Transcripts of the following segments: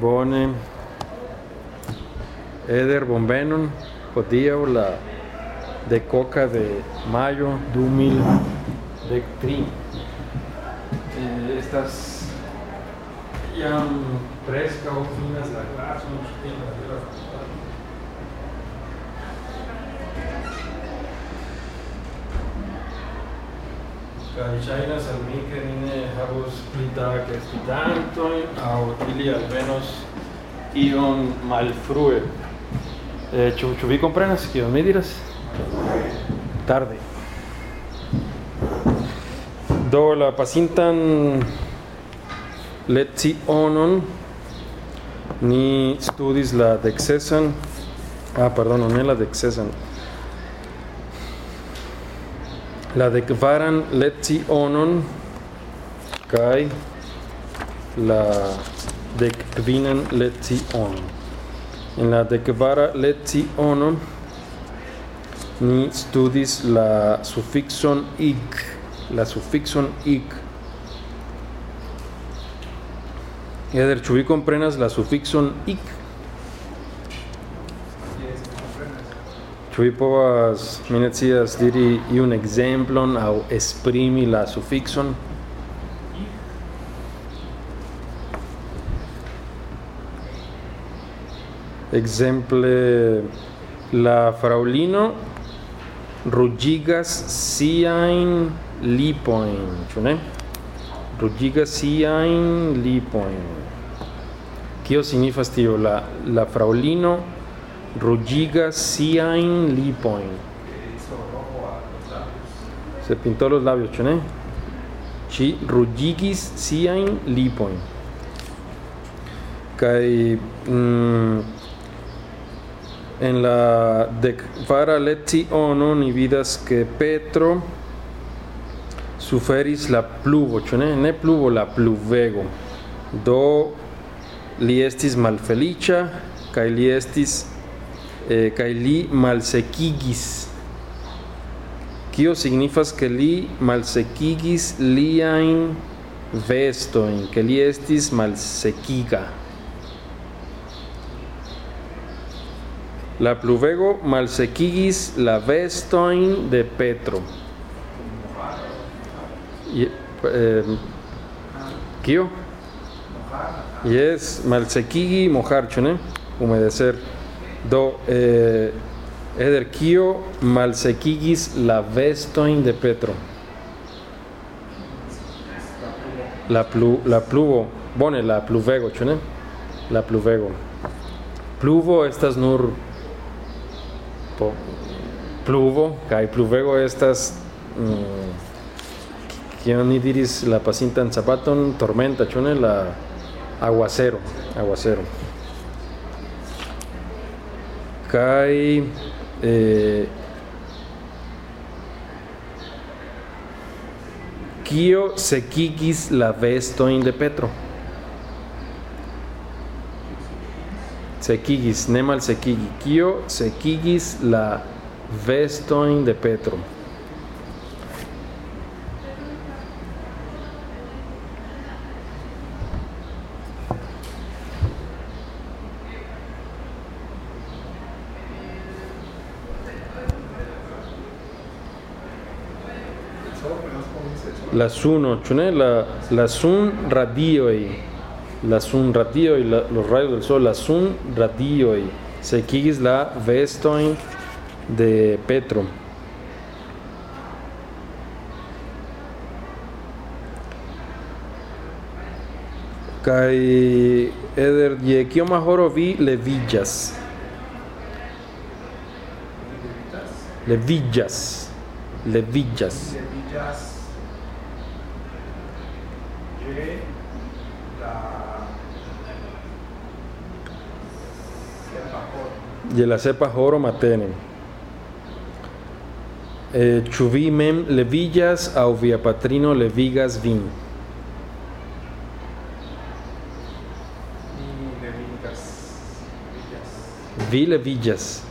Bone Eder Bombenon Podio la de coca de mayo 2023. Eh, estas jam preskaŭ finas la klason ĉi la Kaj ŝajnas al mi ke ni ne havos pli da estudantojn aŭ ili alvenos iom malfrue. Eh, ĉu, ĉu vi komprenas kion? Tarde. Do la pasintan lecionon ni studis la dexesan ah pardon ne la dexesan la dekvaran lecionon kaj la dekkvinan lecionon en la dekvara leciono ni studis la sufixon ik la sufixon ik Eder, ĉu vi la sufixon ik? Ĉu povas, mi diri iun ekzemplon aŭ esprimi la sufixon? Ekzemple la fraŭlino ruĝigas siajn lipojn, ĉu ne? Ruĝigas siajn lipojn. Kio signifas tio? La, la fraŭlino ruĝigas siajn lipojn. Se pintó los labios, ĉu ne? Ŝi ruĝigis siajn lipojn. Mm, en la decvara leciono ni vidas ke Petro suferis la pluvo, ĉu ne? Ne pluvo, la pluvego. Do li estis malfeliĉa kaj li estis eh, kaj li malsekigis. Kio signifas ke li malsekigis liajn vestojn, ke li estis malsekiga. La pluvego malsekigis la vestojn de Petro. Y, eh, kio? Yes, malsekigi mojar, ĉu ne? Humedecer. Do eh, Eder kio malsekigis la vestojn de Petro? La plu, la pluvo, bone la pluvego, ne? La pluvego. Pluvo estas nur po, pluvo kaj pluvego estas mm, kion ni diris la pasintan zapaton tormenta, ĉu ne? La aguacero, aguacero. Kaj eh, kio sekigis la vestojn de Petro? Sekigis, ne malsekigi. Kio sekigis la vestojn de Petro? la ne? La, la sun radioj, la sun radioj, la, los rayos del sol, la sun radioj sekigis la vestojn de Petro. Kaj Eder, je kioma horo vi leviĝas? Leviĝas. Leviĝas. Je la sepa horo matene. Eh, mem leviĝas aŭ via patrino levigas vin? Vi leviĝas.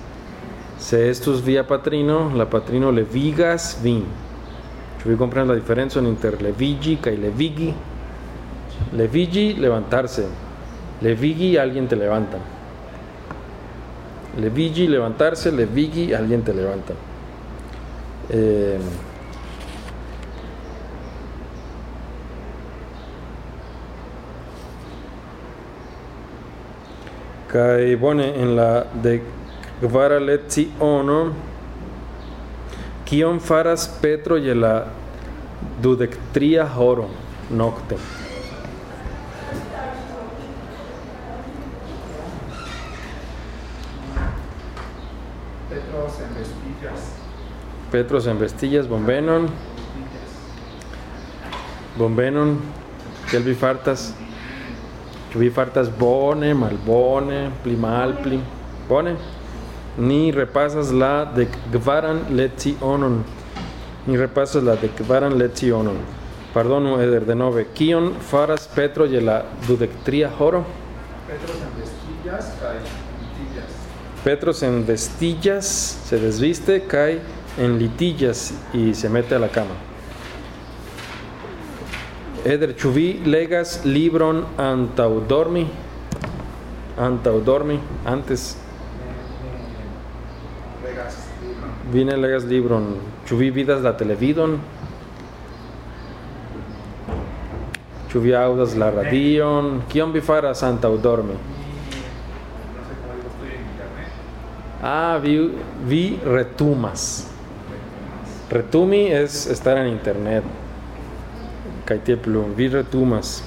Se estus via patrino, la patrino levigas vin. Ĉu vi komprenas la diferencon inter leviĝi kaj levigi? Leviĝi levantarse. Levigi, alguien te levanta. Levigi, levantarse. Levigi, alguien te levanta. Eh, Kai pone en la de Gvara Letzi Ono Kion faras Petro y la dudectria horo nocte. Petros en vestillas. Petros en vestillas, bombenon, bombenon, kelvi fartas, chuvi fartas bone, malbone, pli malpli, bone. Ni repasas la de gvaran lecionon. Ni repasas la de gvaran lecionon. Pardonu, Eder, de nove. Kion faras Petro y la dudectria horo? Petros en vestillas. Petros en vestillas, se desviste, cae en litillas y se mete a la cama. Eder chuvi legas libron antaudormi. Antaudormi, antes vine legas libron. Chuvi vidas la televidon. Chuvi audas la radion. Kion vi faras antaudormi? Y no sé cómo digo, estoy en internet. Ah, vi, vi retumas. Retumi es estar en internet. Kaitie plum, vi retumas.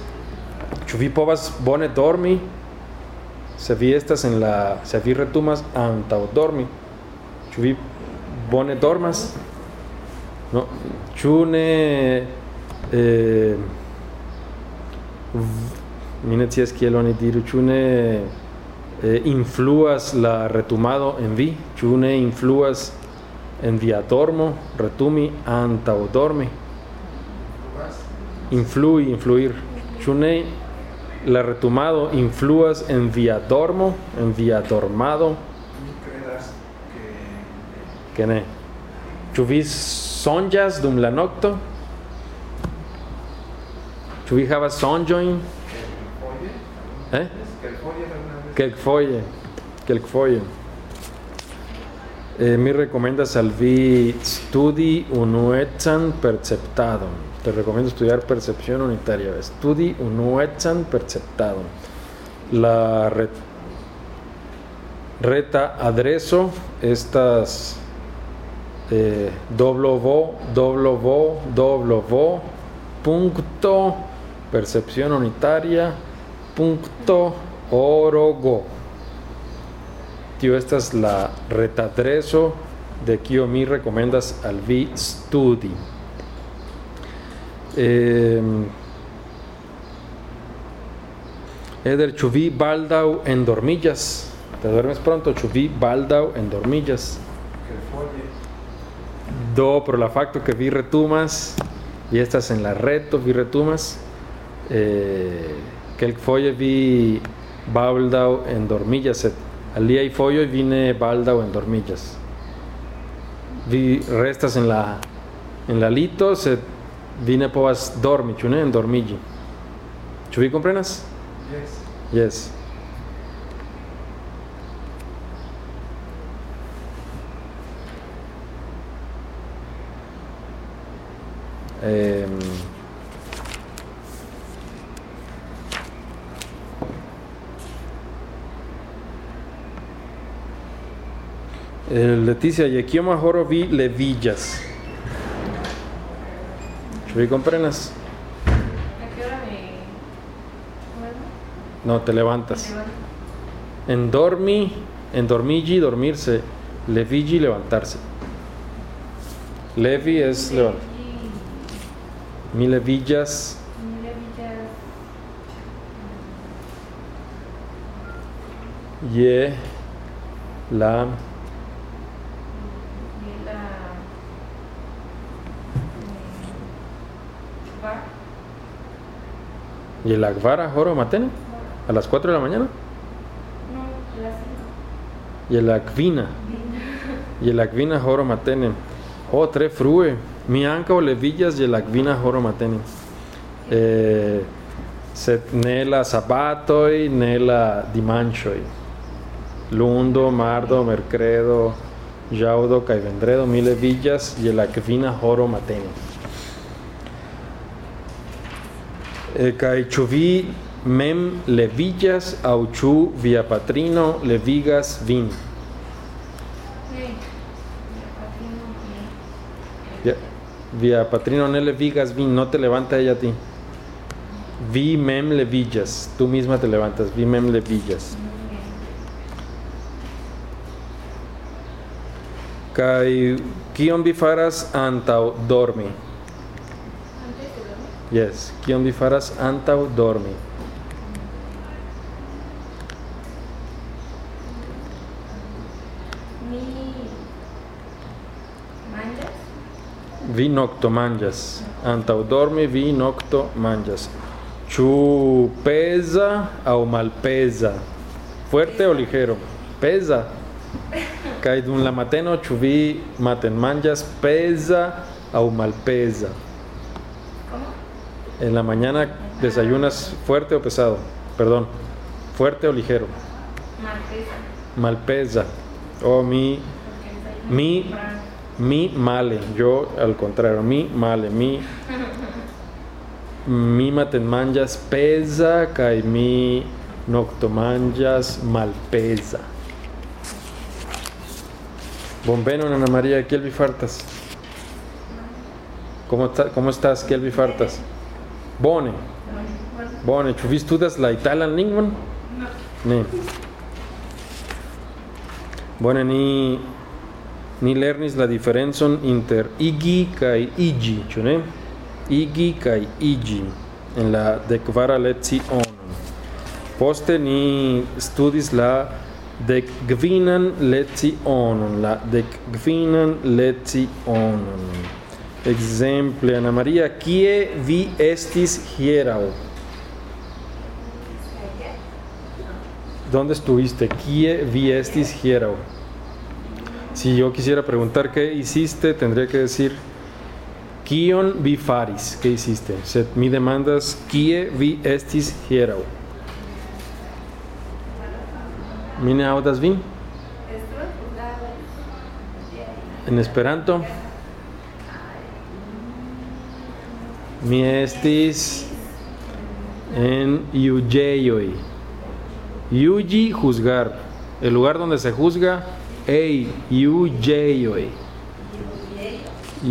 Vi povas bone dormi? Se vi estas en la se vi retumas antaŭ dormi. Vi bone dormas? No, ĉu ne eh, v- mi ne scias kiel oni diru, ĉu ne eh, influas la retumado en vi, ĉu ne influas en via dormo, retumi influi, influir, ĉu ne la retumado influas en via dormo, en que que ne. Ĉu vi sonĝas dum la vi havas sonĝojn? kelkfoje, Eh? kelkfoje alguna vez Kelkfoje, kelkfoje. Eh, mi recomendas al studi unuecan perceptadon. Te recomiendo estudiar percepción unitaria. Studi unuecan perceptadon. La re- reta adreso estas eh, doblovo, doblovo, punto, percepción unitaria, punto, orogo. Tio estas la retadreso de kio mi recomendas al vi studi. Em, Eder, ĉu vi baldaŭ endormillas? Te duermes pronto, ĉu vi baldaŭ endormillas? kelkfoje Do, pro la facto que vi retumas y estas en la reto, vi retumas, eh, kelkfoje vi baldaŭ endormillas, sed aliaj fojoj vi ne baldaŭ endormillas. Vi restas en la en la lito, sed vi ne povas dormi, ĉu ne endormiĝi. Ĉu vi komprenas? yes Yes. Em, Leticia, y aquí mejor vi levillas. ¿Chu vi comprenas? ¿A qué hora me? No, te levantas. En dormi, en dormigi, dormirse. Levigi, levantarse. Levi es levantar. Y Mi levillas, mi levillas, ye, la, y la eh, va y el agvara, joro, matene, a las 4 de la mañana. no las cinco Y el agvina, y el agvina, joro, matene. Oh, tre frue. Mi anca o levillas y el agvina, joro, matene. Eh, Set nella sabatoi, nella dimanchoi. Lundo, mardo, mercredo, jaudo, kai vendredo, mille villas, y la kvina horo matene. Eh, kai chuvi mem levillas au chu via patrino levigas vin. Sí. Ya, patino, y- Via, via patrino ne levigas vin, no te levanta ella a ti. Vi mem levillas, tú misma te levantas, vi mem levillas. Kai kion vi faras antau dormi? Yes, kion vi faras antau dormi? Mi manjas. Vi nocto manjas. Antau dormi vi nocto manjas. Chu pesa au malpesa? Fuerte o ligero? Pesa. Kai dun la mateno chu vi maten manjas pesa au malpesa? En la mañana desayunas fuerte o pesado? Perdón. Fuerte o ligero? Malpesa. O mi desayuno Mi- temprano. Mi male, yo al contrario, mi male, mi mi maten manjas pesa kai mi nocto manjas malpesa. Bombeno Ana María, ¿qué fartas? ¿Cómo, está, ¿Cómo estás? ¿Qué fartas? Bone. Bone, ĉu vi studas la italan lingvon? Ne. Bone, ni ni lernis la diferencon inter igi kaj igi, ĉu ne? Igi kaj igi en la dekvara leciono. Poste ni studis la dec gvinan lecionon, la dec gvinan lecionon. Exemple, Ana Maria, kie vi estis hieraŭ? ¿Dónde estuviste? ¿Kie vi estis hieraŭ? Si yo quisiera preguntar qué hiciste, tendría que decir Kion vi faris? ¿Qué hiciste? Sed mi demandas kie vi estis hieraŭ? Mi ne aŭdas vin? Estuve juzgado. En Esperanto? Mi estis en Iuĝejoj. Iuĝi juzgar. El lugar donde se juzga. Ei, Iuĝejoj.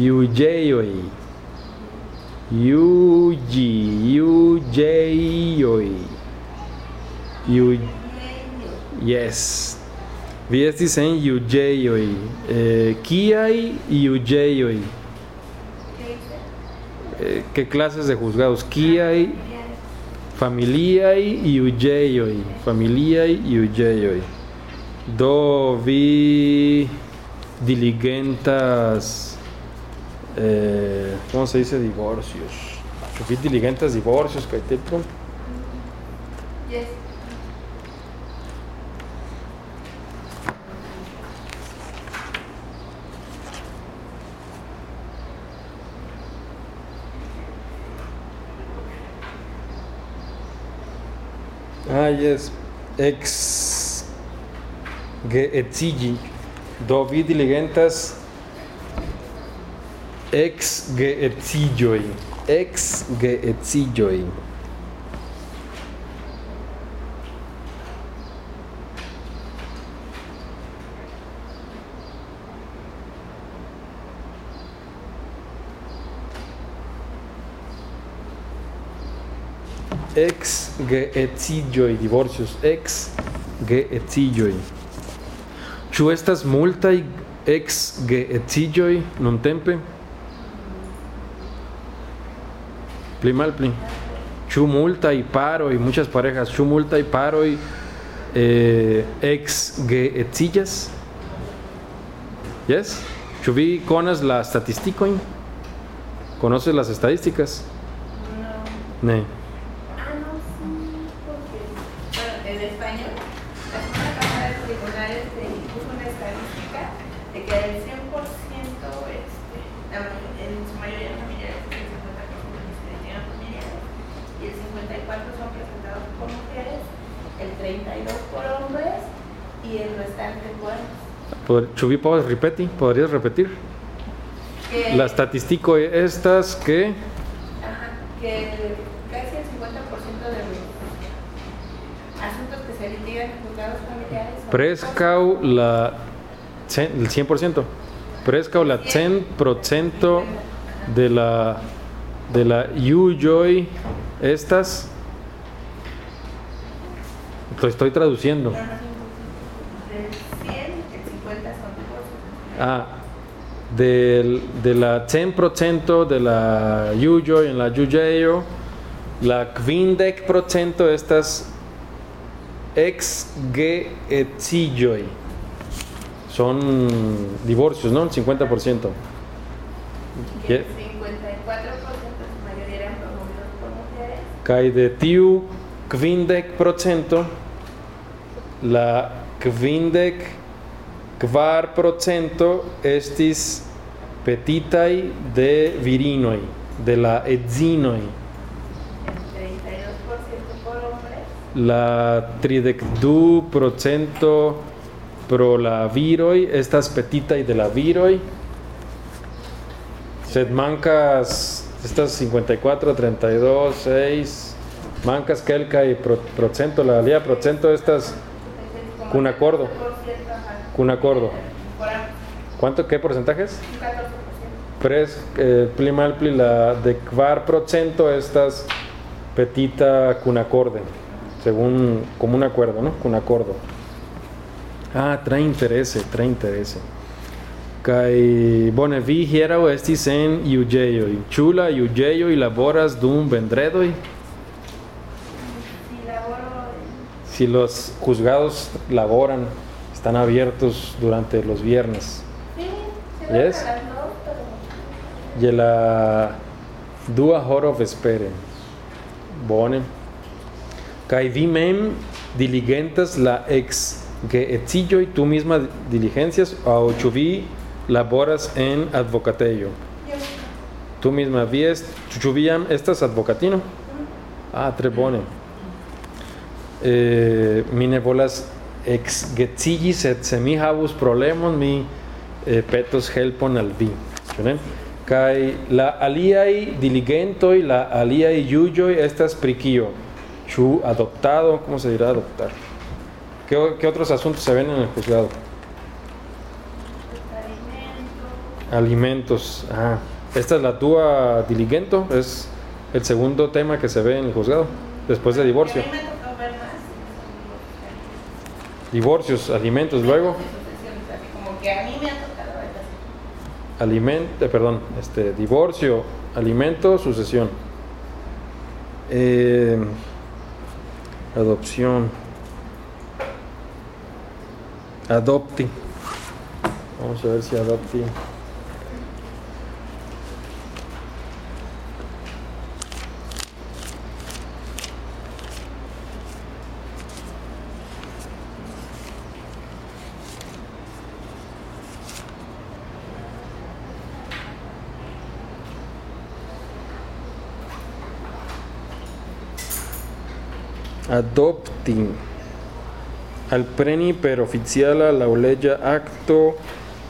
Iuĝejoj. Iuĝi, Iuĝejoj. Iu... Yes. Vi estis en Iuĝejoj. Eh, kiaj Iuĝejoj? Eh, ¿Qué clases de juzgados? Kiaj familiaj iuĝejoj. Familiaj iuĝejoj. Do vi diligentas eh, ¿cómo se dice divorcios? Vi diligentas divorcios tipo? Yes. Ex geetzigi. Do vi diligentas ex geetzilloj. Ex geetzilloj. Ex geetzilloj, divorcios. Ex geetzilloj. Ĉu estas multaj ex geetzilloj nuntempe? Pli malpli. Ĉu multaj paroj, muchas parejas, ĉu multaj paroj eh, ex geetzillas? Yes? Ĉu vi konas la statistikojn? ¿Conoces las estadísticas? No. Ne. En español, la Semana Pasada de Tribunales puso una estadística de que el 100%, este, en su mayoría familiares, el 50% ni siquiera tienen familiares, y el 54 son presentados por mujeres, el 32 por hombres y el restante por ¿puedes repetir? ¿Podrías repetir? que, La estatistico estas que ajá, que casi el 50% de los asuntos que se litigan en juzgados familiares son Prescau la cen- el 100%. Prescau la 100% de la de la UJOY estas lo estoy traduciendo. No, no, del 100, el 50 son divorcios. Ah, del, de la 10% de la UJOY en la UJO, la Kvindek procento estas ex GETSIJOY. Son divorcios, ¿no? El 50%. Y el 54% Ye- en su mayoría eran promovidos por mujeres. Kai de tiu Kvindek procento, la Kvindek kvar procento estis petitai de virinoi, de la edzinoi. el 32% por hombres, La 32 procento pro la viroi, estas petitai de la viroi. Sed mancas, estas 54, 32, 6, mancas kelkai pro, procento, la alia procento estas Con acuerdo. 14%, ajá, con acuerdo. ¿Cuánto, qué porcentajes? un 14%. Pres, eh, pli la de kvar procento estas petita con acorde, según como un acuerdo, ¿no? Con acuerdo. Ah, trae interese, trae interese. Kai bone vi hieraŭ estis en juĝejoj. Ĉu la juĝejoj laboras dum vendredoj? Si los juzgados laboran, están abiertos durante los viernes. Sí, sí, Yes. Je la dua horo vespere. Bone. Kaj vi mem diligentas la ex geedzilloj tu misma diligencias ĉu vi laboras en advocatejo? yo Tu misma vi est, ĉu vi jam estas advokatino? Ah, tre bone. Eh, mi ne volas exgecigi, sed se mi havus problemon, mi eh, petos helpon al vi. Kaj la aliaj diligentoj, la aliaj juĝoj estas pri Ĉu adoptado? ¿Cómo se dirá adoptar? ¿Qué, otros asuntos se ven en el juzgado? alimentos, Alimentos. Ah, esta es la tua diligento, es el segundo tema que se ve en el juzgado, después de divorcio. A mí me tocó ver más. Divorcios, alimentos, luego como que a mí me ha tocado alimento, perdón, este, divorcio, alimento, sucesión. Eh, adopción. Adopti. Vamos a ver si adopti. Adopti. Al preni per oficiala laulegia acto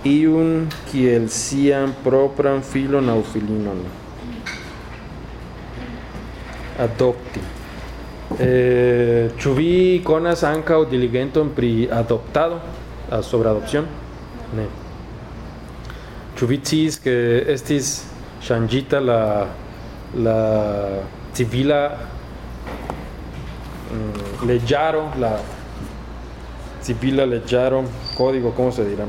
iun kiel sian propran filon aŭ filinon. Adopti. Eh, ĉu vi konas ankaŭ diligenton pri adoptado, ah, sobre adopción? Ne. Ĉu vi sciis ke estis la la civila mm, leggaro, la leggaro, código, ¿cómo se dirá?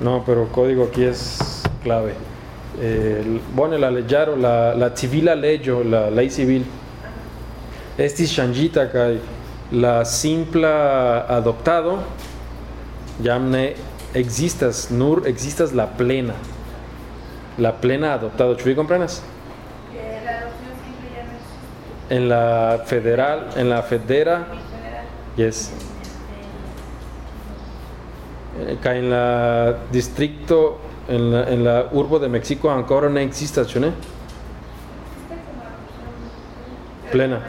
No, pero código aquí es clave. Eh, bueno, la leggaro, la, la civila leggo, la ley civil. Estis ŝanĝita kaj la simpla adoptado jam ne ekzistas, nur ekzistas la plena. La plena adoptado. No existe. En la federal, en la federa, federal. yes. Eh, ca- En la distrito, en la, en la urbo de México ancora no existe, ¿no? Plena.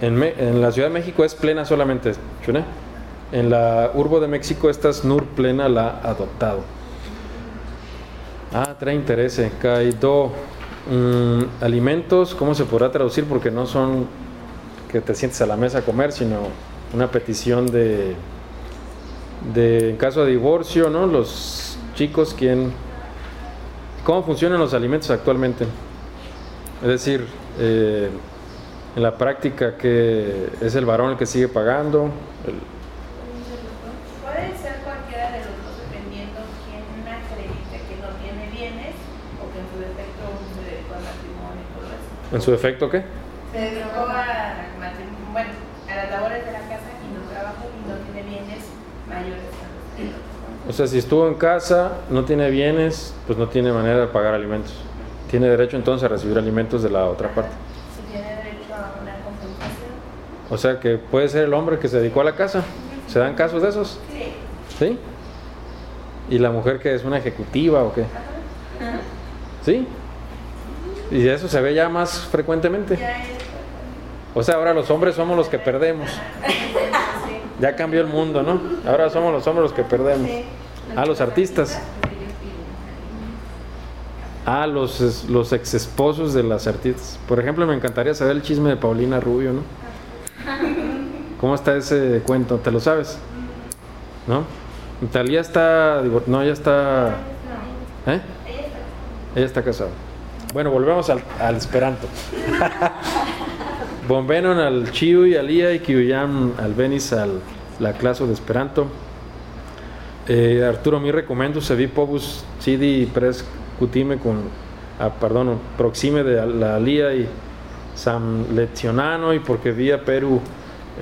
En, en la Ciudad de México es plena solamente. En la urbo de México esta es nur plena la adoptado. Ah, trae interés. Caído. mm, alimentos, ¿cómo se podrá traducir? Porque no son que te sientes a la mesa a comer, sino una petición de, de en caso de divorcio, ¿no? Los chicos, ¿quién? ¿Cómo funcionan los alimentos actualmente? Es decir, eh, en la práctica que es el varón el que sigue pagando, el- Puede ser cualquiera de los dos dependiendo quién acredite que no tiene bienes o que en su defecto se dedicó al matrimonio y todo eso. en su defecto qué? Se dedicó a, matrimonio, bueno, a las labores de la casa y no trabajó y no tiene bienes mayores O sea, si estuvo en casa, no tiene bienes, pues no tiene manera de pagar alimentos. Tiene derecho entonces a recibir alimentos de la otra parte. Si tiene derecho a una compensación. O sea, que puede ser el hombre que se dedicó a la casa. ¿Se dan casos de esos? Sí. ¿Sí? ¿Y la mujer que es una ejecutiva o qué? ¿Sí? Y eso se ve ya más frecuentemente. O sea, ahora los hombres somos los que perdemos. Ya cambió el mundo, ¿no? Ahora somos los hombres los que perdemos. Sí. Ah, los artistas. Ah, los, los ex esposos de las artistas. Por ejemplo, me encantaría saber el chisme de Paulina Rubio, ¿no? ¿Cómo está ese cuento? ¿Te lo sabes? ¿No? Talía está. No, ya está. ¿Eh? Ella está casada. Bueno, volvemos al, al Esperanto. Bonvenon al ĉiuj aliaj kiuj jam alvenis al la klaso de Esperanto. Eh, Arturo, mi rekomendo se vi povus cidi pres kutime kun ah, pardon, proxime de la aliaj samlecionanoj porque vi aperu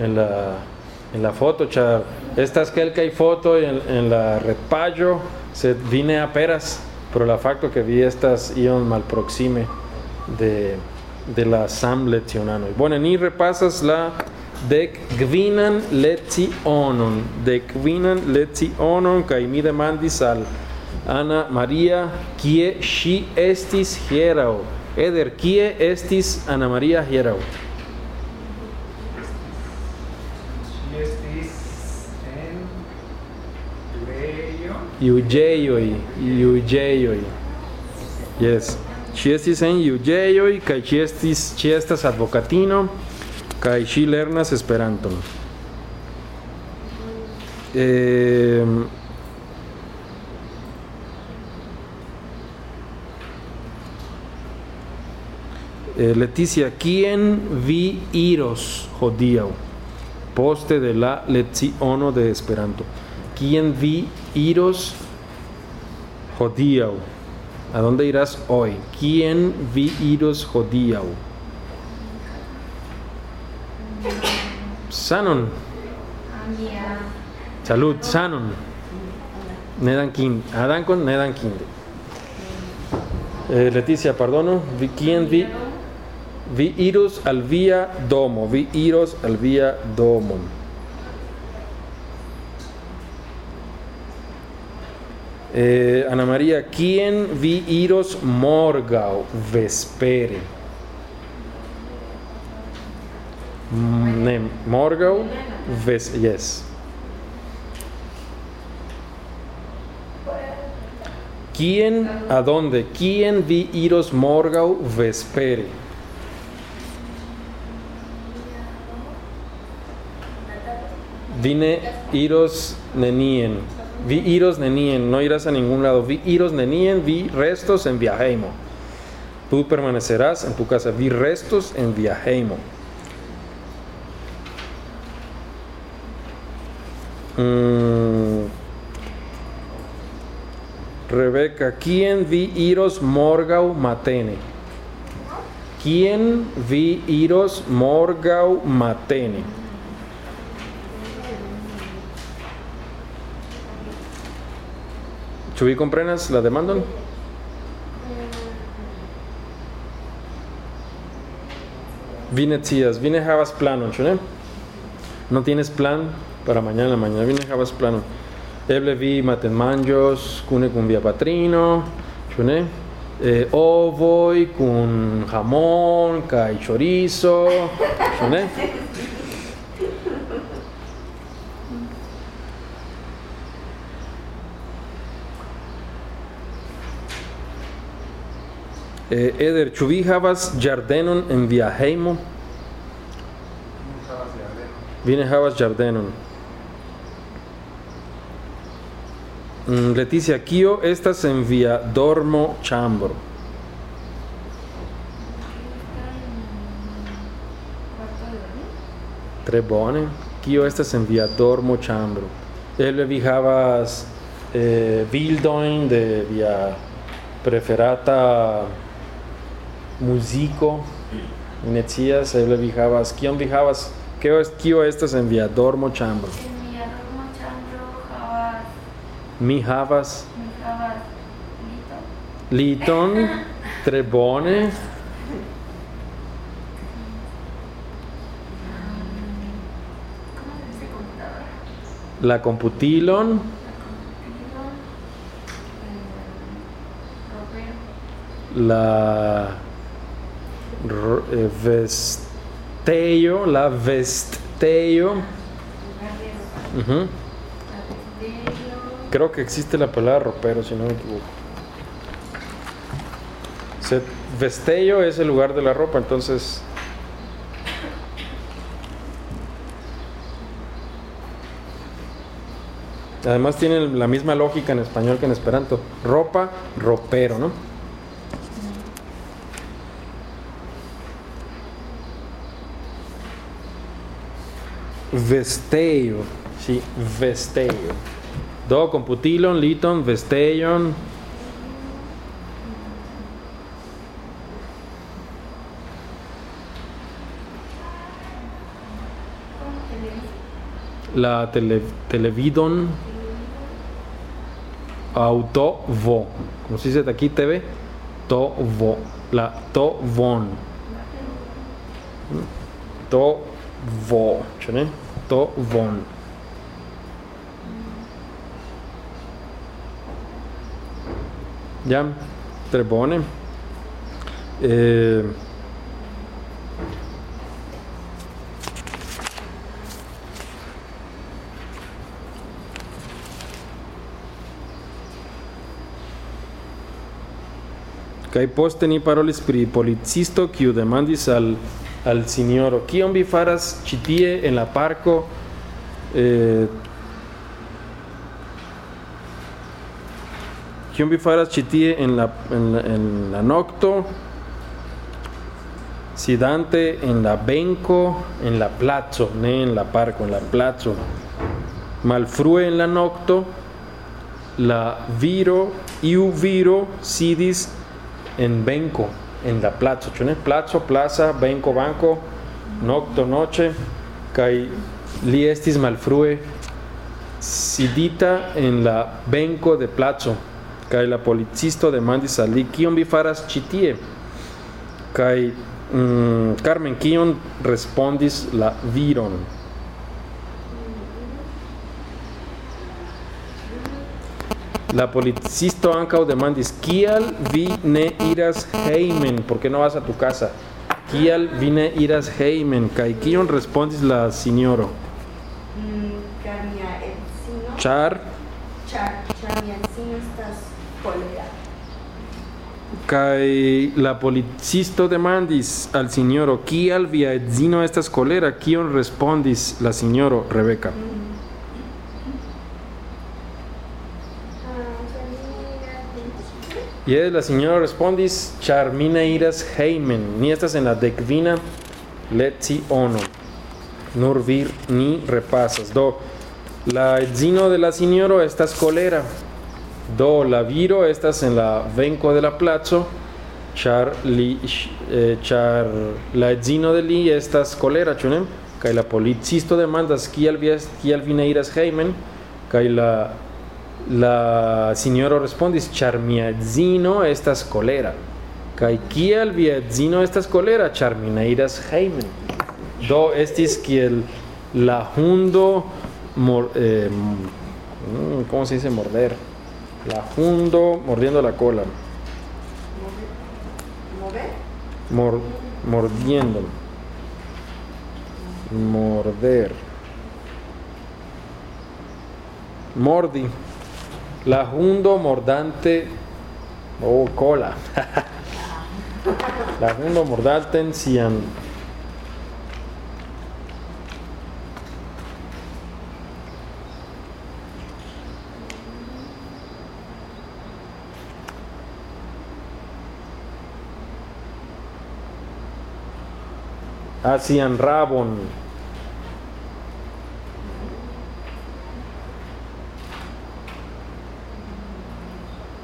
en la en la foto, ĉar estas kelkaj fotoj en, en la retpaĝo, sed vi ne aperas pro la fakto ke vi estas iom malproksime de de la Sam lecionanoj. Bone, ni repasas la dek gvinan lecionon, dek gvinan lecionon kaj mi demandis al Ana Maria kie ŝi estis hieraŭ. Eder, kie estis Ana en Judejo. Juĝejoj, juĝejoj. Yes. Estis en juĝejoj kaj estis ŝi estas advokatino kaj lernas Esperanton. Em, eh, Leticia, ¿quién vi iros hodiaŭ? Poste de la leciono de Esperanto. ¿Quién vi iros hodiaŭ? ¿A dónde irás hoy? ¿Quién vi iros hodiaŭ? Sanon. Salud, sanon. Nedan kin. Adan con nedan kinde. Eh, Leticia, perdono. ¿Quién vi? Vi iros al via domo. Vi iros al via domo. Eh, Ana María, ¿quién vi iros morgau vespere? Mm, morgau ves, yes. ¿Quién, a dónde? ¿Quién vi iros morgau vespere? Vine iros nenien. Vi iros nenien, no irás a ningún lado. Vi iros nenien, vi restos en viajeimo. Tú permanecerás en tu casa. Vi restos en viajeimo. Mm. Rebeca, ¿quién vi iros morgau matene? ¿Quién vi iros morgau matene? Ĉu vi komprenas la demandon? Vinecias, vine havas planon, ĉu ne? No tienes plan para mañana mañana, vine havas planon. Eble vi matenmanĝos kune kun via patrino, ne? Eh, ovoj kun jamón kaj chorizo, ĉu Eh, Eder, ĉu vi havas ĝardenon en via hejmo? Nu havas ĝardenon. Vi ne havas ĝardenon. Mm, Leticia, kio estas en via dormo dormir. Tre bone. Kio estas en via dormo ĉambro? Eble vi havas eh, bildojn de via preferata muziko. Mi ne scias, eble vi havas, kion vi havas? Kio, est, kio estas en via dormo ĉambro? En mi dormo ĉambro havas Mi havas mi havas lito. liton, tre bone. ¿Cómo se dice computadora? La computilon, La computadora. ropero. la eh, vestejo, la. Tapetero. Creo que existe la palabra ropero, si no me equivoco. Vestello es el lugar de la ropa, entonces. Además tiene la misma lógica en español que en esperanto. Ropa, ropero, ¿no? Vestello, sí, vestello. Do computilon, liton, vestellon. ¿Cómo se le dice? La tele, televidon autovo. Como se dice aquí TV, tovo. La tovon. Tovo. ¿Sí? Tovon. Ya, tre bone. Eh, Kaj poste ni parolis pri policisto kiu demandis al al sinjoro kion vi faras ĉi tie en la parko eh, kion vi faras ĉi tie en la en la, nokto sidante en la benko en la placo ne en la parko en la placo malfrue en la nokto la viro iu viro sidis en benco en la plazo, ĉu ne? Placo, plaza, benco, banco, nokto, noche, kaj li estis malfrue sidita en la benco de placo, kaj la policisto demandis al li, kion vi faras ĉi tie? Kaj mm, Carmen, kion respondis la viron? La policisto ankaŭ demandis, kial vi ne iras hejmen? ¿Por qué no vas a tu casa? Kial vi ne iras hejmen? Kaj kion respondis la? Mm, Ĉar ĉar ĉar mia edzino estas kolera. kaj la policisto demandis al sinjoro, kial via edzino estas kolera? Kion respondis la sinjoro Rebeka? Ah, ĉar mi iras dentistoj. Yes, la señora respondis, char mi ne iras heimen, ni estas en la dekvina leciono. Nur vir ni repasas. Do, la edzino de la sinjoro estas kolera. Do, la viro estas en la venko de la placo, char, li, eh, char la edzino de li estas kolera, ĉu ne? Kaj la policisto demandas, est- kial vi ne iras heimen? Kaj la La sinjoro respondis, ĉar mia edzino estas kolera. Kai kiel vi edzino estas kolera, ĉar mi ne iras hejmen. Do estis kiel la hundo mor, eh, mm, ¿cómo se dice morder? La hundo mordiendo la cola, mor, mordiendo. Morder. Mordi. La hundo mordante. Oh, cola. La hundo mordante sian. Hacían rabon.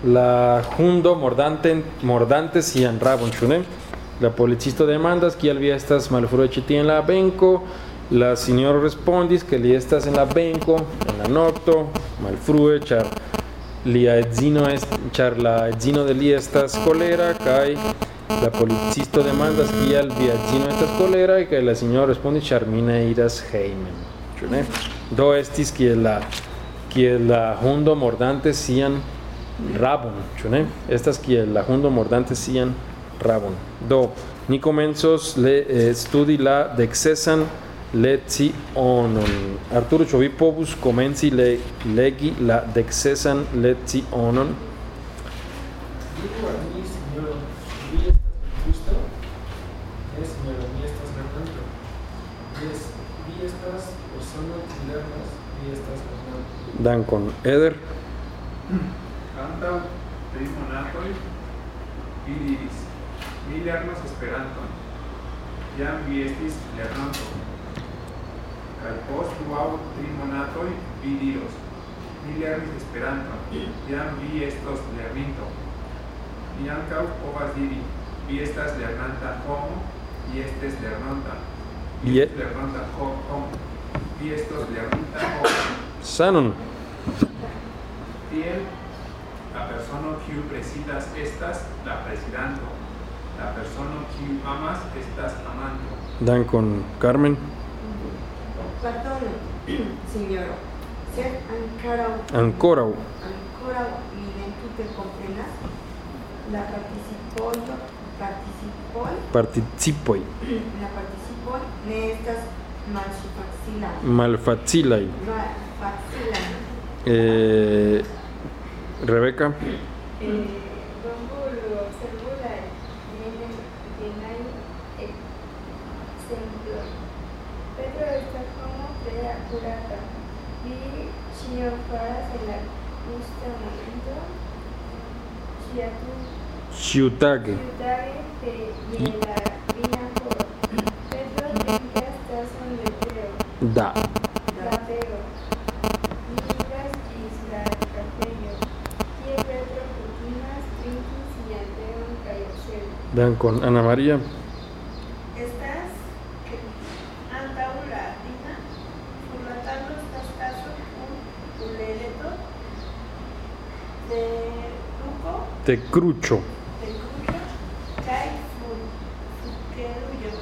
La hundo mordante mordante sian rabon ĉu ne? La policisto demandas kial vi estas malfrue ĉi tie en la benko. La sinjoro respondis ke li estas en la benko en la nokto malfrue ĉar lia edzino est ĉar la edzino de li estas kolera kaj la policisto demandas kial via edzino estas kolera kaj la sinjoro respondis ĉar mi ne iras hejmen. Ĉu ne? Do estis kiel la kiel la hundo mordante sian rabon, ĉu ne? Estas kiel la hundo mordante sian rabon. Do ni komencos le eh, studi la dexesan lecionon. Arturo, ĉu vi povus komenci le, legi la dexesan estas ganando. Dankon. Eder, antaŭ tri monatoj vi diris, mi lernos Esperanton, jam vi estis lernanto. Kaj post duaŭ tri monatoj vi diros, mi lernis Esperanton, jam vi estos lerninto. Mi ankaŭ povas diri, vi estas lernanta homo, vi estes lernanta, vi estes lernanta homo, vi estos lernanta homo. Sanon. Tiel la persono kiu presidas estas la presidanto. La persono kiu amas estas amanto. Dankon, Carmen. Pardonu, signoro. Sed ankoraŭ Ankoraŭ. ankoraŭ mi ne tute komprenas la participoj participoj Participoj. la participoj ne estas. Eh, Rebeca. En la momento. La. Petro trinkas tason de teo. Da. La teo. Li iras ĝis la kafejo, kie Petro kutimas trinki sian teon kaj observi. Dankon, Ana María. Tina, sur la tablo estas taso kun kulereto de luko, Te crucho. de kruĉo kaj fur- fukerujo.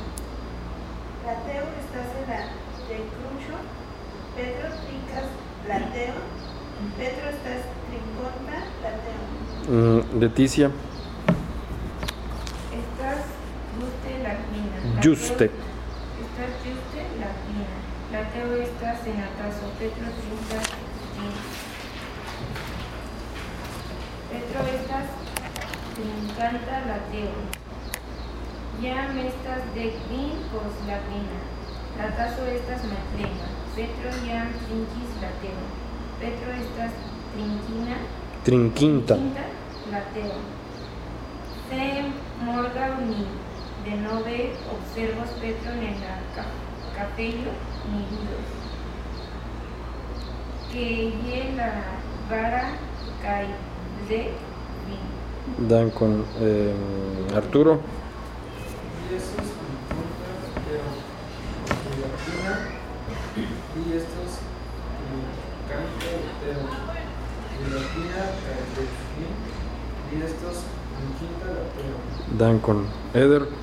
La teo estas en la. Petro trinkas la teon. Petro estas trinkonta la teon. Mm, Leticia. Estas juste la kvina. La Juste. teo- Estas juste la kvina. La teo estas en la taso. Petro trinkas ĝin. Petro estas trinkanta la teon. Jam estas dek kvin post la kvina. La taso estas malplena. Petro jam trinkis la teon. Petro estas trinkina Trinquinta. Quinta, la teo. Se morgaŭ ni denove observos Petron en la ca kafejo, ni vidos, ke je la vara kaj dek vin. Dankon, eh, Arturo. Y eso es mi punta, pero de la y estos canto, pero de la pina, y estos quinta lateo, Dan con Eder.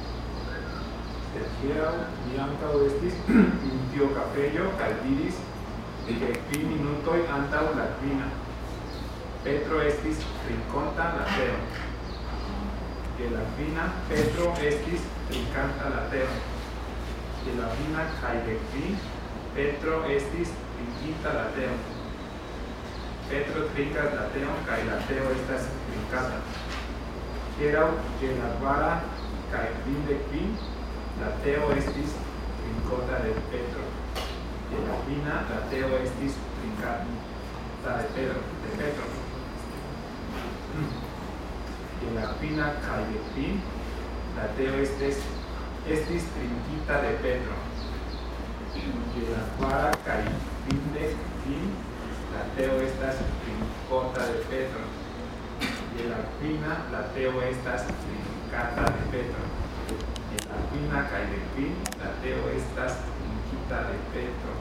Hieraŭ mi ankaŭ estis en tiu kafejo kaj diris ke kvin minutoj antaŭ la kvina. Petro estis trinkonta la teon. Ke la kvina Petro estis trinkanta la teon. Ke la kvina kaj de kvin Petro estis trinkinta la teon. Petro trinkas la teon kaj la teo estas trinkata. Hieraŭ ke la kvara kaj kvin de kvin Lateo estis trincota de Petro. De la fina, Lateo estis trincata de Pedro. De Petro. De la fina, cae de fin, Lateo estis, trinquita de Petro. De la cuara, cae fin de fin, Lateo estas trincota de Petro. De la fina, Lateo estas trincata de Petro en la fina cae de fin, la teo estas inquita de Petro.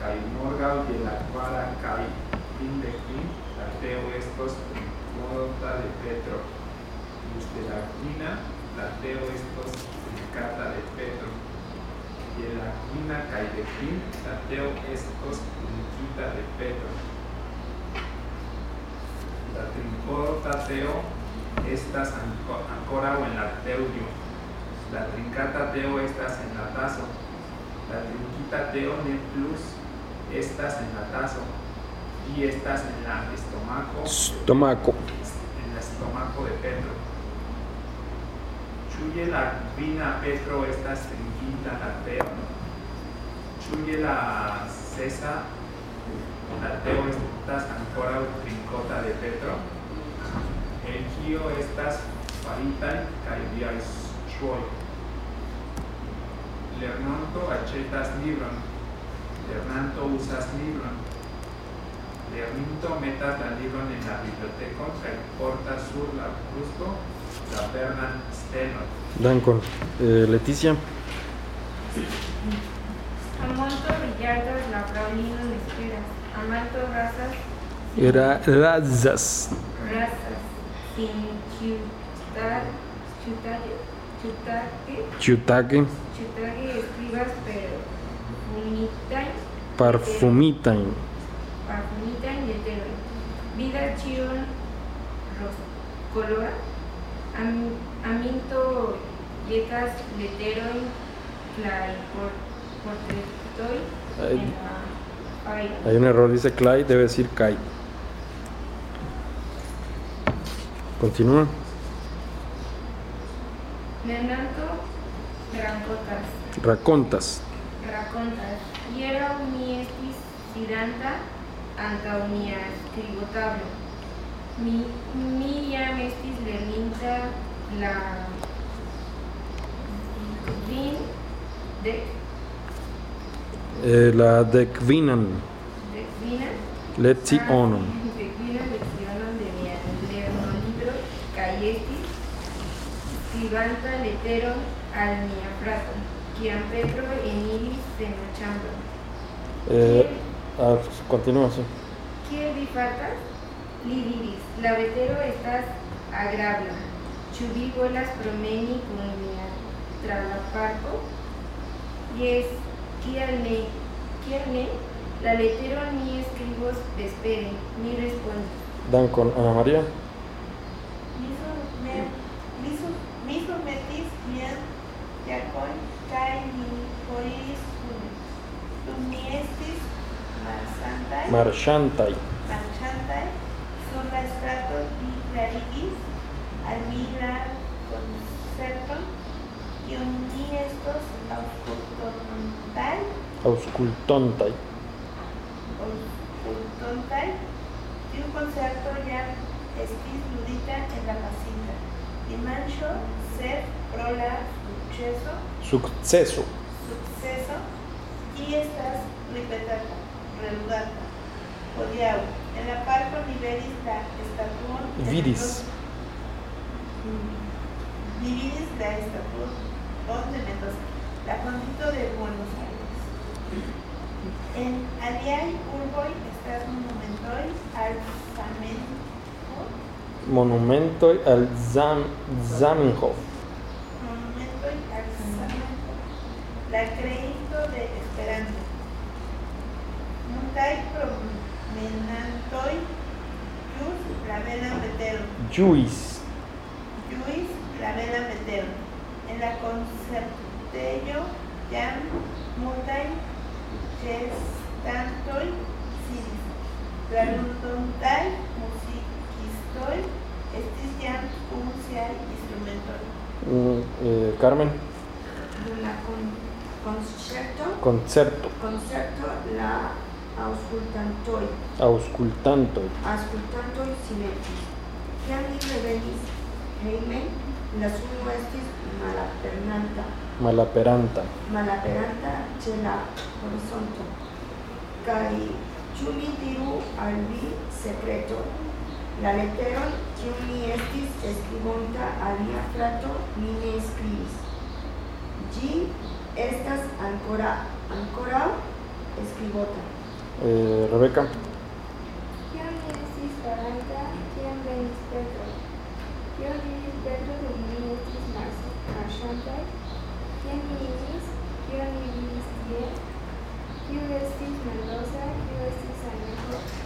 Cae morgao y la cuara cae fin de fin, la teo estos incota de Petro. De la fina, la teo estos incata de Petro. Y en la fina cae de fin, la teo estos inquita de Petro. La trincota teo estas anco- ancora o en la teudio. La trincata teo estas en la tazo. La trinquita teo ne plus estas en la tazo. Y estas en la estomaco. Estómago. En el estomaco de Petro. Chuye la vina Petro estas trinquita la teo. Chuye la cesa. La teo estas ancora trincota de Petro. El gio estas faritai kai suoi. Lernanto aĉetas libron. Lernanto uzas libron. Lerninto metas la libron en la biblioteko kaj portas sur la brusto la vernan stelon. Dan con eh, Leticia. Amonto billardas la fraulino me esperas. Amanto razas, Era razas. razas, sin chutar, chutaje, Chutaque. chutaje escribas, pero unitan, Parfumitan. parfumitan letero. Vida chiron colora, am, aminto yetas letero clay por portretoi Ay. en la paira. Hay un error, dice Clay, debe decir Kai. Continúa. Leonardo racontas. Racontas. Racontas. Hiera mi estis sidanta antaŭ mia scribotablo. Mi, mi jam estis lerninta la kvin de Eh, la dekvinan. Dekvinan. Lecionon. Ah, dekvinan lecionon de mia lernolibro kaj estis skribanta leteron al mia frato, kiam Petro eniris en la ĉambro. Eh, ah, continúa, sí. Kiel vi fartas? Li diris, la vetero estas agrabla. Ĉu vi volas promeni kun mia tra la parko? Jes, kial ne? Kial ne? La leteron mi eskribos vespere, mi respondis. Dan con Ana María. Sur- mi sur- Mi submetis mian jakon kaj mi foriris kune. Dum mi estis marŝantaj, marchantai marŝantaj sur la strato li klarigis al mi la koncerton, kiun mi estos aŭskultontaj. auscultontai Aŭskultontaj. Tiu koncerto ja estis ludita en la pasinta. Dimanĉo, sed pro la sukceso Succeso. sukceso ĝi estas ripetata, reludata. Hodiaŭ en la parko li vidis la estatuon de Vidis. Mm. Li vidis la estatuon de Mendoza, la fondito de Buenos Aires. En aliaj urboj estas monumentoj al monumento al Zam Zamenhof. Monumento al Zamenhof. La creito de Esperanto. Multaj promenantoj jus la belan veteron. Juis. Ĝuis la belan veteron. En la koncertejo jam multaj ĉestantoj sidis. La ludontaj muzikantoj estis jam kun siaj instrumentoj. Mm, eh, Carmen. La con- concerto, Concerto. concerto la aŭskultantoj Auscultantoj. aŭskultantoj silentis. Kiam li revenis hejmen, la suno estis malapernanta, Malaperanta. malaperanta ĉe la horizonto. Kaj ĉu mi diru al vi sekreton? La leteron, kiun mi estis eskribonta al mia frato, mi ne skribis. Ĝi estas ancora, ankoraŭ eskribota. Eh, Rebeca. Kion mi estis faranta, kiam venis Petro? Kion diris Petro dum mi estis mars- marŝantaj? Kien mi iris? Kion mi vidis tie? Kiu estis Mendoza? Kiu estis Zamenhof?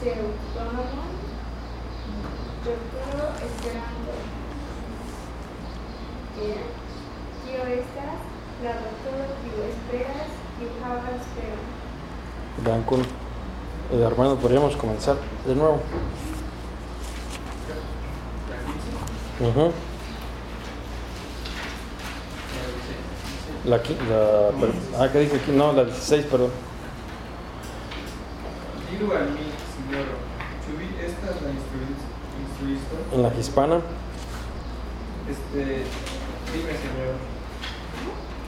per pseŭdonimo Doktoro Esperanto. Kia? Kio estas la doktoro kiu esperas, kiu havas esperon? Dankun. Eh, Armando, podríamos comenzar de nuevo. La, qui- la, per- ah, ¿qué dije aquí? No, la 16, perdón. Diru al mi, la? En la hispana. Este, dime, señor.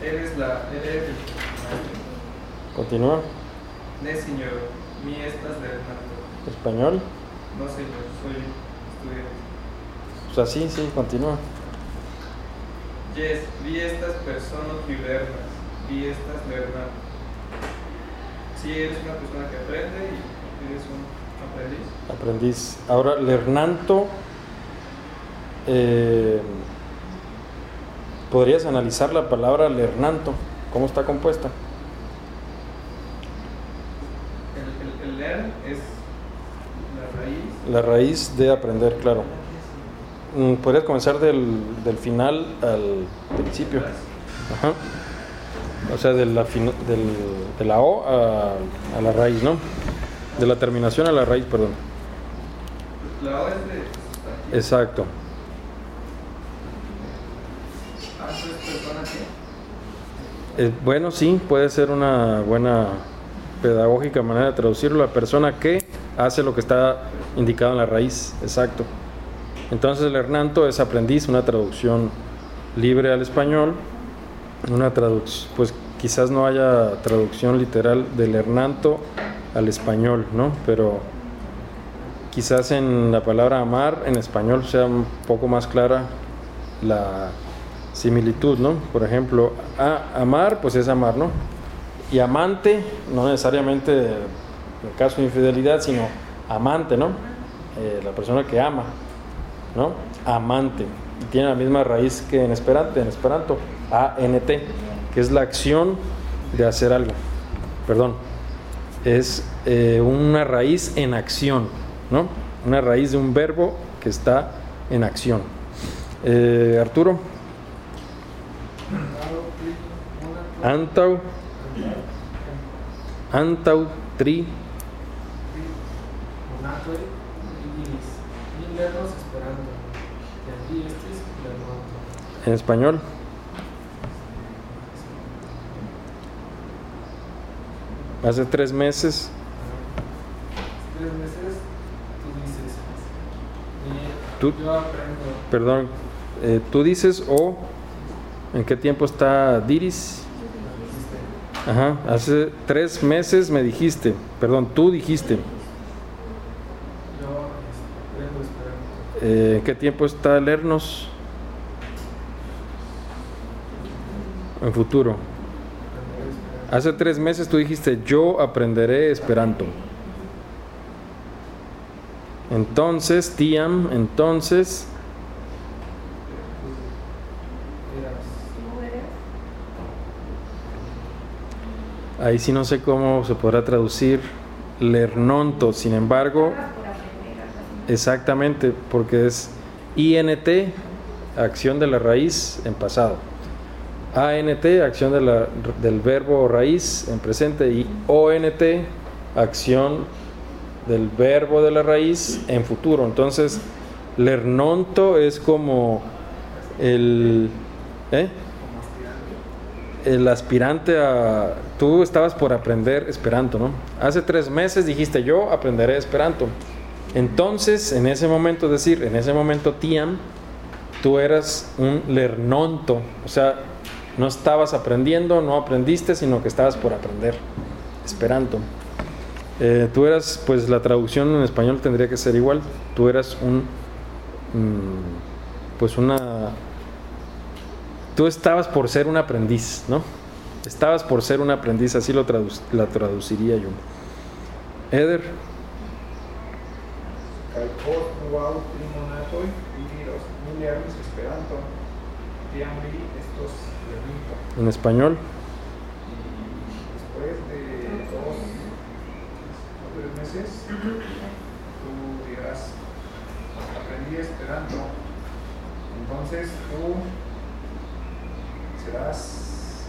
¿Eres la, eres el maestro? Continúa. Ne, señor. Mi estas lernanto. Español. No, señor, soy estudiante. O sea, sí, sí, continúa. Yes, vi estas personas que lernas. Vi estas lernanto. Sí, eres una persona que aprende y eres un aprendiz. Aprendiz. Ahora, Lernanto. eh, ¿Podrías analizar la palabra Lernanto? ¿Cómo está compuesta? El, el, es la raíz. La raíz de aprender, claro. Mm, Podrías comenzar del, del final al principio. Ajá. O sea, de la, fin- del, de la O a, a la raíz, ¿no? De la terminación a la raíz, perdón. La O es de. Exacto. Ah. Eh, bueno, sí, puede ser una buena pedagógica manera de traducirlo. La persona que hace lo que está indicado en la raíz, exacto. Entonces el Hernanto es aprendiz, una traducción libre al español. Una traducción, pues quizás no haya traducción literal del Hernanto al español, ¿no? Pero quizás en la palabra amar en español sea un poco más clara la similitud, ¿no? Por ejemplo, a- amar, pues es amar, ¿no? Y amante, no necesariamente en caso de infidelidad, sino amante, ¿no? Eh, la persona que ama, ¿no? Amante. Tiene la misma raíz que en Esperanto, en Esperanto, A-N-T, que es la acción de hacer algo. Perdón. Es eh, una raíz en acción, ¿no? Una raíz de un verbo que está en acción. Eh, Arturo. Antau. Antau tri. Monatoj iris. Mi lernos Esperanto. Kiam vi estis lernanto. En español. Hace tres meses. Tres meses tú dices, Tú, Yo aprendo. perdón, eh, tú dices o ¿en qué tiempo está Diris? Ajá, hace tres meses me dijiste, perdón, tú dijiste. Yo aprendo esperando. Eh, ¿En qué tiempo está Lernos? En futuro. Hace tres meses tú dijiste, yo aprenderé Esperanto. Entonces, Tiam, entonces, ahí sí no sé cómo se podrá traducir Lernonto, sin embargo, exactamente, porque es INT, acción de la raíz en pasado. ANT, acción de la- del verbo raíz en presente. Y ONT, acción del verbo de la raíz en futuro. Entonces, Lernonto es como el... ¿eh? el aspirante a... Tú estabas por aprender Esperanto, ¿no? Hace tres meses dijiste yo aprenderé Esperanto. Entonces, en ese momento, es decir, en ese momento, Tiam, tú eras un lernonto. O sea, no estabas aprendiendo, no aprendiste, sino que estabas por aprender Esperanto. Eh, tú eras, pues la traducción en español tendría que ser igual. Tú eras un... mm, pues una tú estabas por ser un aprendiz, ¿no? Estabas por ser un aprendiz, así lo tradu- la traduciría yo. Eder, post nuaŭ tri monatoj li diros, mi lernis Esperanton, tiam li estos lernito. En español, Y después de dos o tres meses, tú dirás, aprendí Esperanto. Entonces tú serás...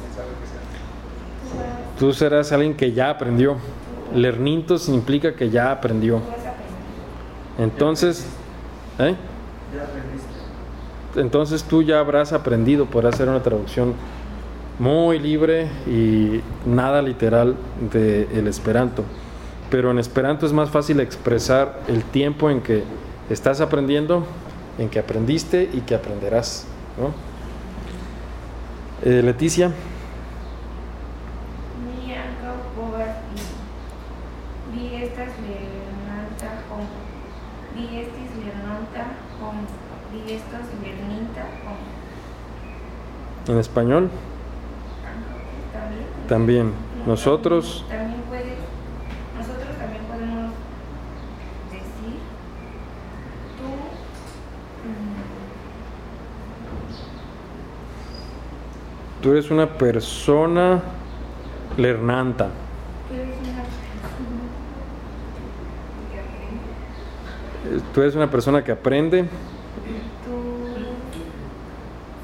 ¿Quién sabe qué sea? tú serás alguien que ya aprendió. Lernintos implica que ya aprendió. Entonces, ¿eh? Entonces tú ya habrás aprendido, podrás hacer una traducción muy libre y nada literal del esperanto. Pero en esperanto es más fácil expresar el tiempo en que estás aprendiendo, en que aprendiste y que aprenderás. ¿no? Eh, Leticia, Mi ankaŭ povas iri. Vi estas lernanta homo. Vi estis lernanta homo. Vi estos lerninta homo. En español También. Nosotros, También puedes, nosotros también podemos decir, tú, mm, tú eres una persona lernanta. tú eres una persona que aprende. Tú eres una persona que aprende. Tú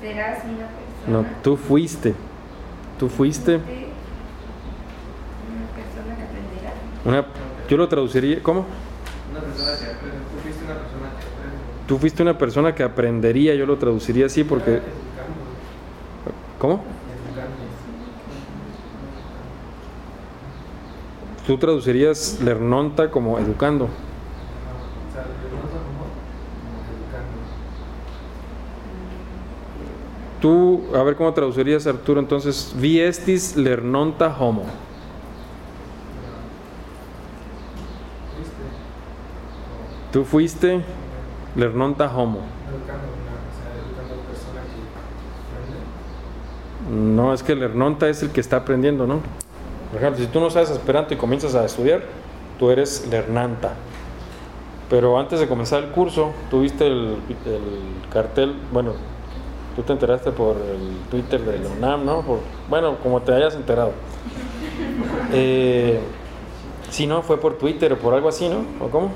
serás una No, tú fuiste. Tú fuiste Una persona que aprenderá. una... Yo lo traduciría... ¿Cómo? Una persona que aprende. Tú fuiste una persona que aprende. Tú fuiste una persona que aprendería, yo lo traduciría así porque... ¿Cómo? Tú traducirías lernonta como educando. O sea, de pronto como, como educando. Tú, a ver cómo traducirías Arturo entonces, vi estis lernonta homo. Tú fuiste lernonta homo. No, es que lernonta es el que está aprendiendo, ¿no? Por ejemplo, si tú no sabes esperanto y comienzas a estudiar, tú eres lernanta. Pero antes de comenzar el curso, tuviste el cartel, bueno, tú te enteraste por el Twitter de la UNAM, ¿no? Por- bueno, como te hayas enterado. Eh, si no, fue por Twitter o por algo así, ¿no? ¿O cómo?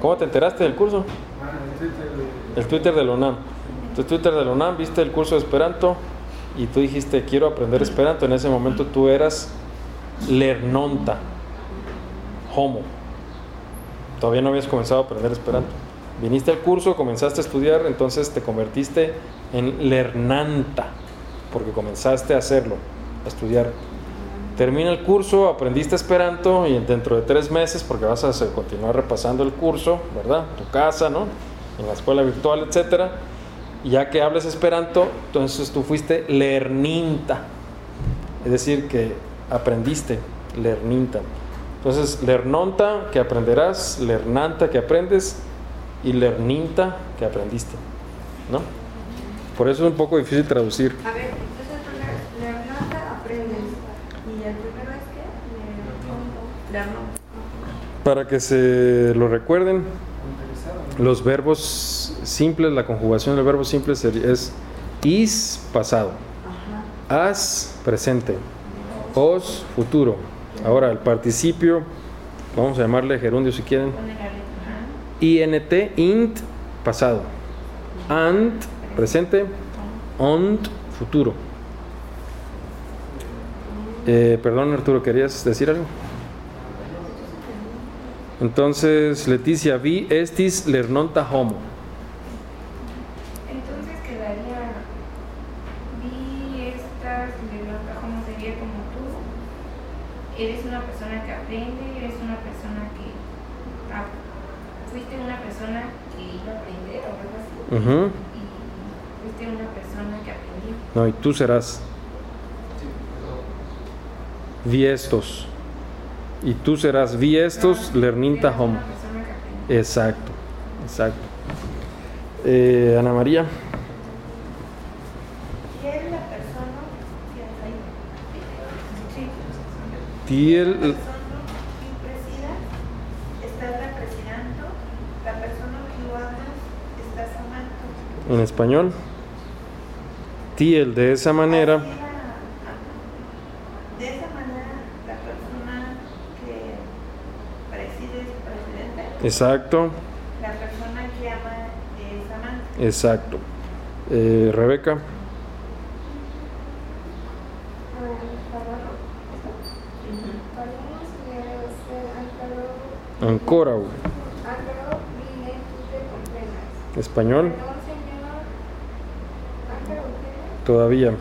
¿Cómo te enteraste del curso? Ah, El Twitter de la UNAM. Tu Twitter de la UNAM, viste el curso de Esperanto y tú dijiste, quiero aprender Esperanto. En ese momento tú eras lernonta, homo. Todavía no habías comenzado a aprender Esperanto. Viniste al curso, comenzaste a estudiar, entonces te convertiste en lernanta, porque comenzaste a hacerlo, a estudiar. Termina el curso, aprendiste Esperanto y dentro de tres meses, porque vas a continuar repasando el curso, ¿verdad? Tu casa, ¿no? En la escuela virtual, etcétera. Ya que hables Esperanto, entonces tú fuiste lerninta. Es decir, que aprendiste lerninta. Entonces, lernonta, que aprenderás, lernanta, que aprendes, y lerninta, que aprendiste. ¿No? Por eso es un poco difícil traducir. A ver, entonces tú aprendes. ¿Y el primero es? Leonardo. Para que se lo recuerden, los verbos simples, la conjugación del verbo simple es is, pasado, as, presente, os, futuro. Ahora, el participio, vamos a llamarle gerundio si quieren, int, int, pasado, and, presente, ont, futuro. Eh, perdón, Arturo, ¿querías decir algo? Entonces, Leticia, vi estis lernonta homo. Entonces quedaría, vi estas, de lo como sería como tú, eres una persona que aprende, eres una persona que, ah, fuiste una persona que iba a aprender así, Ujú. y fuiste una persona que aprendió. No, y tú serás. Vi estos. Y tú serás vi estos lerninta Eres homo. una persona que aprendió. Exacto, exacto. Eh, Ana María, la persona que tiel, La persona que presida, estás representando, la persona que lo amas, estás amando. En español. Tiel, de esa manera. De esa manera, la persona que preside es presidente, Exacto, la persona que ama es amante. exacto. Eh, Rebeca, Ancorau, español, todavía.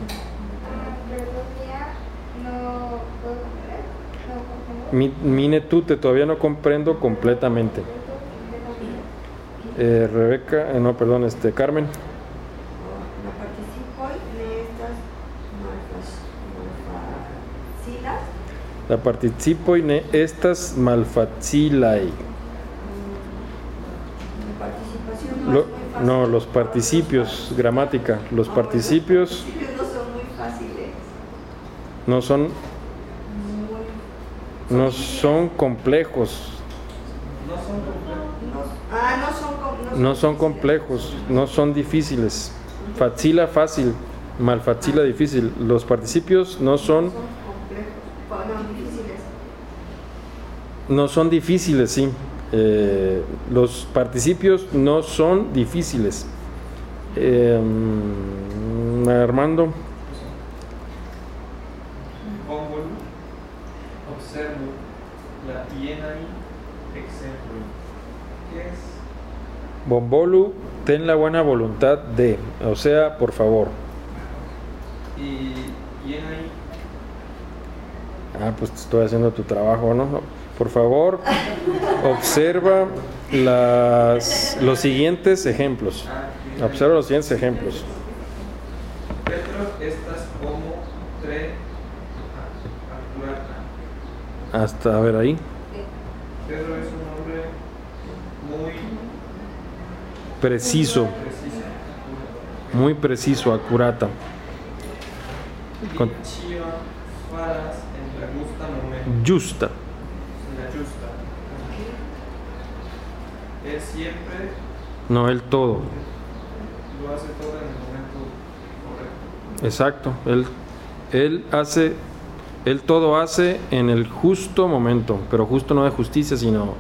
Mi, mine tute, todavía no comprendo completamente. Eh, Rebeca, eh, no, perdón, este, Carmen. La participo de estas malfacilas. La participo en estas malfacilae. Lo-. No, los participios, gramática. Los participios no son muy fáciles. no son, Muy- no son complejos. No son complejos, no son difíciles. Facila fácil, malfacila difícil. Los participios no son, no son difíciles, sí. Eh, los participios no son difíciles. Eh, Armando, observo la. ¿Qué es? Bombolu, ten la buena voluntad de, o sea, por favor. Y hiena Ah, pues te estoy haciendo tu trabajo, ¿no? Por favor, observa las, los siguientes ejemplos. Observa los siguientes ejemplos. Petro estas como tre accurata. Hasta, a ver ahí. Pedro es un hombre muy Preciso, muy preciso, acurata. Con- justa momento. Justa. En la justa. Es siempre No, el todo. lo hace todo en el momento correcto. Exacto. Él, él hace, él todo hace en el justo momento, pero justo no de justicia, sino,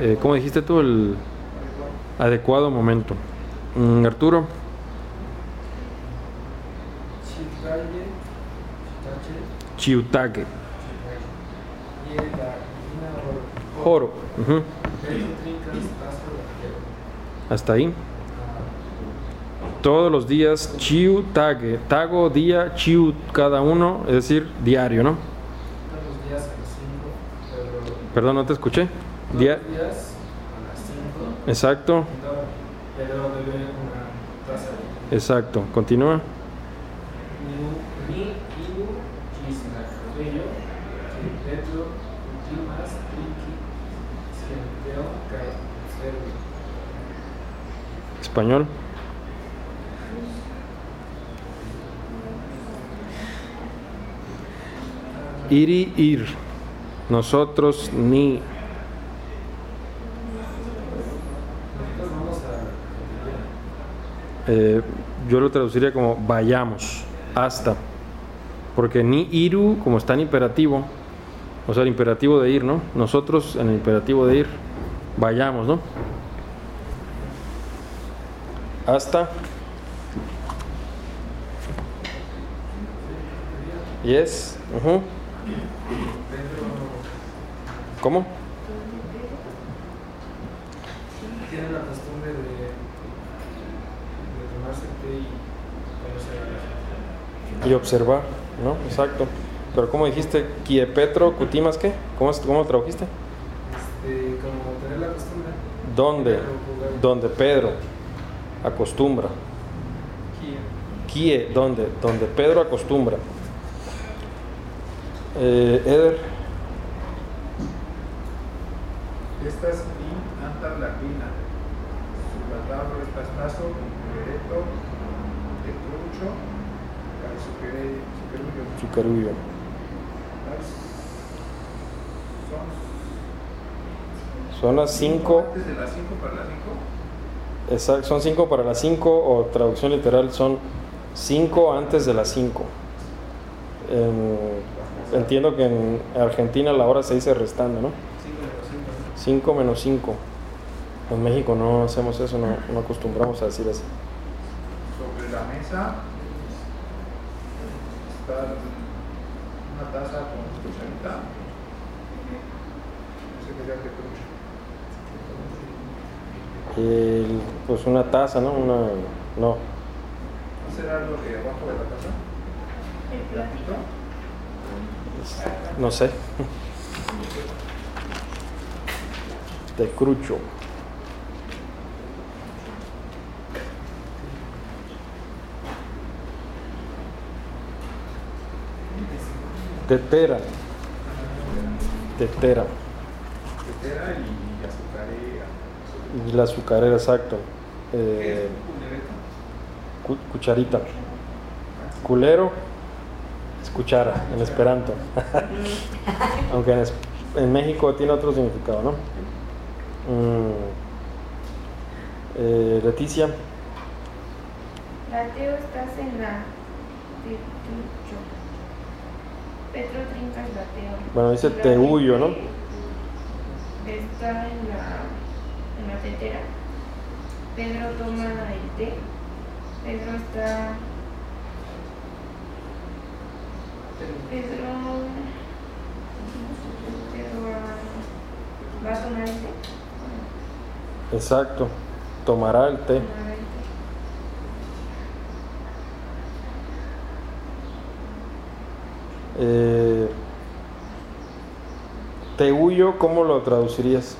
eh, ¿cómo dijiste tú? El adecuado momento. Mm, Arturo, chiutaque, y la Gina Oro. joro. Tazo, la Hasta ahí. Todos los días, chiu tague, tago, día, chiu, cada uno, es decir, diario, ¿no? días a las 5, pero Perdón, no te escuché. dos Día, días a las 5, exacto, exacto. Continúa. Ni iu gis la cabello, que Pedro ultimas trinki, sienteo cae observe. Español. Ir. Nosotros ni. Nosotros a Eh, yo lo traduciría como vayamos, hasta. Porque ni iru, como está en imperativo, o sea, el imperativo de ir, ¿no? Nosotros en el imperativo de ir, vayamos, ¿no? Hasta. Yes. ujú. Pedro ¿Cómo? tiene la costumbre de, de tomarse té y la Y observar, ¿no? Exacto. Pero ¿cómo dijiste? Kie Petro, Cutimas, ¿qué? ¿Cómo, cómo lo tradujiste? Este, como tener la costumbre. ¿Dónde? Donde Pedro acostumbra. Kie, ¿dónde? Donde Pedro acostumbra. Eh, Eder, Estas in antar la pina. Su patablo estas tazo, cucureto, de trucho. Chucarullo. Son Son las 5, antes de las 5 para las 5. Exacto, son 5 para las 5 o traducción literal son 5 antes de las 5. entiendo que en Argentina la hora se dice restando, ¿no? 5 menos 5. En México no hacemos eso, no, acostumbramos a decir así. Sobre la mesa está una taza con cucharita. No sé qué. El- pues una taza, ¿no? Una, no, ¿No será algo de abajo de la taza? El platito. no sé. De crucho. Tetera. Tetera. Tetera y. Y la azucarera, exacto. ¿Qué es Eh, cu- cucharita. Culero es cuchara en esperanto. Aunque en, es- en México tiene otro significado, ¿no? Mm. Eh, Leticia, Lateo estás en la. Petro trincas lateo. Bueno, dice teullo, ¿no? Está en la, Pedro toma el té. Pedro está. Pedro. Pedro va, a tomar el té. exacto. Tomará el té. Eh, teullo, ¿cómo lo traducirías?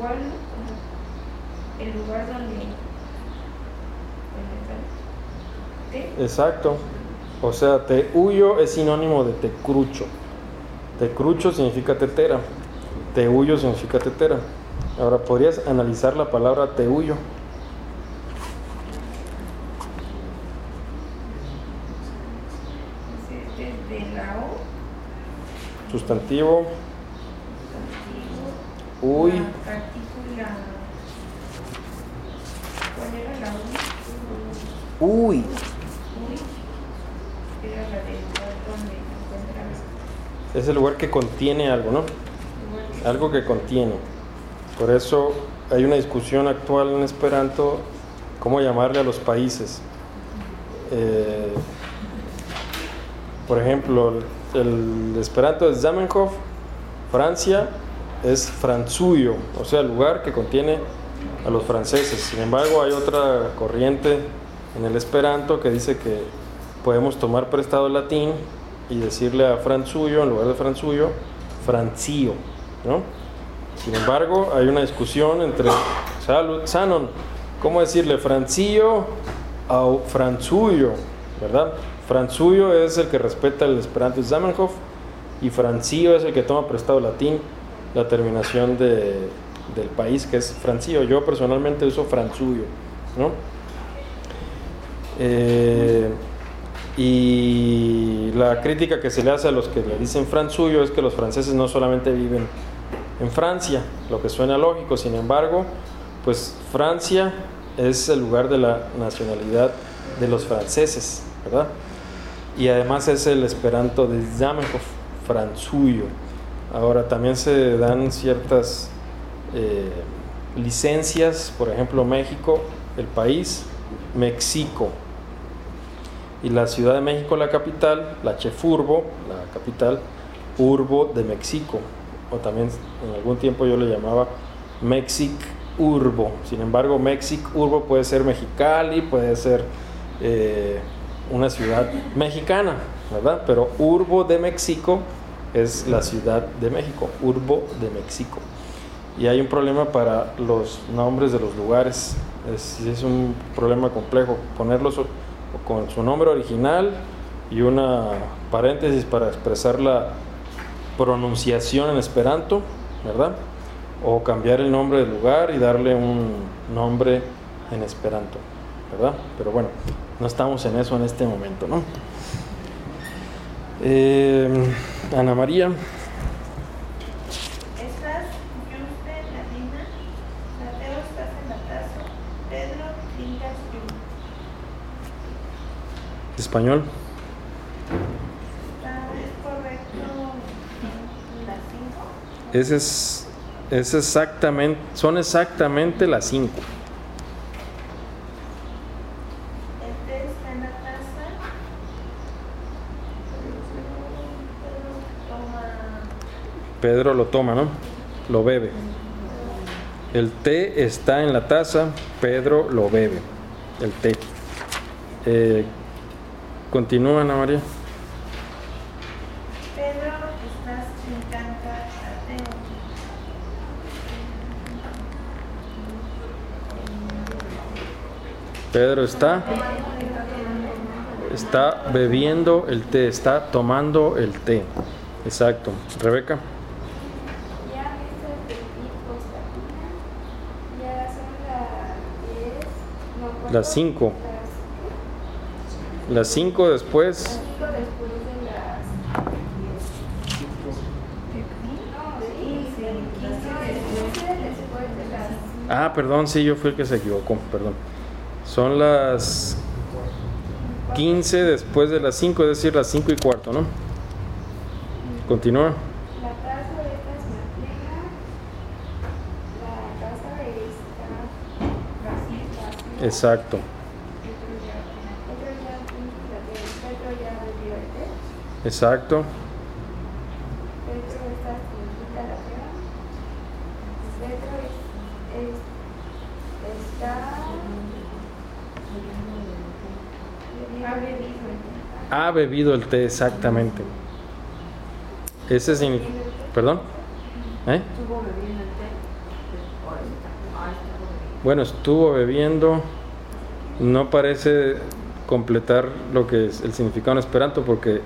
El lugar donde, el té. Exacto. O sea, teullo es sinónimo de tecrucho. Tecrucho significa tetera. Teullo significa tetera. Ahora, ¿podrías analizar la palabra teullo? Entonces, desde la O, Sustantivo. Uy. Uy. Uy, era la del lugar donde se encuentra Es el lugar que contiene algo, ¿no? Algo que contiene. Por eso hay una discusión actual en Esperanto, cómo llamarle a los países. Eh, por ejemplo, el, el Esperanto de Zamenhof, Francia, es franzuyo, o sea, el lugar que contiene a los franceses. Sin embargo, hay otra corriente en el Esperanto que dice que podemos tomar prestado el latín y decirle a Franzuyo, en lugar de Franzuyo, Francio, ¿no? Sin embargo, hay una discusión entre Salud, Sanon, ¿cómo decirle Francillo o Franzuyo? ¿Verdad? Franzuyo es el que respeta el esperanto de Zamenhof y Francio es el que toma prestado latín, la terminación de, del país que es Francio. Yo personalmente uso Franzuyo, ¿no? Eh, y la crítica que se le hace a los que le dicen franzuyo es que los franceses no solamente viven en Francia, lo que suena lógico, sin embargo, pues Francia es el lugar de la nacionalidad de los franceses, ¿verdad? Y además es el esperanto de Zamenhof, franzuyo. Ahora también se dan ciertas eh, licencias, por ejemplo México, el país, México, y la Ciudad de México, la capital, la Chefurbo, la capital, Urbo de México, o también en algún tiempo yo le llamaba Mexic Urbo. Sin embargo, Mexic Urbo puede ser Mexicali, puede ser eh, una ciudad mexicana, ¿verdad? Pero Urbo de México es la Ciudad de México, Urbo de México. Y hay un problema para los nombres de los lugares, es, un problema complejo, ponerlos con su nombre original y una paréntesis para expresar la pronunciación en esperanto, ¿verdad? O cambiar el nombre del lugar y darle un nombre en esperanto, ¿verdad? Pero bueno, no estamos en eso en este momento, ¿no? Eh, Ana María. Estás Yuste Latina, Mateo estás en la taza, Pedro Tringas. Español. ¿Está- ¿Es correcto las cinco? Ese es, es exactamente, son exactamente las 5. El té está en la taza. Pedro toma Pedro lo toma, ¿no? Lo bebe. El té está en la taza, Pedro lo bebe. El té. Eh, continúa, Ana María. Pedro, estás en canta ateo. Pedro está. Está bebiendo el té, está tomando el té. Exacto. Rebeca. Ya estas de tipo estatina, ya son las 10, no, ¿cuánto? Las 5. Las Las 5 después. las 5 después de las... No, sí, sí, 15 después de las... Ah, perdón, sí, yo fui el que se equivocó, perdón. Son las 15 después de las 5, es decir, las 5 y cuarto, ¿no? Continúa. La taza de estas plena, la taza está vacía. Exacto. Petro ya, Petro ya bebió el té. Exacto. Petro está quinta la tierra. Petro es, es- está... Ha bebido el té. Exactamente. Ese significa. ¿Perdón? ¿Eh? Bueno, estuvo bebiendo. No parece completar lo que es el significado en esperanto porque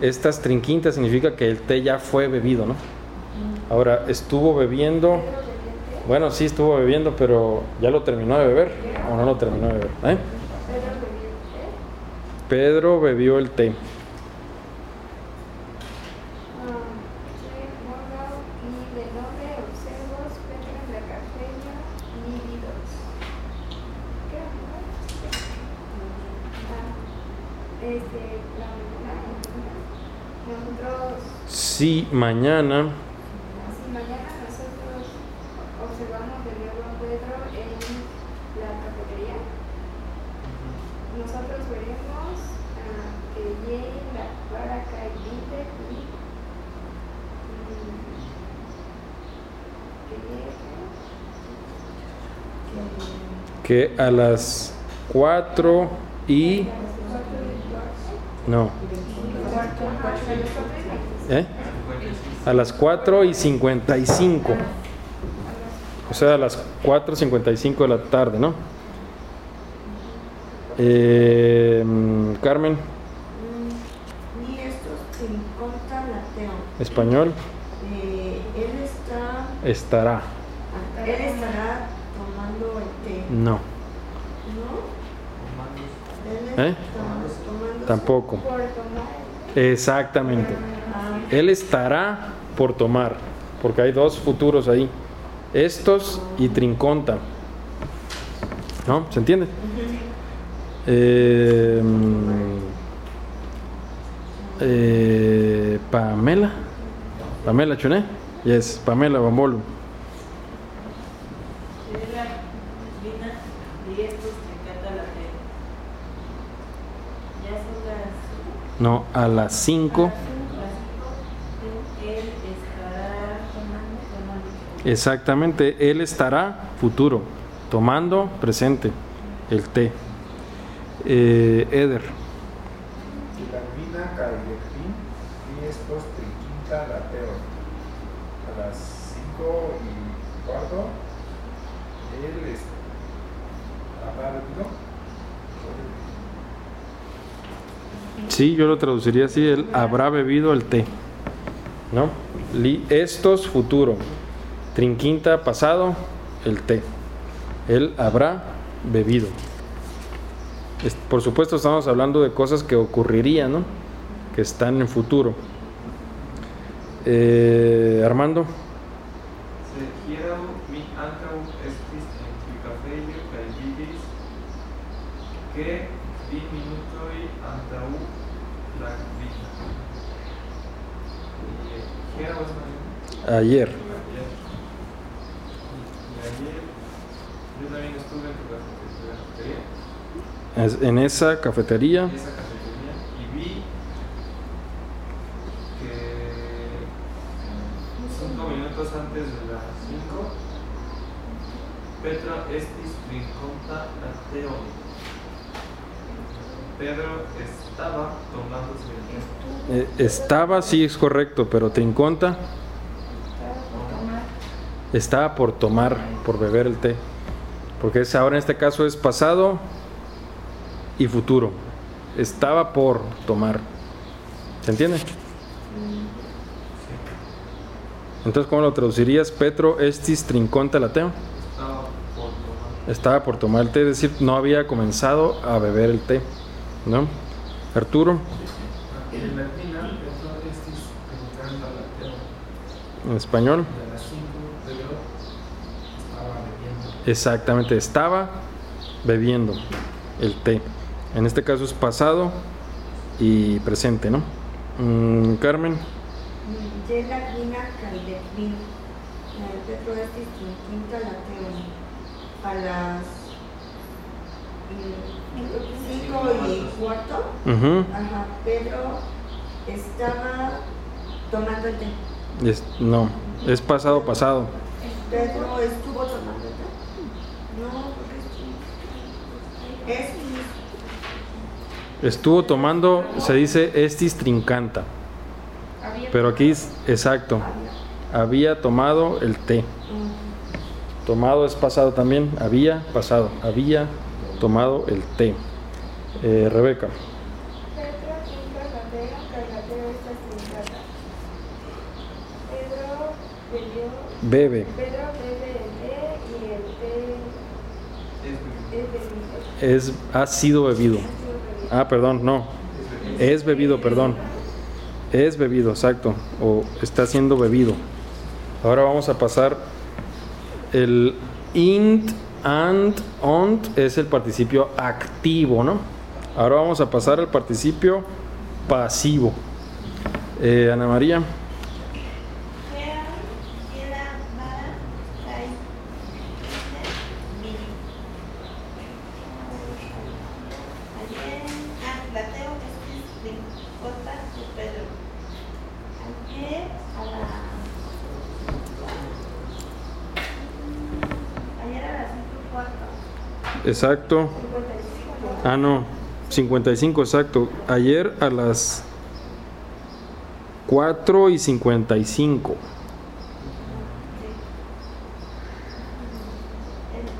estas trinquintas significa que el té ya fue bebido, ¿no? Ahora, estuvo bebiendo. Bueno, sí estuvo bebiendo, pero ¿ya lo terminó de beber o no lo terminó de beber? ¿Eh? Pedro bebió el té. Pedro bebió el té. Ah, Che, Morgao y de nombre observos Petro en la cafeña lívidos. ¿Qué? Ah, este, la mañana, nosotros, Sí, mañana. si mañana nosotros observamos de nuevo a Pedro en la cafetería, nosotros veremos ah, que llegue la baraca y vinte y mm, que llegue que a las 4 y No. Cuarto. ¿Eh? A las 4 y 55. O sea, a las 4.55 de la tarde, ¿no? Eh, Carmen, Ni estos trinconta lateo. español, Eh, él está. estará. Él estará tomando el té. No. ¿No? ¿Eh? Tampoco. Exactamente. Él estará por tomar, porque hay dos futuros ahí. Estos y Trinconta. ¿No? ¿Se entiende? Eh, eh, Pamela. Pamela Chuné. Yes, Pamela Bambolo. No, a las 5. Él estará tomando, tomando. Exactamente, él estará futuro, tomando presente el té. Eh, Eder. A las 5 y cuarto, él. ¿Habrá bebido? sí, yo lo traduciría así, él habrá bebido el té. ¿No? Li- estos futuro, trinquinta pasado, el té. Él habrá bebido. Por supuesto estamos hablando de cosas que ocurrirían, ¿no? Que están en futuro. Eh, Armando, Se hieraŭ mi ankaŭ estis en tiu kafejo kaj vidis, ke kvin minutoj antaŭ la kvina. Y hieraŭ es mañana. ayer. Ayer. Y ayer yo también estuve en tu cafetería, Es- En esa cafetería, en esa cafetería, y vi que cinco minutos antes de las cinco, Petro estis trinconta lateo. Pedro estaba tomándose el eh, estaba, sí es correcto, pero Trinconta estaba por tomar, por beber el té. Porque es ahora en este caso es pasado y futuro. Estaba por tomar. ¿Se entiende? Entonces, ¿cómo lo traducirías? Petro estis trinconta lateo. Estaba por tomar. El té, es decir, no había comenzado a beber el té. ¿No? Arturo, En español. Y a las 5 Pedro estaba bebiendo. Exactamente, estaba bebiendo el té. En este caso es pasado y presente, ¿no? Mm, Carmen, Llega Lina Caldequín. Petro estis trinquinta lateo. A las. 5 y cuarto. Ajá, Pedro estaba tomando el té. es- no, es pasado, pasado. Pedro estuvo tomando el té. No, porque es. Es. Estuvo tomando, se dice estis trincanta, pero aquí es exacto, había. tomado el té. Tomado es pasado también, había pasado, había tomado el té. Eh, Rebeca, bebe, Pedro bebe el té y el té Es es bebido. es, ha sido bebido. Ah, perdón, no. Es bebido, perdón. Es bebido, exacto. O está siendo bebido. Ahora vamos a pasar el int, and, ont es el participio activo, ¿no? Ahora vamos a pasar al participio pasivo. Eh, Ana María, Queda, queda, vara, hay, mil. Ayer, ah, Plateo, estis trincota de Pedro. Ayer a la. Ayer a las cinco y cuarto. Exacto. Ah, no. 55, exacto. Ayer a las 4 y 55. El té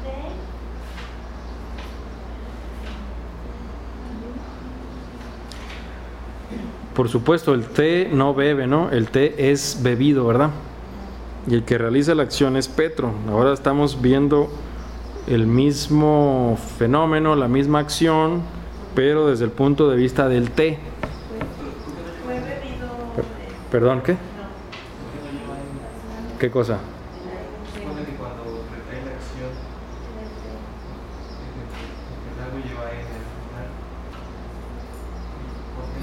Por supuesto, el té no bebe, ¿no? El té es bebido, ¿verdad? Y el que realiza la acción es Petro. Ahora estamos viendo el mismo fenómeno, la misma acción, pero desde el punto de vista del té. Perdón, ¿qué? ¿Por qué no lleva en- ¿Qué cosa?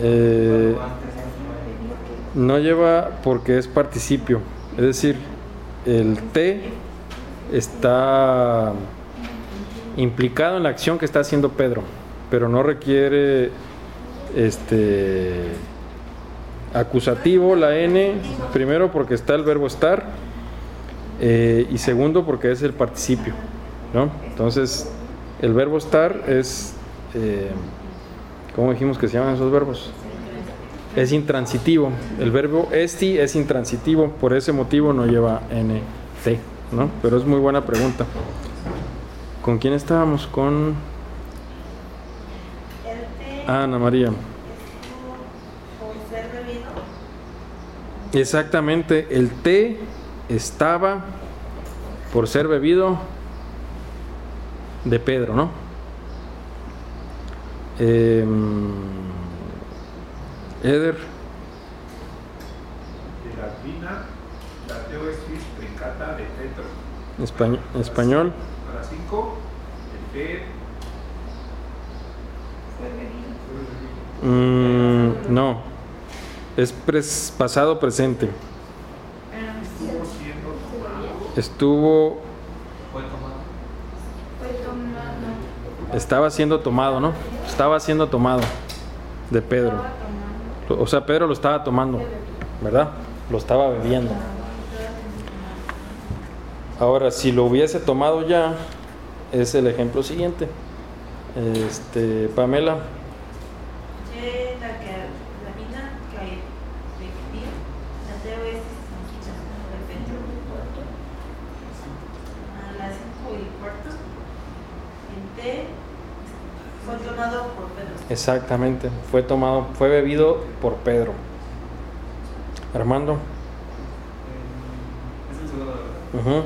Eh, no lleva porque es participio. Es decir, el té está implicado en la acción que está haciendo Pedro, pero no requiere este acusativo la n, primero porque está el verbo estar eh, y segundo porque es el participio, ¿no? Entonces, el verbo estar es eh, ¿cómo dijimos que se llaman esos verbos? Es intransitivo. El verbo esti es intransitivo, por ese motivo no lleva nt, ¿no? Pero es muy buena pregunta. ¿Con quién estábamos? Con El té Ana María. estuvo por ser bebido. Exactamente, el té estaba por ser bebido de Pedro, ¿no? Em, Eder, De la vina, la teo trincata de Petro. españ- español. A las 5, el té Mm, no, es pres- pasado presente. estuvo estaba siendo tomado, ¿no? Estaba siendo tomado de Pedro. O sea, Pedro lo estaba tomando, ¿verdad? Lo estaba bebiendo. Ahora, si lo hubiese tomado ya, es el ejemplo siguiente. Este, Pamela, fue tomado por Pedro. exactamente, fue tomado, fue bebido por Pedro. Armando, Eh, Es el segundo, ¿verdad?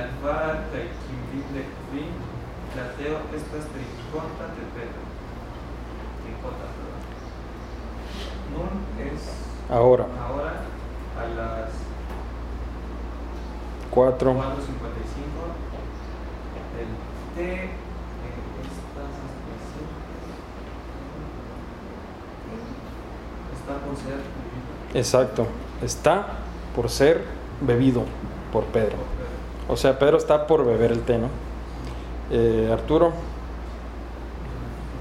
Ujú, Nun y el alfar kai kimbit de kufin, la teo estas triconta de Pedro. Triconta, perdón. Nun es ahora, ahora a las 4, 4.55. El té eh, estas está por ser exacto, está por ser bebido por Pedro. Pedro. O sea, Pedro está por beber el té, ¿no? Eh, Arturo,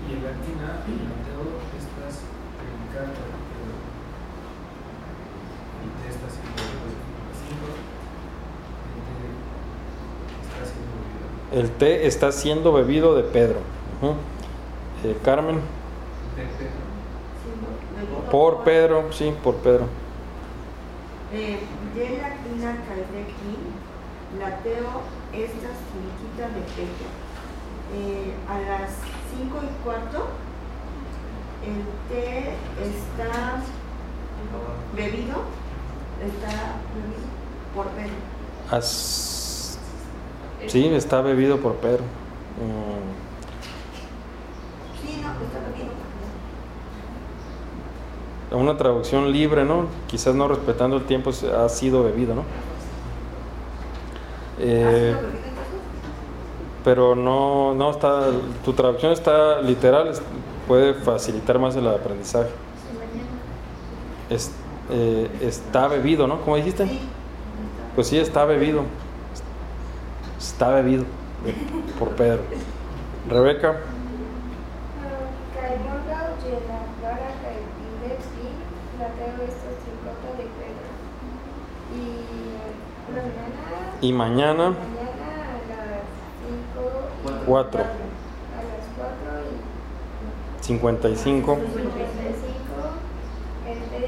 Y en latina, Mateo, estas predicar y te está haciendo el té está siendo bebido. el té está siendo bebido de Pedro. Eh, Carmen, De Pedro. por Pedro, sí, por Pedro. Eh, de la quina caldequín, la teo estas finiquitas de Petro. Eh, a las 5 y cuarto, el té está bebido, está bebido por Pedro. As- Sí, está bebido por Pedro. Mm, Sí, no, está bebido. Una traducción libre, ¿no? Quizás no respetando el tiempo, ha sido bebido, ¿no? ¿Ha Eh, pero no, no está, tu traducción está literal, puede facilitar más el aprendizaje. Es- eh, está bebido, ¿no? ¿Cómo dijiste? Pues sí, está bebido. Está bebido por Pedro. Rebeca, Caimorga llena para caer y la teo estos tricota de Pedro. Y la mañana. Y mañana Mañana a las 5 Cuatro. A las 4 y 55. 55. El D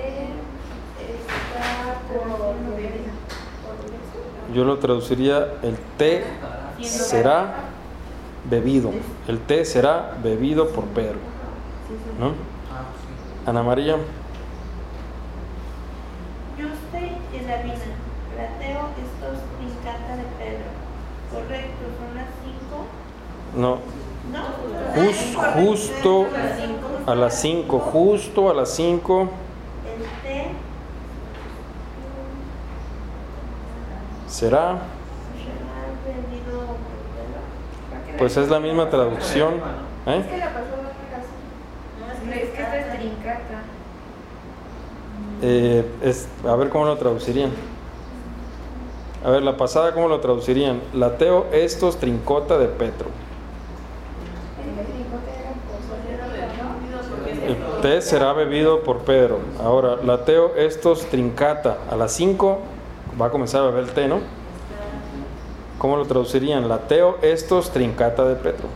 está por Yo lo traduciría, el té será bebido. El té será bebido por Pedro. ¿No? Ana María, Yuste y la mina. Plateo, estos me encanta de Pedro. Correcto, son las cinco. No, ¿No? Jus- justo a las 5, justo a las 5 El té será, pues es la misma traducción. ¿eh? que la pasó la casa. No, es No, que es que esta es trincata. Eh, es, a ver cómo lo traducirían. A ver, la pasada, ¿cómo lo traducirían? Lateo estos trincota de Petro. El té será bebido por Pedro. Ahora, lateo estos trincata. A las 5 va a comenzar a beber el té, ¿no? ¿Cómo lo traducirían? Lateo estos trincata de siendo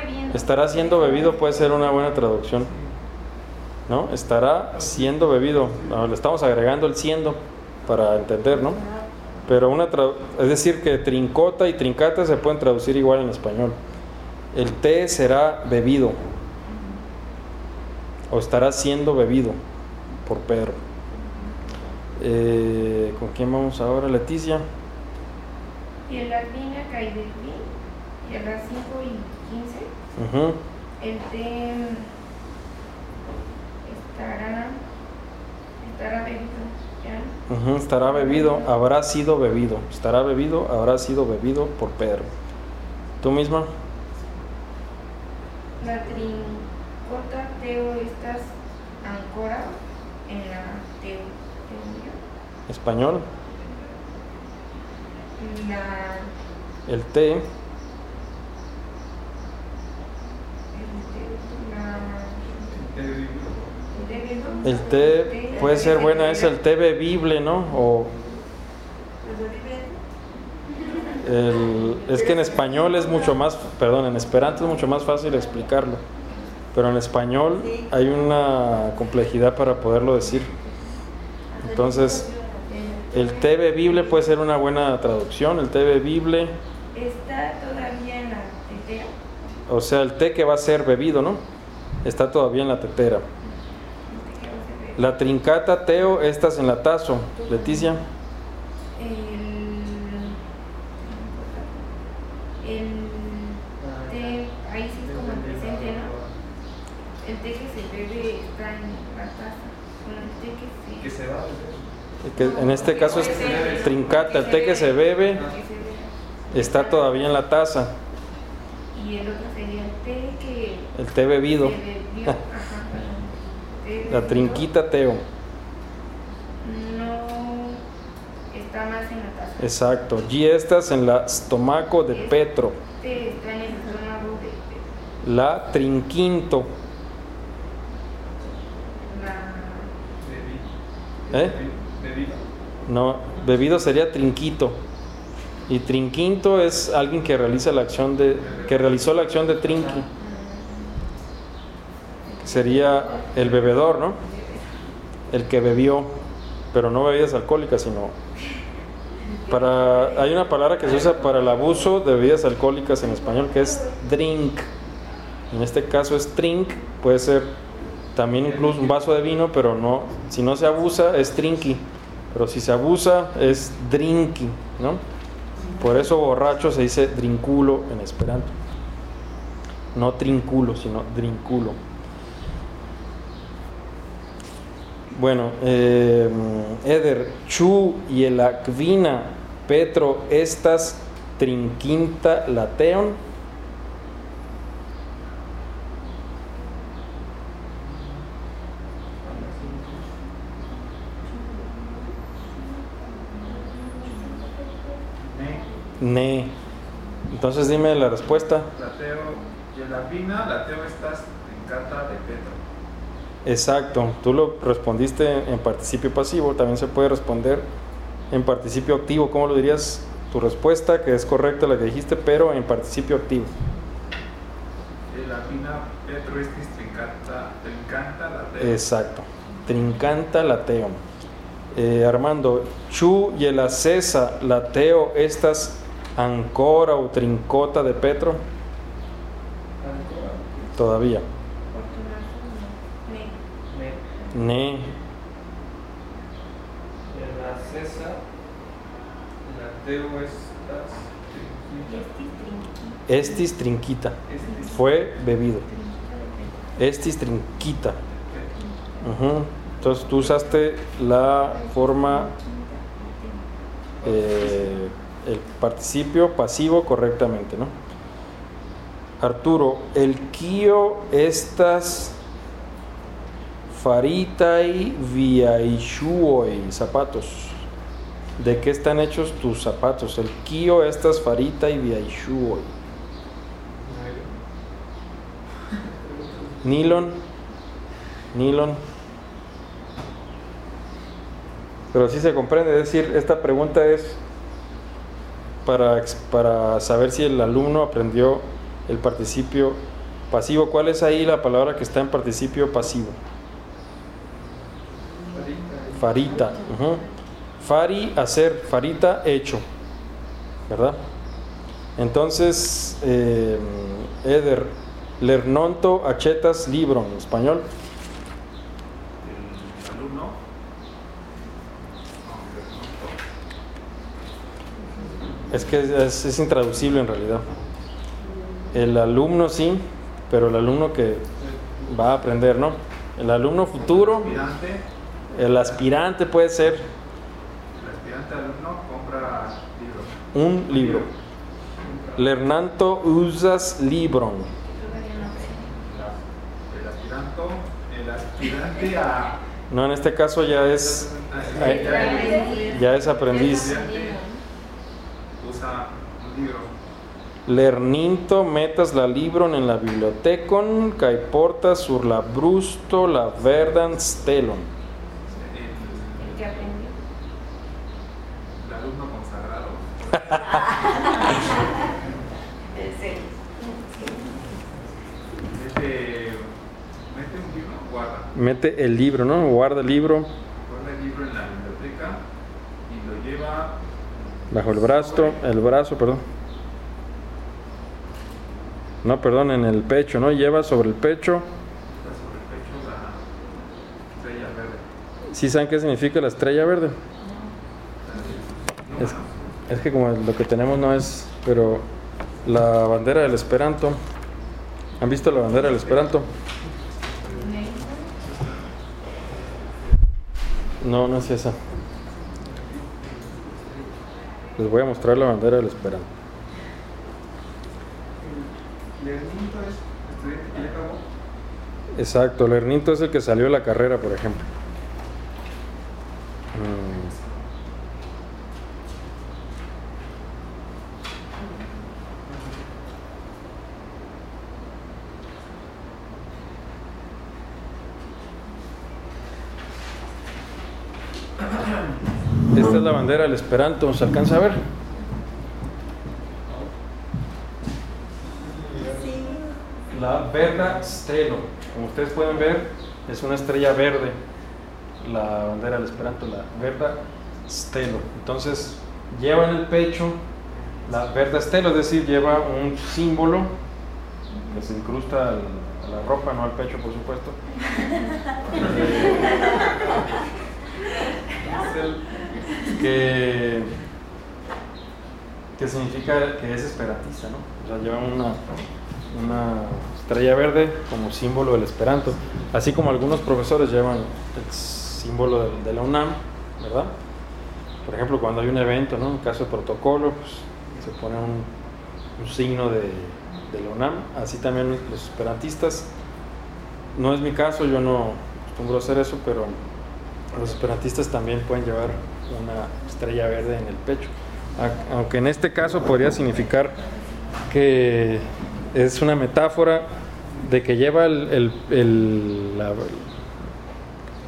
bebido. Estará siendo bebido puede ser una buena traducción. ¿No? Estará siendo bebido. No, le estamos agregando el siendo para entender, ¿no? Pero una tra- es decir que trincota y trincata se pueden traducir igual en español. El té será bebido o estará siendo bebido por Pedro. Eh, ¿Con quién vamos ahora? Leticia. Y en la línea cae del. Y a las 5 y 15. Ujú. El té estará, estará bebido. Estará bebido, habrá sido bebido. Estará bebido, habrá sido bebido por Pedro. ¿Tú misma? La trincota teo estás ancora en la teo. Español. La, El té, el la, el té puede ser buena, es el té bebible, ¿no? O el- es que en español es mucho más, perdón, en esperanto es mucho más fácil explicarlo. Pero en español hay una complejidad para poderlo decir. Entonces, el té bebible puede ser una buena traducción, el té bebible. Está todavía en la tetera. O sea, el té que va a ser bebido, ¿no? Está todavía en la tetera. La trincata, Teo, estás en la tazo. Leticia, El, el té, ahí sí es como el presente, ¿no? El té que se bebe está en la taza. Bueno, el té que se... Que se va que en este caso es trincata, el té que se bebe que se bebe. está todavía en la taza. Y el otro sería el té que El té bebido, se bebió. Ajá, perdón. Té la trinquita, Teo. No está más en la taza. Exacto. Y estás en la estomaco de Petro. Té está en el estómago de Pedro. La trinquinto. La, ¿Eh? Bebido. No, bebido sería trinquito. Y trinquinto es alguien que realiza la acción de que realizó la acción de trinqui. Sería el bebedor, ¿no? El que bebió, pero no bebidas alcohólicas, sino para hay una palabra que se usa para el abuso de bebidas alcohólicas en español que es drink. En este caso es drink, puede ser también incluso un vaso de vino, pero no si no se abusa es trinqui. Pero si se abusa es drinky, ¿no? Por eso borracho se dice drinculo en esperanto. No trinculo, sino drinculo. Bueno, eh, Eder, Chu y el Acvina, Petro, estas trinquinta lateon. Ne, Ne. Entonces dime la respuesta. Lateo, Yelavina, Lateo estás en cata de Petro. Exacto, tú lo respondiste en participio pasivo, también se puede responder en participio activo. ¿Cómo lo dirías, tu respuesta, que es correcta la que dijiste, pero en participio activo. El lapina Petro estis trincanta, trincanta la teo. Exacto. Trincanta lateo. Eh, Armando, chu y el acesa lateo estas ancora o trincota de Petro. Todavía. Me. Ne. En la cesa, la teo estas trinquita. Estis Estis trinqui- trinquita. Fue bebido. Estis trinquita. Entonces tú usaste la forma, eh, el participio pasivo correctamente, ¿no? Arturo, el kio estas faritai viaishuoi, zapatos. ¿De qué están hechos tus zapatos? El kio estas faritai viaishuoi. Nylon. Nylon. Pero sí se comprende, es decir, esta pregunta es para, para saber si el alumno aprendió el participio pasivo. ¿Cuál es ahí la palabra que está en participio pasivo? Farita. Fari, hacer. Farita, hecho. ¿Verdad? Entonces, eh, Eder, lernonto achetas libro en español. El alumno. Es que es, es intraducible en realidad. El alumno sí, pero el alumno que va a aprender, ¿no? El alumno futuro, Aspirante, el aspirante puede ser el aspirante alumno compra libros. un libro. Lernanto usas libron. El aspiranto, el aspirante a. No, en este caso ya es, a- Ay. ya- es aprendiz. usa un libro. Lerninto metas la libron en la bibliotecon, kai portas sur la brusto la verdan stelon. El, El que aprendió. el alumno consagrado. Mete, mete un libro, guarda. Mete el libro, ¿no? Guarda el libro Guarda el libro en la biblioteca y lo lleva bajo el brazo, el brazo, perdón. No, perdón, en el pecho, ¿no? Lleva sobre el pecho. está sobre el pecho la estrella verde. ¿Sí saben qué significa la estrella verde? Es, es que como lo que tenemos no es, pero la bandera del Esperanto. ¿Han visto la bandera del Esperanto? No, no es esa. Les voy a mostrar la bandera del Esperanto. Lernito es estudiante que acabó. Exacto, es el que salió de la carrera, por ejemplo. Mm. Esta es la bandera del Esperanto, ¿se alcanza a ver? La Verda Stelo. Como ustedes pueden ver, es una estrella verde. La bandera del Esperanto, la Verda Stelo. Entonces, lleva en el pecho la Verda Stelo, es decir, lleva un símbolo que se incrusta al- a la ropa, no al pecho, por supuesto. Es el- que, que significa que es esperantista, ¿no? O sea, lleva una, una estrella verde como símbolo del esperanto, así como algunos profesores llevan el símbolo de, de la UNAM, ¿verdad? Por ejemplo, cuando hay un evento, ¿no? En caso de protocolo, pues se pone un, un signo de, de la UNAM, así también los esperantistas. No es mi caso, yo no acostumbro a hacer eso, pero los esperantistas también pueden llevar una estrella verde en el pecho. Aunque en este caso podría significar que es una metáfora de que lleva el- el- el- la,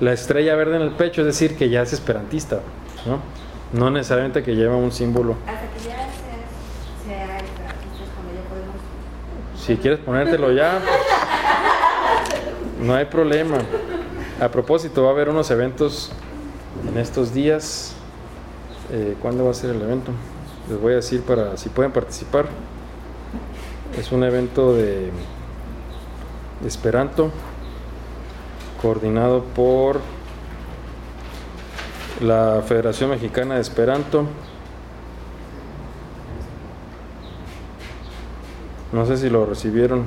la estrella verde en el pecho, es decir, que ya es esperantista, ¿no? No necesariamente que lleva un símbolo Hasta que ya podemos... Si quieres ponértelo ya, no hay problema. A propósito, va a haber unos eventos en estos días. Eh, ¿Cuándo va a ser el evento? Les voy a decir para si pueden participar. Es un evento de, Esperanto coordinado por la Federación Mexicana de Esperanto. No sé si lo recibieron.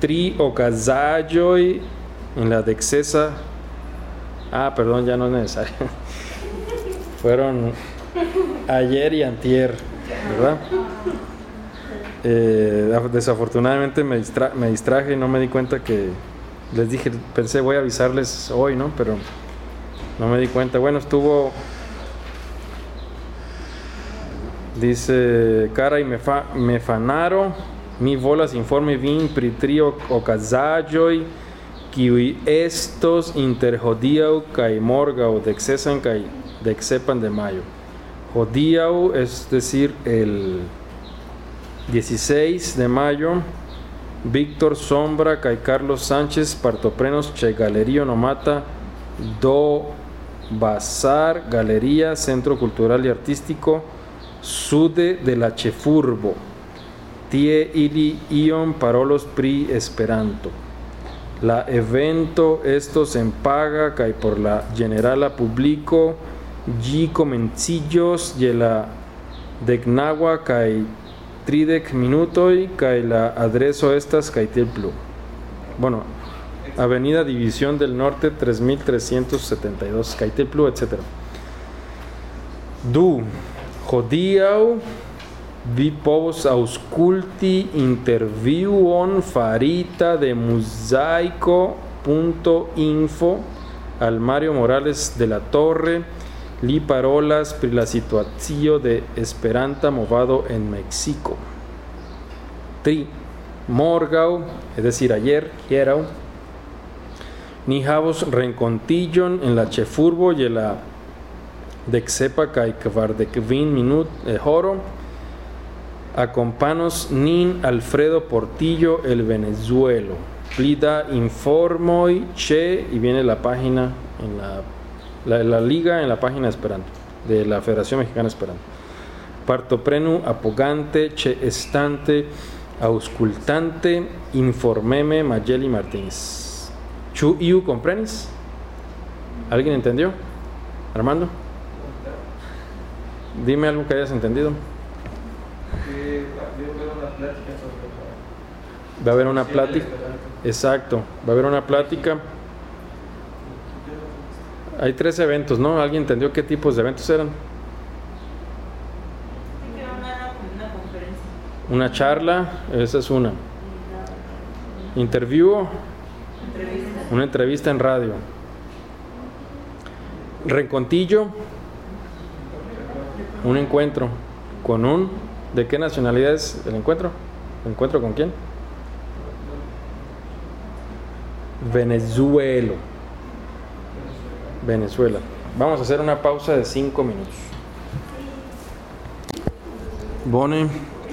Tri Okazayoi en la Dexesa. Ah, perdón, ya no es necesario. Fueron ayer y antier, ¿verdad? Eh, desafortunadamente me, distra- me distraje y no me di cuenta que les dije, pensé voy a avisarles hoy, ¿no? Pero no me di cuenta. Bueno, estuvo. Dice Cara y Mefa- Mefanaro, mi volas informe vin pri trio okazajoj kiuj estos inter hodiaŭ kaj morgaŭ dexesan kaj dexepan de mayo. Hodiaŭ es decir, el 16 de mayo, Víctor Sombra kaj Carlos Sánchez partoprenos ĉe Galerio Nomata do Bazar Galería Centro Cultural y Artístico Sude de la Chefurbo Tie ili ion parolos pri Esperanto La evento estos en paga kaj por la generala publico Gi komencillos je la deknaŭa kaj tridek minutoj kaj la adreso estas kaj tiel plu Bueno, Avenida División del Norte 3372, Caiteplu, etc. Du, hodiaŭ vi povos aŭskulti intervjuon farita de muzaico.info al Mario Morales de la Torre. Li parolas pri la situacio de Esperanta movado en Mexico. Tri, morgaŭ, es decir, ayer, hieraŭ, ni havos rencontillon en la ĉefurbo je la deksepa kaj kvardekvin minut eh, horo akompanos nin Alfredo Portillo el Venezuelo. Pli da informoj ĉe y viene la página en la, la, liga en la página Esperanto de la Federación Mexicana Esperanto. Partoprenu apogante ĉe estante auscultante informeme Mayeli Martínez. Chu iu comprenis? ¿Alguien entendió? Armando, dime algo que hayas entendido. Que también veo una plática sobre la Va a haber una plática. Exacto, va a haber una plática. Hay tres eventos, ¿no? ¿Alguien entendió qué tipos de eventos eran? Una, charla, esa es una. Interview, Entrevista. una entrevista en radio. Rencontillo, un encuentro con un... ¿De qué nacionalidad es el encuentro? ¿Encuentro con quién? Venezuela. Venezuela. Vamos a hacer una pausa de cinco minutos. Bone,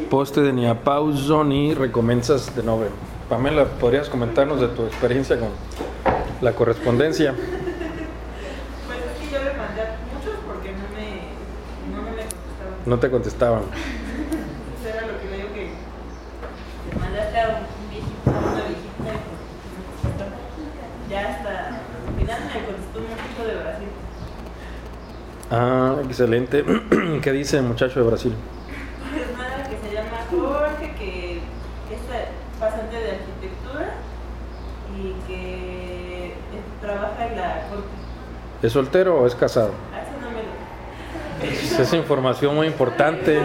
poste de ni a pauso ni recomenzas de nuevo. Pamela, ¿podrías comentarnos de tu experiencia con la correspondencia? Pues es que yo le mandé a muchos porque no me, no me contestaban. No te contestaban. Eso era lo que le digo que le mandaste a un viejito, a una viejita y pues no contestó. Ya hasta al final me contestó un chico de Brasil. Ah, excelente. ¿Qué dice el muchacho de Brasil? Pues nada, que se llama Jorge, que es pasante de arquitectura y que eh, trabaja en la corte. ¿Es soltero o es casado? Ah. Esa es información muy importante.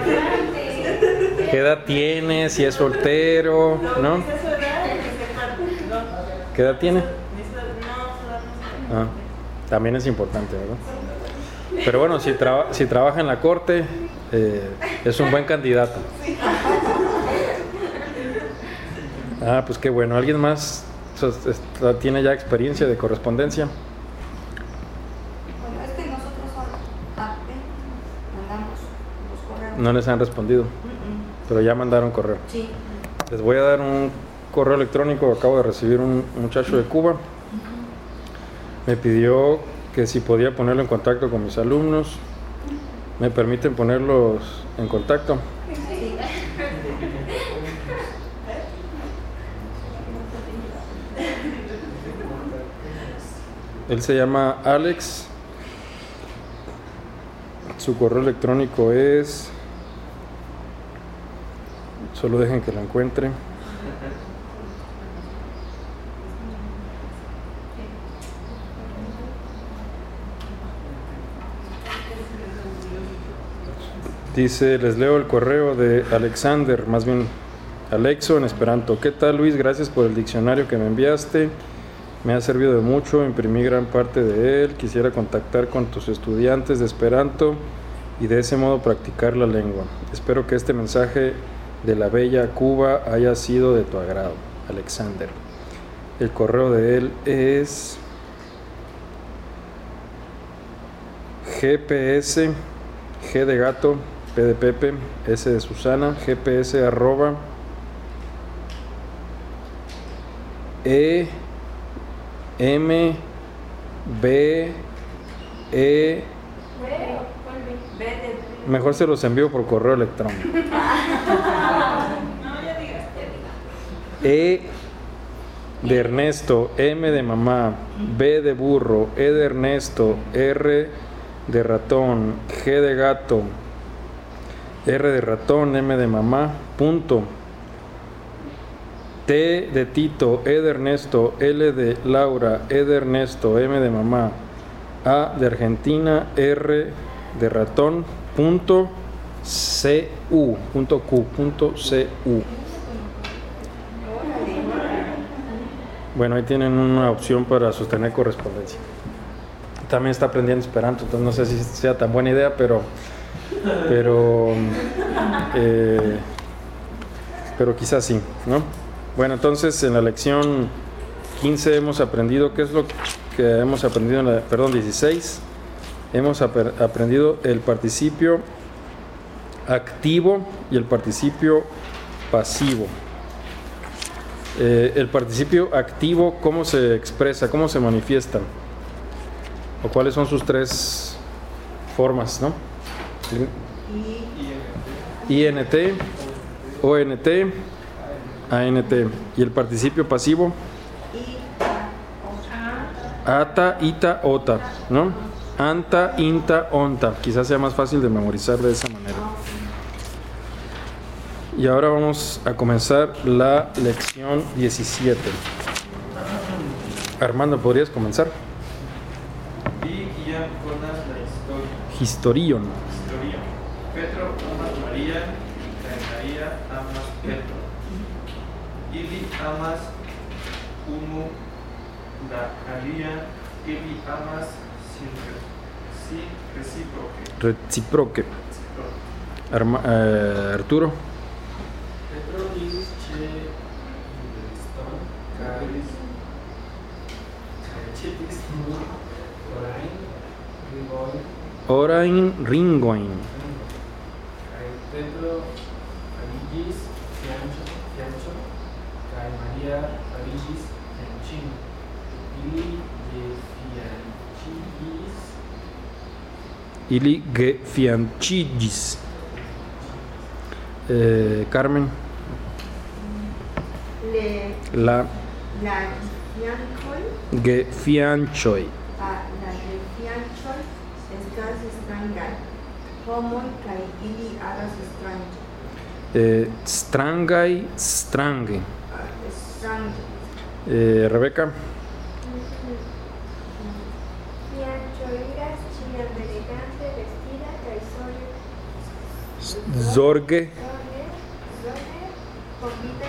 ¿Qué edad tiene? Si es soltero, ¿no? No, ¿Qué edad tiene? Ah, también es importante, ¿verdad? Pero bueno, si, traba- si trabaja en la corte, eh, es un buen candidato. Ah, pues qué bueno. ¿Alguien más tiene ya experiencia de correspondencia? Bueno, es que nosotros son mandamos los correos. No les han respondido. Pero ya mandaron correo. Sí. Les voy a dar un correo electrónico, acabo de recibir un muchacho de Cuba. Me pidió que si podía ponerlo en contacto con mis alumnos. ¿Me permiten ponerlos en contacto? Él se llama Alex. Su correo electrónico es... Solo dejen que lo encuentre. Dice, les leo el correo de Alexander, más bien Alexo en Esperanto. ¿Qué tal Luis? Gracias por el diccionario que me enviaste. Me ha servido de mucho, imprimí gran parte de él. Quisiera contactar con tus estudiantes de Esperanto y de ese modo practicar la lengua. Espero que este mensaje de la bella Cuba haya sido de tu agrado, Alexander. El correo de él es GPS, G de gato, P de Pepe, S de Susana, GPS arroba E M B E Mejor se los envío por correo electrónico. No, ya digas, ya digas. E de Ernesto, M de mamá, B de burro, E de Ernesto, R de ratón, G de gato, R de ratón, M de mamá, punto. T de Tito, E de Ernesto, L de Laura, E de Ernesto, M de mamá, A de Argentina, R de ratón, punto CU, punto Q, punto CU. Bueno, ahí tienen una opción para sostener correspondencia. También está aprendiendo Esperanto, entonces no sé si sea tan buena idea, pero, pero, eh, pero quizás sí, ¿no? Bueno, entonces en la lección 15 hemos aprendido, ¿qué es lo que hemos aprendido en la, perdón, 16? Hemos aprendido el participio activo y el participio pasivo. Eh, el participio activo, ¿cómo se expresa? ¿Cómo se manifiesta? ¿O cuáles son sus tres formas, no? INT, ONT, ANT. ¿Y el participio pasivo? Ata, ita, ota, ¿no? Anta, inta, onta. Quizás sea más fácil de memorizar de esa manera. Y ahora vamos a comenzar la lección 17. Armando, ¿podrías comenzar? Vi Ian Conas la historia. Historion. Historia. Petro amas María y María amas Petro. Ili amas la amas sin, re- sin recíproque. Reciproque. recíproque. Arma- eh, Arturo. Orain Ringoin. kai alia fariĝis senĉino. Ili gefianĉiĝis. Ili gefianĉiĝis. Eh, Carmen. Le, la. La gefianĉoj. Gefianĉoj. La gefianĉoj estas strangaj. Homoj kai ili aras strange. Eh, strangai strangai. Eh, Rebeca. Zorge. solle solle convita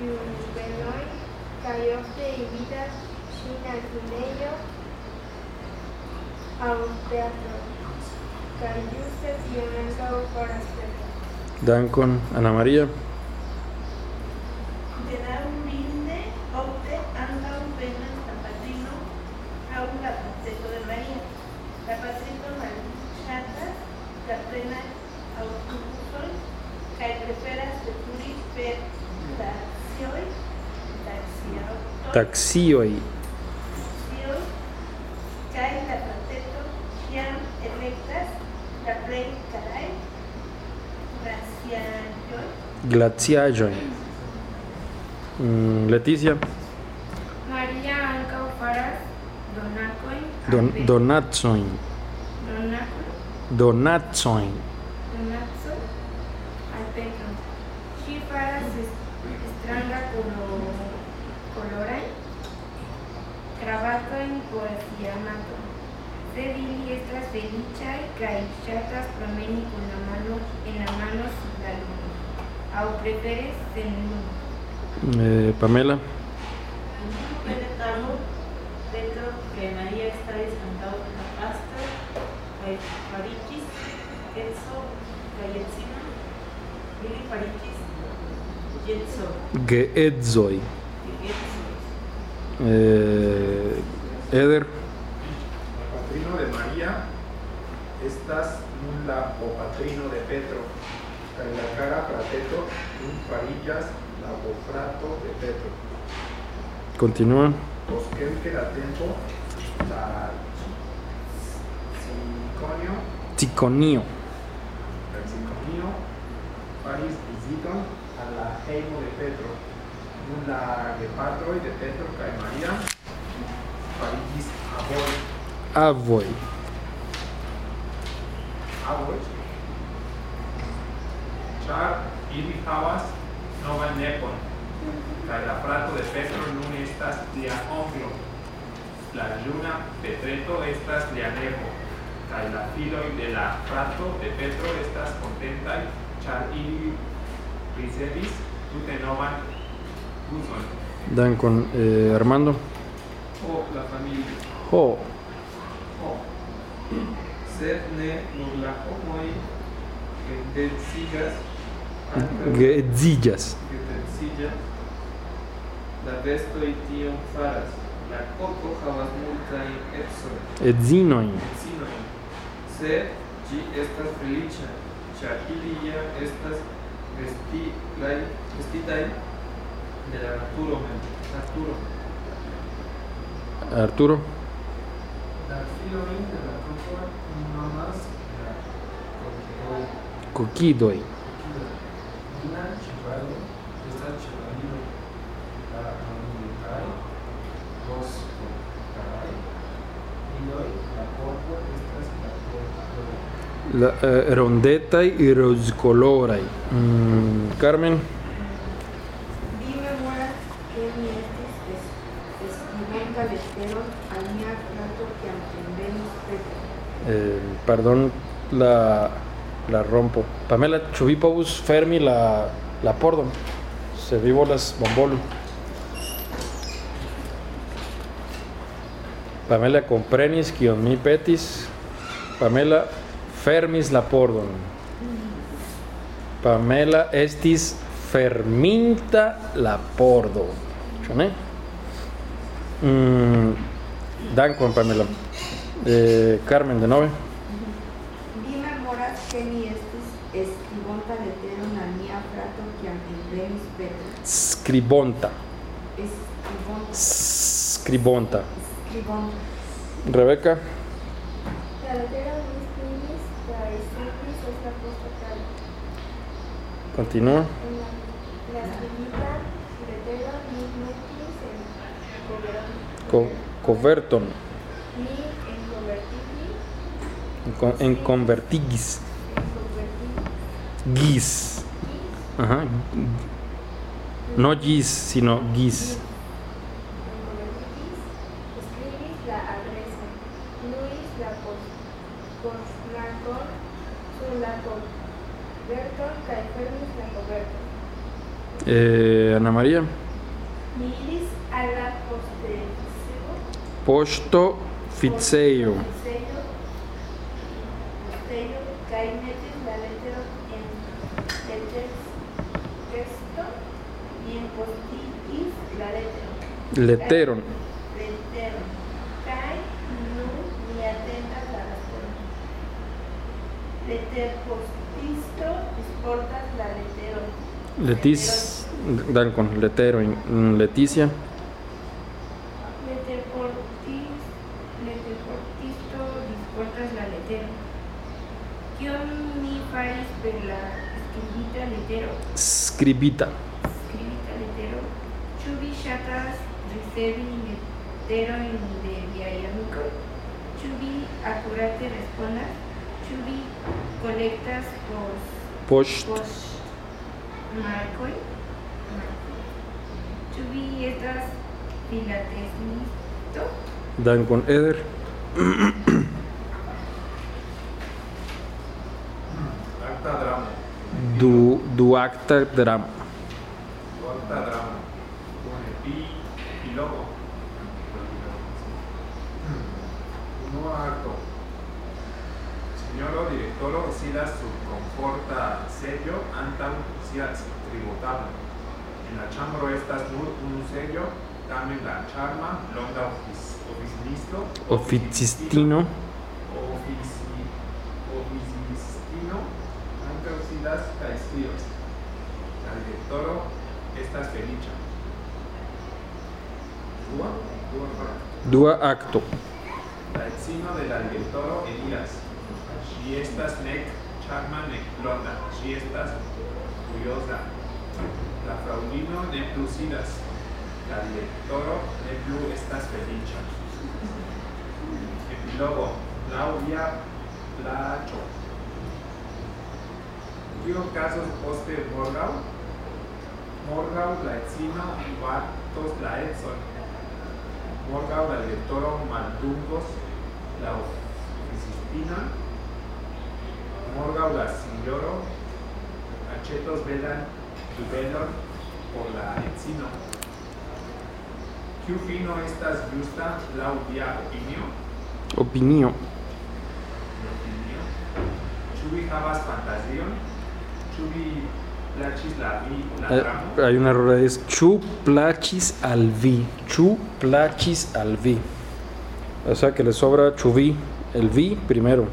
junuloj kaj ofte invitas ŝin al kinejo aŭ teatro kaj ĝuste tion ankaŭ faras Petro. Dankon, Ana Maria. De la humilde un ankaŭ venas la patrino aŭ la princeto de María. La patrino malŝatas la plena aŭtobusoj kaj se veturi per la Taxioi. taksioj, kaj la patrino jam elektas la plej karaj glaciaĵoj Glaciaĵoj. Mm, Leticia. Maria ankaŭ faras Don, donacojn. Donakojn Donacojn. Donaco al Petro. Ŝi faras es- stranga kolo- kolorajn kravatojn por sia amato. Sed ili estas feliĉaj kaj ŝatas promeni kun la mano en la mano la luno. Aŭ prefere sen luno. Eh, Pamela. Petro que María está descantado en la pasta, kaj fariĝis edzo kaj edzino, ili fariĝis gedzo Geedzoj. geedzo. Eh, Eder. El patrino de María, estas nun la o patrino de Petro, la cara frateto nun farillas la bofrato de Petro. Continúa. Post kelke da tempo la ciconio Ticonio. la ciconio viziton al la hejmo de Petro. dum la gepatroj de Petro kaj Maria fariĝis avoj. Avoj. Avoj. Ĉar ili havas novan nepon kaj la frato de Petro nun estas lia onklo. La juna Petreto estas lia nepo kaj la filoj de la frato de Petro estas kontentaj ĉar ili ricevis tute novan uzon. Dankon, eh, Armando. O la familio. Ho. O. Sed ne nur la homoj geedzigas ankaŭ Geedzillas. geedziĝas. La bestoj tion faras. La koko havas multajn ecojn. Edzinojn. Sinojn. Sed ĝi estas ili ja estas vestilaj, vestitaj de la naturo mem. Naturo. Arturo. La filojn de la grupo nomas la kokidoj. Kokidoj. Una ĉevalo estas ĉevalino la amikaj, dos karaj, idoj la korpo estas la korpo. La, eh, rondetaj y rozkoloraj. Mm, Carmen. Vi memoras que mi estis es- escribonta leteron al mia frato kiam envenis Petro. Eh, perdón, la, la rompo. Pamela, povus fermi la, la pordon? Se vi volas bonvolu. Pamela komprenis kion mi petis. Pamela fermis la pordon. Pamela estis ferminta la pordo. Ĉu? Mm, Pamela. Eh, Carmen, de nove. Vi memoras que mi estis escribonta frato Petro. Scribonta. Escribonta. Scribonta. Escribonta. Rebeca. La letero En con- En convertigis. Gis. Ajá. No gis, sino gis. enconvertigis, escribis la adreson, luis la post, postmarkon sur la coverton kaj fermis la coverton. Eh, Ana María. Mi iris al la posteco, Posto Fizeio. sello, metes la letra en el tex- texto y en postis la letra. Leteron. Letero. Cae, nu, ni atentas la razón. Leter postisto, exportas la letero. Letis. Dan con letero. mm, Leticia. Leterportis, leterportisto, dispuestas la letero. Kion mi faris per la skribita letero? Scribita. Skribita letero. Ĉu vi ŝatas ricevi leterojn de viaj amikoj? Ĉu vi akurate respondas? Ĉu vi kolektas post Post. post markoj? Ĉu vi estas filatelisto? Dan con eder. Acta drama. Du, du acta drama. Acta drama. Con epi y logo. Nuevo acto. Signoro directoro sidas sub comforta serio antam sias tributablo. En la chambro estas nur unu serio, tamen la charma, longa oficinisto, Oficistino. sidas kaj scios. La direktoro estas feliĉa. Dua, dua parto. Dua acto. La edzino de la direktoro eliras. Ŝi estas nek charma nek blonda. Ŝi estas curiosa. La fraŭlino ne plu sidas. La direktoro ne plu estas feliĉa. Epilogo. Claudia Placho. Tio casos poste morgau, morgau la edzino batos la edzon, morgau la lectoro maldungos la oficispina, morgau la signoro acetos velan jubelon por la edzino. Ciu fino estas justa la dia opinio? Opinio. Opinio. Ĉu vi havas fantazion? Ĉu vi plaĉis la vi la Eh, dramo? hay un error. Es chu plachis al vi. Chu plachis al vi. O sea que le sobra chuvi. El vi primero.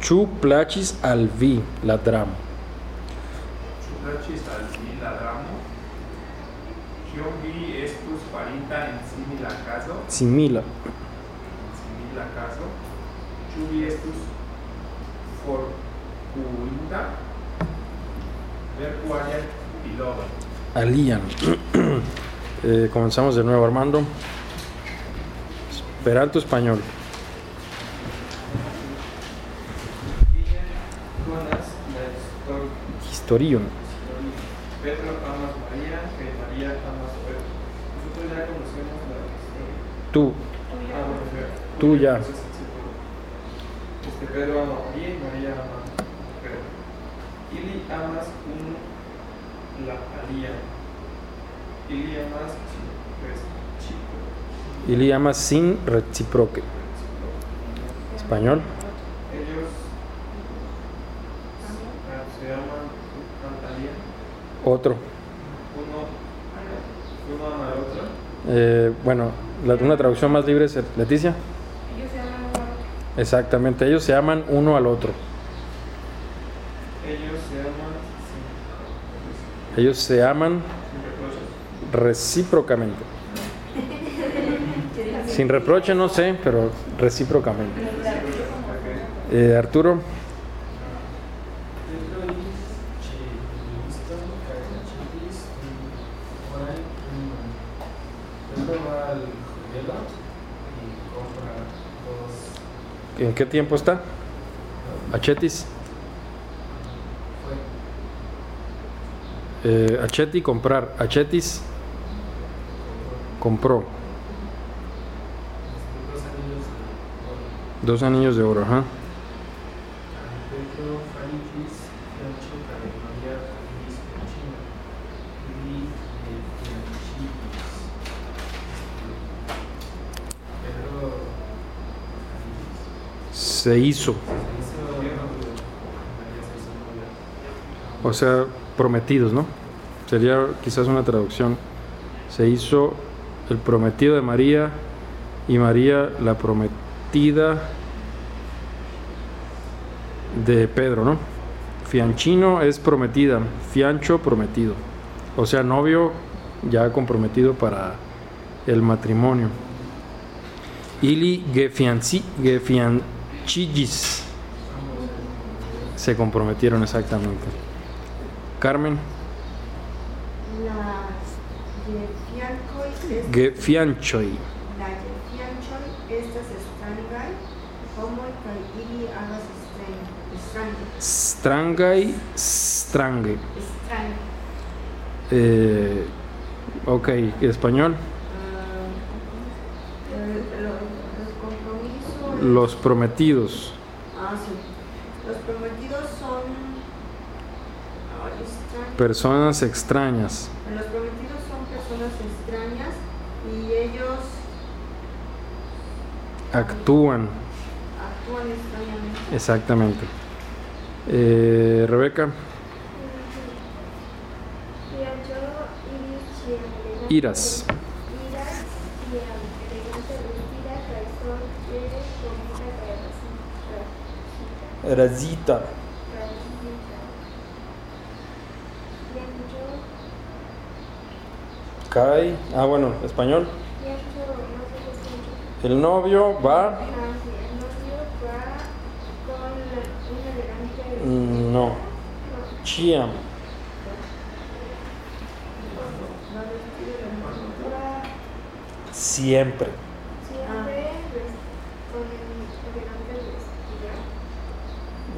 Chu plachis al vi. La drama. Ĉu plaĉis al vi la dramo? Kion vi estus farinta en simila kazo? Simila. Simila? Ĉu vi estus forkuinta? Alian. Eh, comenzamos de nuevo, Armando. Esperanto español. Historion. Pedro María, que María Pedro. Nosotros ya conocemos la historia. Tú. Ah. Tú ya. Este Pedro ama a María y María ama a. Ili amas uno la alia. Ili amas chico. Y le llama sin reciproque. Español. Ellos se Natalia. Otro. Uno, uno ama al otro. Eh, bueno, la, una traducción más libre es Leticia. Ellos se llaman uno. Exactamente, ellos se aman uno al otro. Ellos se aman sin, Ellos se aman recíprocamente. Sin reproche no sé, pero recíprocamente. Eh, Arturo. ¿en qué tiempo está? Achetis. Eh, Acheti, comprar. Achetis, compró Dos anillos de oro. Ajá. Se hizo O sea, prometidos, ¿no? Sería quizás una traducción. Se hizo el prometido de María y María la prometida de Pedro, ¿no? Fianchino es prometida, fiancho prometido. O sea, novio ya comprometido para el matrimonio. Ili gefianci, gefianchillis se comprometieron exactamente. Carmen, La Yefiancoi es gefianchoi. La Yefiancoi estas estrangai, homoj kaj ili havas estrange. Strangay, strange. Estrange. Eh, ok, español. Ah, lo- los compromisos. Los prometidos. Ah, sí. Los prometidos Personas extrañas. Los prometidos son personas extrañas y ellos Actúan. actúan extrañamente. Exactamente. Eh, Rebeca, Iras. Razita. Ah, bueno, español. El novio va. mm, No. Chiam. Siempre.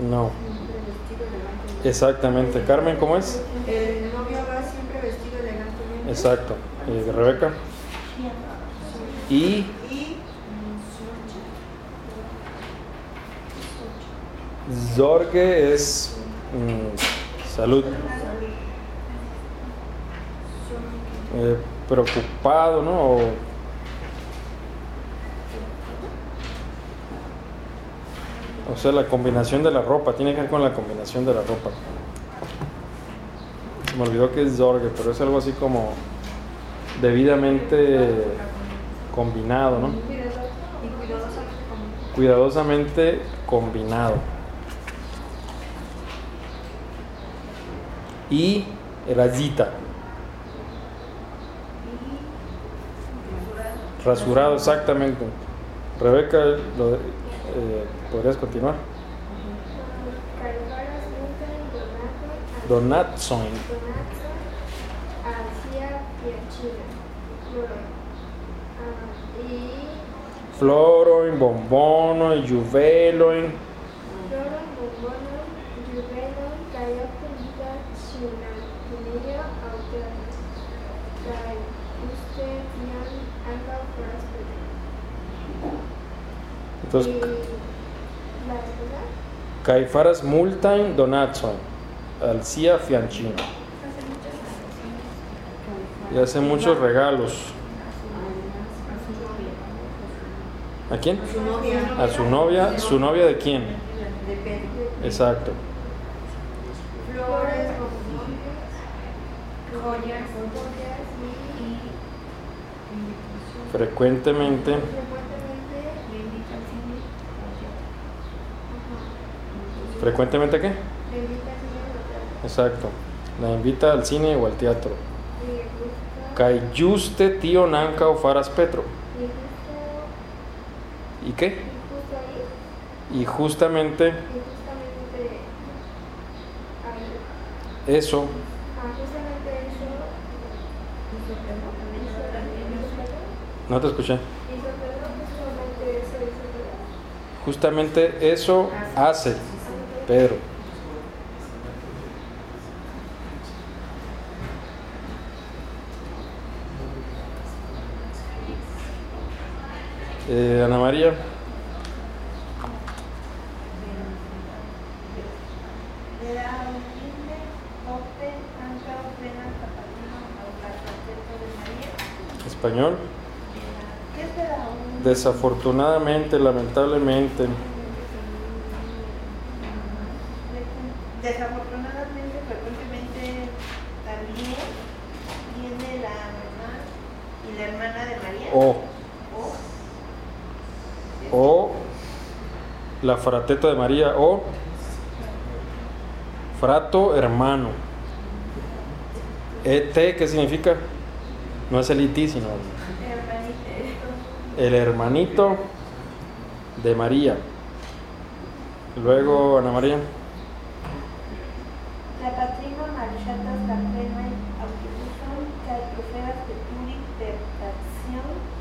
No. Exactamente. Carmen, ¿cómo es novio va siempre vestido elegantemente. Exacto. Eh, Rebeca. Y Y Zorge es mm, salud. Eh, preocupado, ¿no? O, o sea, la combinación de la ropa, tiene que ver con la combinación de la ropa. Me olvidó que es Zorge, pero es algo así como debidamente combinado, ¿no? cuidadosamente combinado. Y rayita. Rasurado, exactamente. Rebeca, eh, ¿podrías continuar? Donatson. Y Floroin, bombono, juveloin. Loro bombono, juveno, kaj opelita ŝinan kunejo aŭteno. Kaj ĝuste tiam ankaŭ foras Petro. Entonces, Y la esposa kai faras multain donatson. Al cia fianchino. Y hace muchos regalos. ¿A quién? A su novia. ¿Su novia de quién? Exacto. Flores, joyas, Frecuentemente. ¿Frecuentemente qué? Le invita al cine o al teatro. Exacto. La invita al cine o al teatro. Juste tío nanca o faras Petro. y justo ¿Y qué? y justamente eso No te escuché. Justamente eso hace Pedro. Eh, Ana María, Era humilde, open, anca, plena, capatino, aula, cuarteto de María. español. ¿Qué será un Desafortunadamente, lamentablemente, desafortunadamente frecuentemente O. O. La frateta de María. O. Frato hermano. ET, ¿qué significa? No es el IT, sino el hermanito de María. Luego, Ana María. La marchatas plena autobuson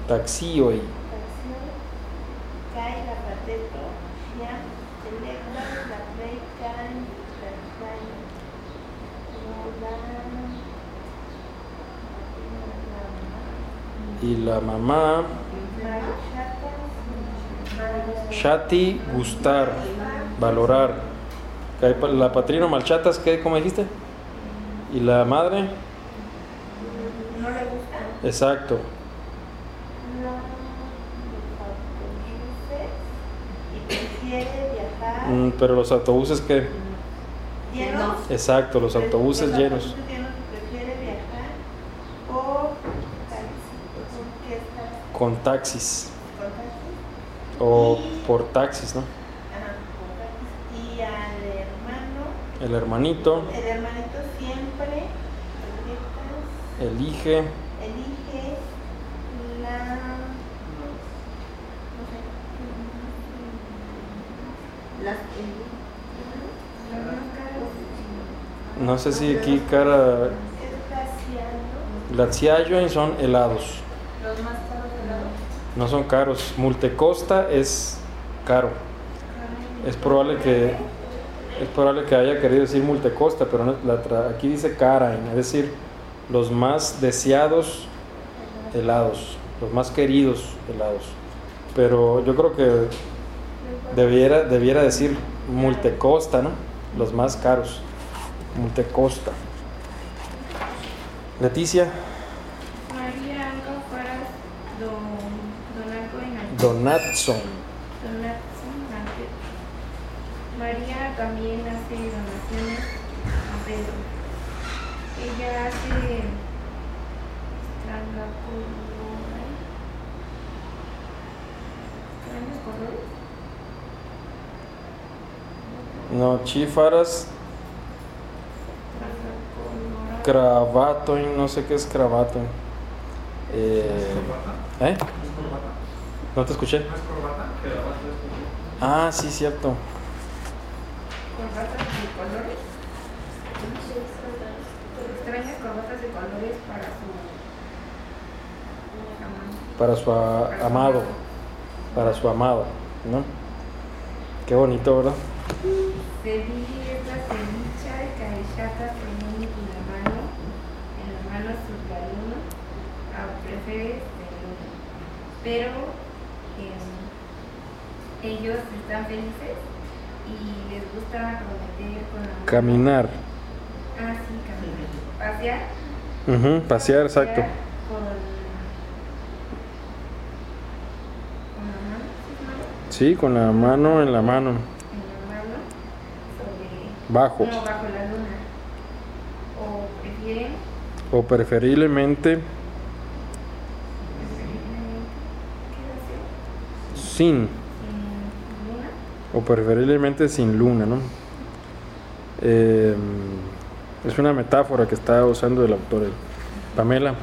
Taxioi. taksion kaj la frateto jam elektas la plej karajn trajnojn. No, Y la mamá. Shati, gustar, valorar. La patrino malchatas, ¿qué? ¿Cómo dijiste? Y la madre. no le gusta. Exacto. Mm, pero los autobuses, ¿qué? llenos. Exacto, los autobuses llenos prefiere viajar por taxi, porque estás Con taxis. O por taxis, ¿no? Ajá. Y al hermano, El hermanito el hermanito siempre elige elige la no sé, Las. No sé si aquí cara. Y son helados. Los más caros de lado. No son caros. Multecosta es caro. Es probable que es probable que haya querido decir multecosta, pero aquí dice cara, es decir, los más deseados helados, los más queridos helados. Pero yo creo que debiera, debiera decir multecosta, ¿no? Los más caros. Multecosta. Leticia, Donatson. Donatson Anca- María también hace donaciones a Pedro. Ella hace strangacolore. ¿Extraños colores? No, chifaras, Strangacolore. cravato, no sé qué es cravato. Eh. ¿Eh? No te escuché. Ah, sí, cierto. corbatas de colores. Extrañas corbatas de colores para su. Para su amado. Para su amado, ¿no? Qué bonito, ¿verdad? Sevilla es la cevicha y caechata en la mano, en la mano subgalino, a preferes de luna. Pero em, ellos están felices y les gusta prometer con la. Caminar. Ah, sí, caminar. Pasear. Ujú, pasear, exacto. Con, con la mano, ¿sí con la mano en la mano. En la mano sobre Bajo. No, bajo la luna. O prefieren O preferiblemente, ¿qué hacer? Sin. O preferiblemente sin luna, ¿no? Eh, es una metáfora que está usando el autor. eh. Pamela. En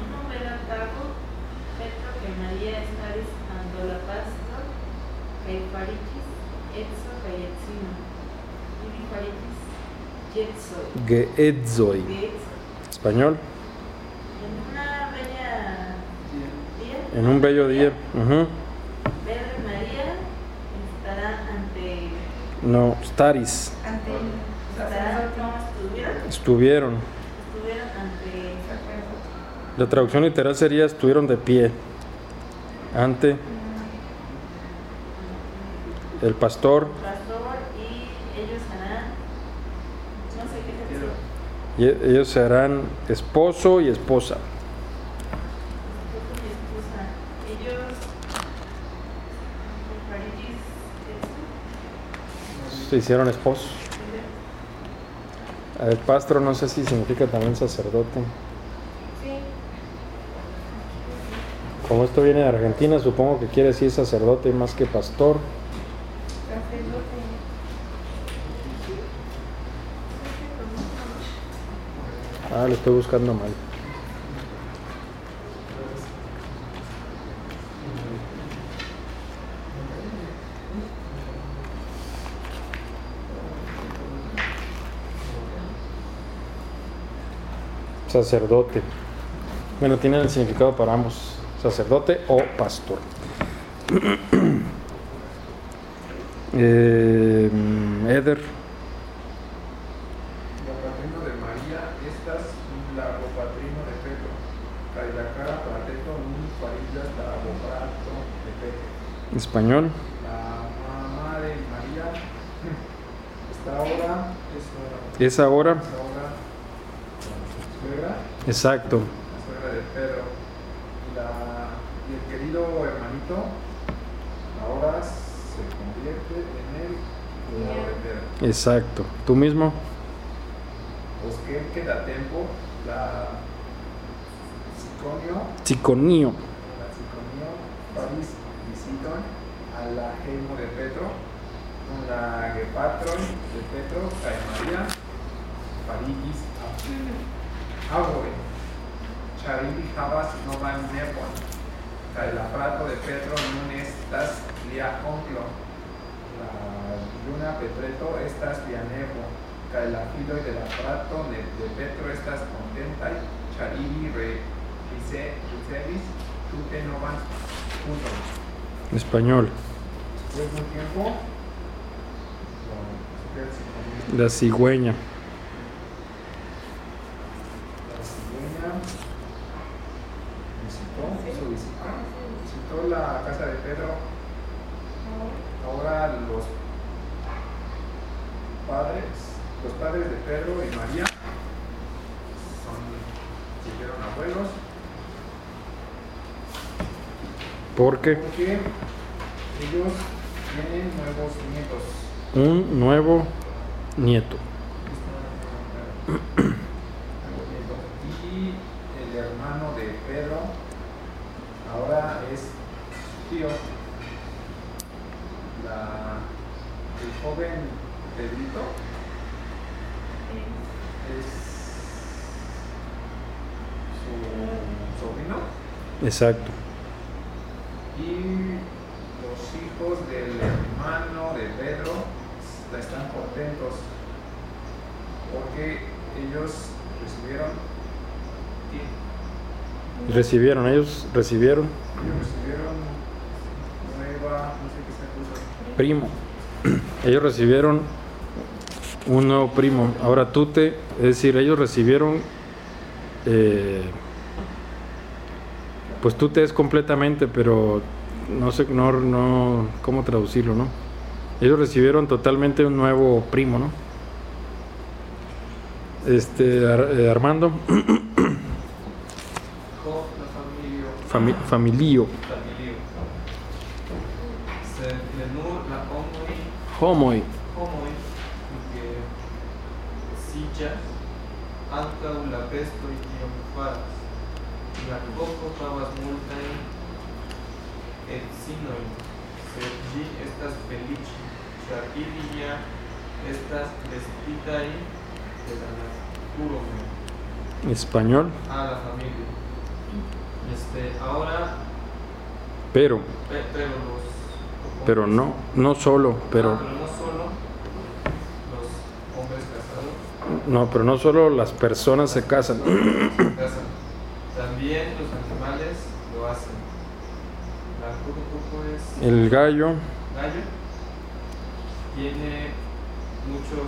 uno vera tago, Petro que María estaris ando la pasto, kai faritis, etso kai etzino. Ibi faritis, jetsoi. Geedzoi. Getso. Español. En una bella día, En un bello día. Pedro y María estarán ante, No, staris. Ante. ¿cómo estuvieron? Estuvieron. Estuvieron ante. La traducción literal sería estuvieron de pie ante el pastor pastor y ellos harán, no sé qué es eso. y ellos serán esposo y esposa. esposo y esposa. Ellos, Faritis, etso. Se hicieron esposos. El pastro no sé si significa también sacerdote. Como esto viene de Argentina, supongo que quiere decir sacerdote más que pastor. Ah, lo estoy buscando mal. Sacerdote. Bueno, tiene el significado para ambos, sacerdote o pastor. Eh, Eder, Patrino de María, estas la patrino de Pedro. Cae la cara prateto un farillas la bobrato de Pedro. español. La mamá de María está ahora, es ahora, es ahora la exacto. la suegra de Pedro. La, y el querido hermanito ahora se convierte en el cuidado de Pedro. Exacto. ¿Tú mismo? Pues que queda tiempo, la Siconio, Chiconio. la Siconio, Paris visitan a la Gemo de Petro, con la Gepatron de Petro, Cae María, Parigis, Agüe, Charili Javas no van Nepon, Cae la Prato de Petro, nun estas lia onclo, la Luna Petreto, estas lia Nepo, Cae la Filo de la Prato de, de Petro, estas contenta, Charili re, Rice, Ricevis, Tute no van juntos. Español. Después de un tiempo, La cigüeña. la cigüeña, visita, visitó la casa de Pedro. Ahora los padres, los padres de Pedro y María son, siguieron abuelos Porque porque ellos tienen nuevos nietos. un nuevo nieto. Y el hermano de Pedro es su tío. La, el joven Pedrito es su sobrino. Exacto. Y los hijos del hermano de Pedro están contentos porque ellos recibieron. Recibieron, ellos recibieron ellos recibieron nueva, no sé qué sea cosa, primo. Ellos recibieron un nuevo primo. Ahora tú te, es decir, ellos recibieron, eh, pues tú te es completamente, pero no sé, no, no, cómo traducirlo, ¿no? Ellos recibieron totalmente un nuevo primo, ¿no? Este, Ar- eh, Armando, Jo, la familia. Fami- familio, homoi, homoi, homoi, que silla, anca la pesto y triunfaras. La coco pavas multain, et sinoi, sed gi estas felici, char ili ja estas vestitai de la naturo español, a la familia. Este, ahora, pero, pe- pero los. pero no, no solo, Ah, pero, no solo los hombres casados no, pero no solo las personas se casan. se casan, también los animales lo hacen. La cucucuco es El gallo, gallo, tiene muchos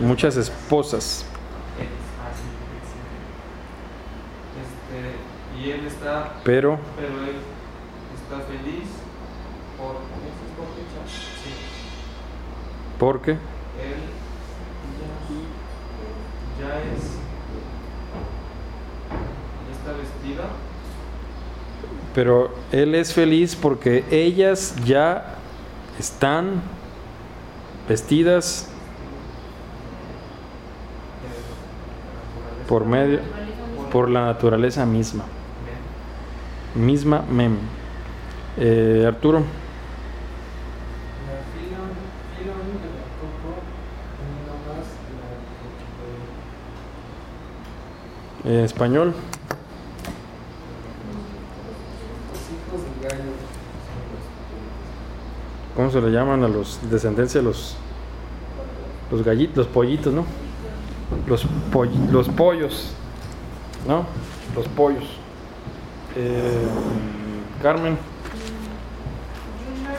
mm, muchas esposas, Es así, Este, y él está pero pero él está feliz por ¿eso es por? Sí. porque Él ya, ya es ya está vestida pero él es feliz porque ellas ya están vestidas por medio por la naturaleza misma. Misma mem. Eh, Arturo, eh, español. ¿Cómo se le llaman a los descendencia de los los gallitos, los pollitos, ¿no? Los poll- los pollos, ¿no? Los pollos. Eh, Carmen, Yuna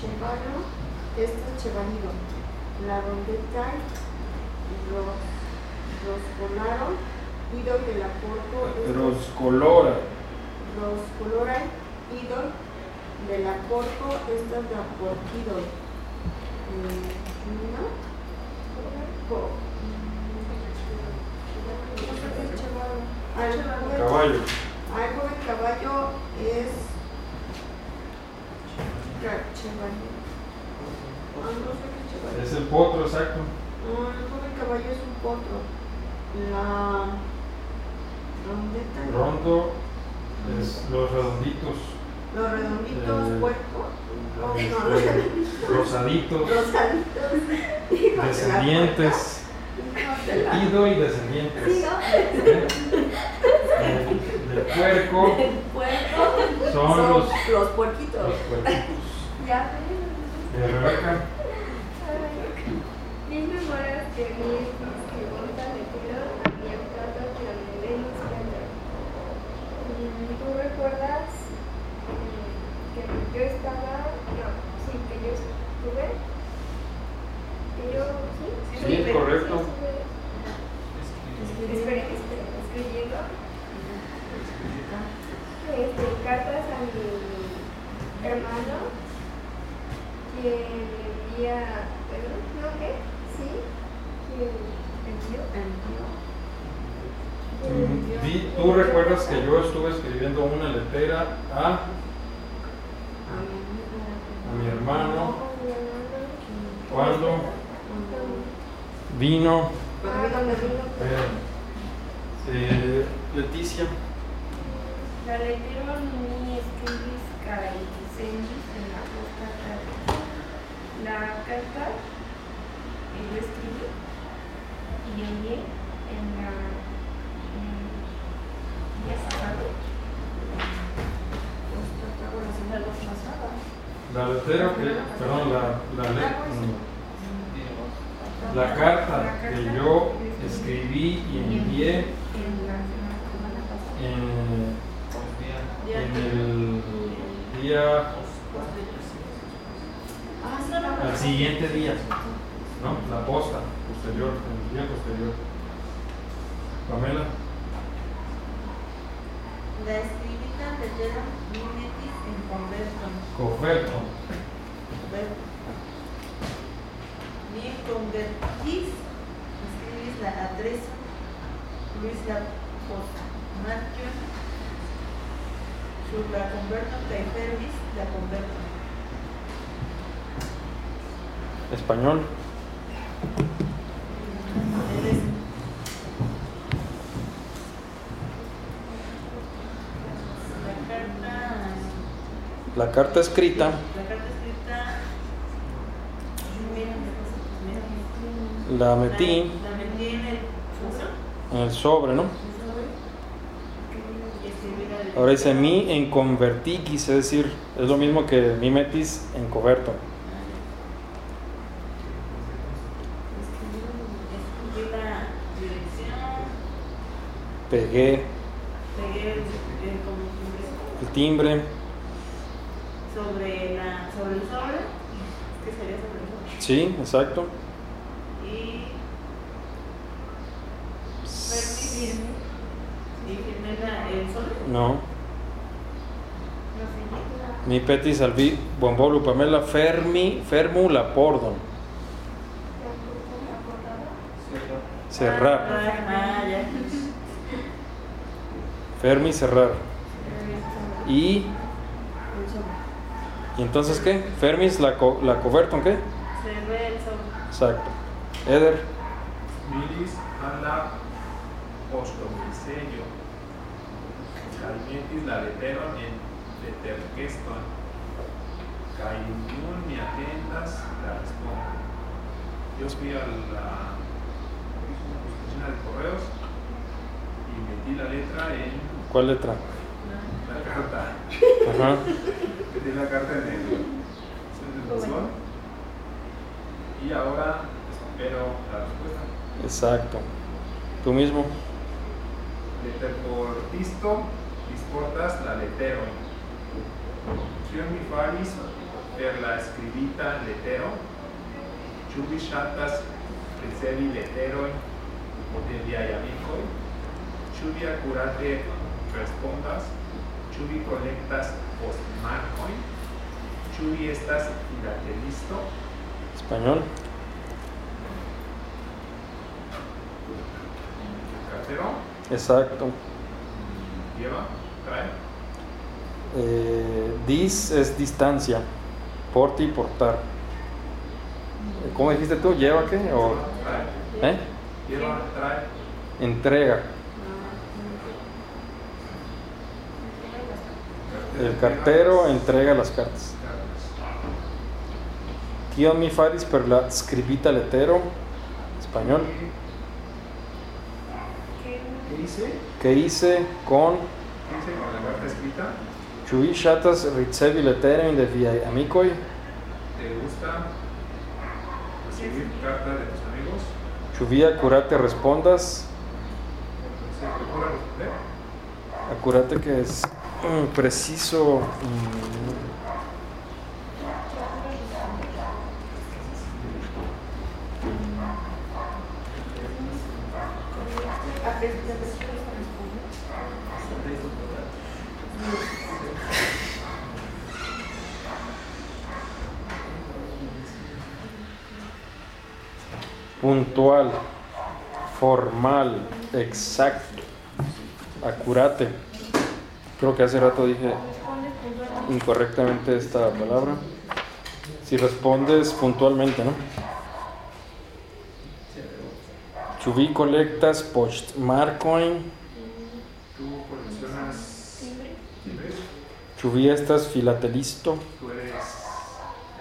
Chevalo, esto Chevalido, la rondeta, los, los colaron, idol de la porco, estos- colora. los colora, idol de la porco, estas de la porquidol. Eh, Yuna, Caballo. Ah, el joven caballo es. Ah, no sé. Es el potro, exacto. Ah, el joven caballo es un potro. La rondeta. Rondo es los redonditos. Los redonditos Eh, puercos. No, no, este, rosaditos. Rosaditos. Descendientes. Ido y descendientes. Sí, ¿no? ¿Eh? Del, del puerco El puerco son los, los puerquitos. los puerquitos. Ya Eh, Rebeca, memorias que de tiro a mi plata que la me Venus ¿Tú recuerdas eh, que yo estaba, no, sí, que yo estuve, que yo, sí, Sí, correcto. sí, escribiendo este, cartas a mi hermano que le envía, ¿perdón? ¿No qué? ¿Sí? Que envió. Envió. tú recuerdas que yo estuve escribiendo una lettera a, a mi hermano cuando vino Ah, cuando vino. eh, eh, Leticia. La lettera mi escribis kaj sendis en la posta La carta que yo escribí y envié en la en día sábado. La lettera que, perdón, la, la, le- la carta que yo escribí y envié día, al siguiente día, ¿no? La posta posterior, el día posterior. Pamela, La escribita leyeron mimetis en converto. Coferto, Mi convertis, escribis la adreso, Luis la postmartion, sur la converto kaj fermis la converto. español, la carta, la carta escrita, la carta escrita, la metí. La metí en el sobre, ¿no? y escribí la de- Ahora dice mi en convertiquis, es decir, es lo mismo que mimetis en coberto. Pegué pegué el, el, el timbre, sobre la sobre el sobre, que sería sobre el sobre, sí, exacto. y firmé la, el. No, No sé. mi petis albi bombolo pamela fermi fermu la pordon. Cerrar. Ah, ya. Fermi cerrar. Y ¿Y entonces qué? Fermis la co la coberton, ¿qué? El sobre. Exacto. Eder, Miris alla posto sello. Caimietis la leteron en leterqueston. Caimiun mi agendas la responde. Yo fui a la oficina de correos y metí la letra en ¿Cuál letra? la carta. Ajá. Metí la carta en el, en el buzón. Y ahora espero la respuesta. Exacto. Tú mismo. Leterportisto disportas la letero. Kion mi faris per la skribita letero? Ĉu vi ŝatas ricevi leterojn de viaj amikoj? Ĉu vi akurate respondas? Ĉu vi kolektas postmarkojn? Ĉu vi estas filatelisto? Español. Cartero? Exacto. Lleva? Eh, dis es distancia. Porti, portar. ¿Cómo dijiste tú? ¿Lleva qué? O. ¿eh? Lleva? Trae. Entrega. El cartero entrega las cartas. Kion mi faris per la skribita letero. Español. ¿Qué hice? ¿Qué hice con ¿Qué hice con escrita? Ĉu vi ŝatas ricevi leterojn de viaj amikoj? ¿Te gusta recibir cartas de tus amigos? Ĉu vi akurate respondas? Akurate que es mm, preciso. mm, A ver, ¿la persona puntual, formal, exacto, acurate. Creo que hace rato dije incorrectamente esta palabra. Si respondes puntualmente, ¿no? Ĉu vi kolektas poŝtmarkojn? ¿Tú coleccionas vi estas filatelisto? ¿Tú eres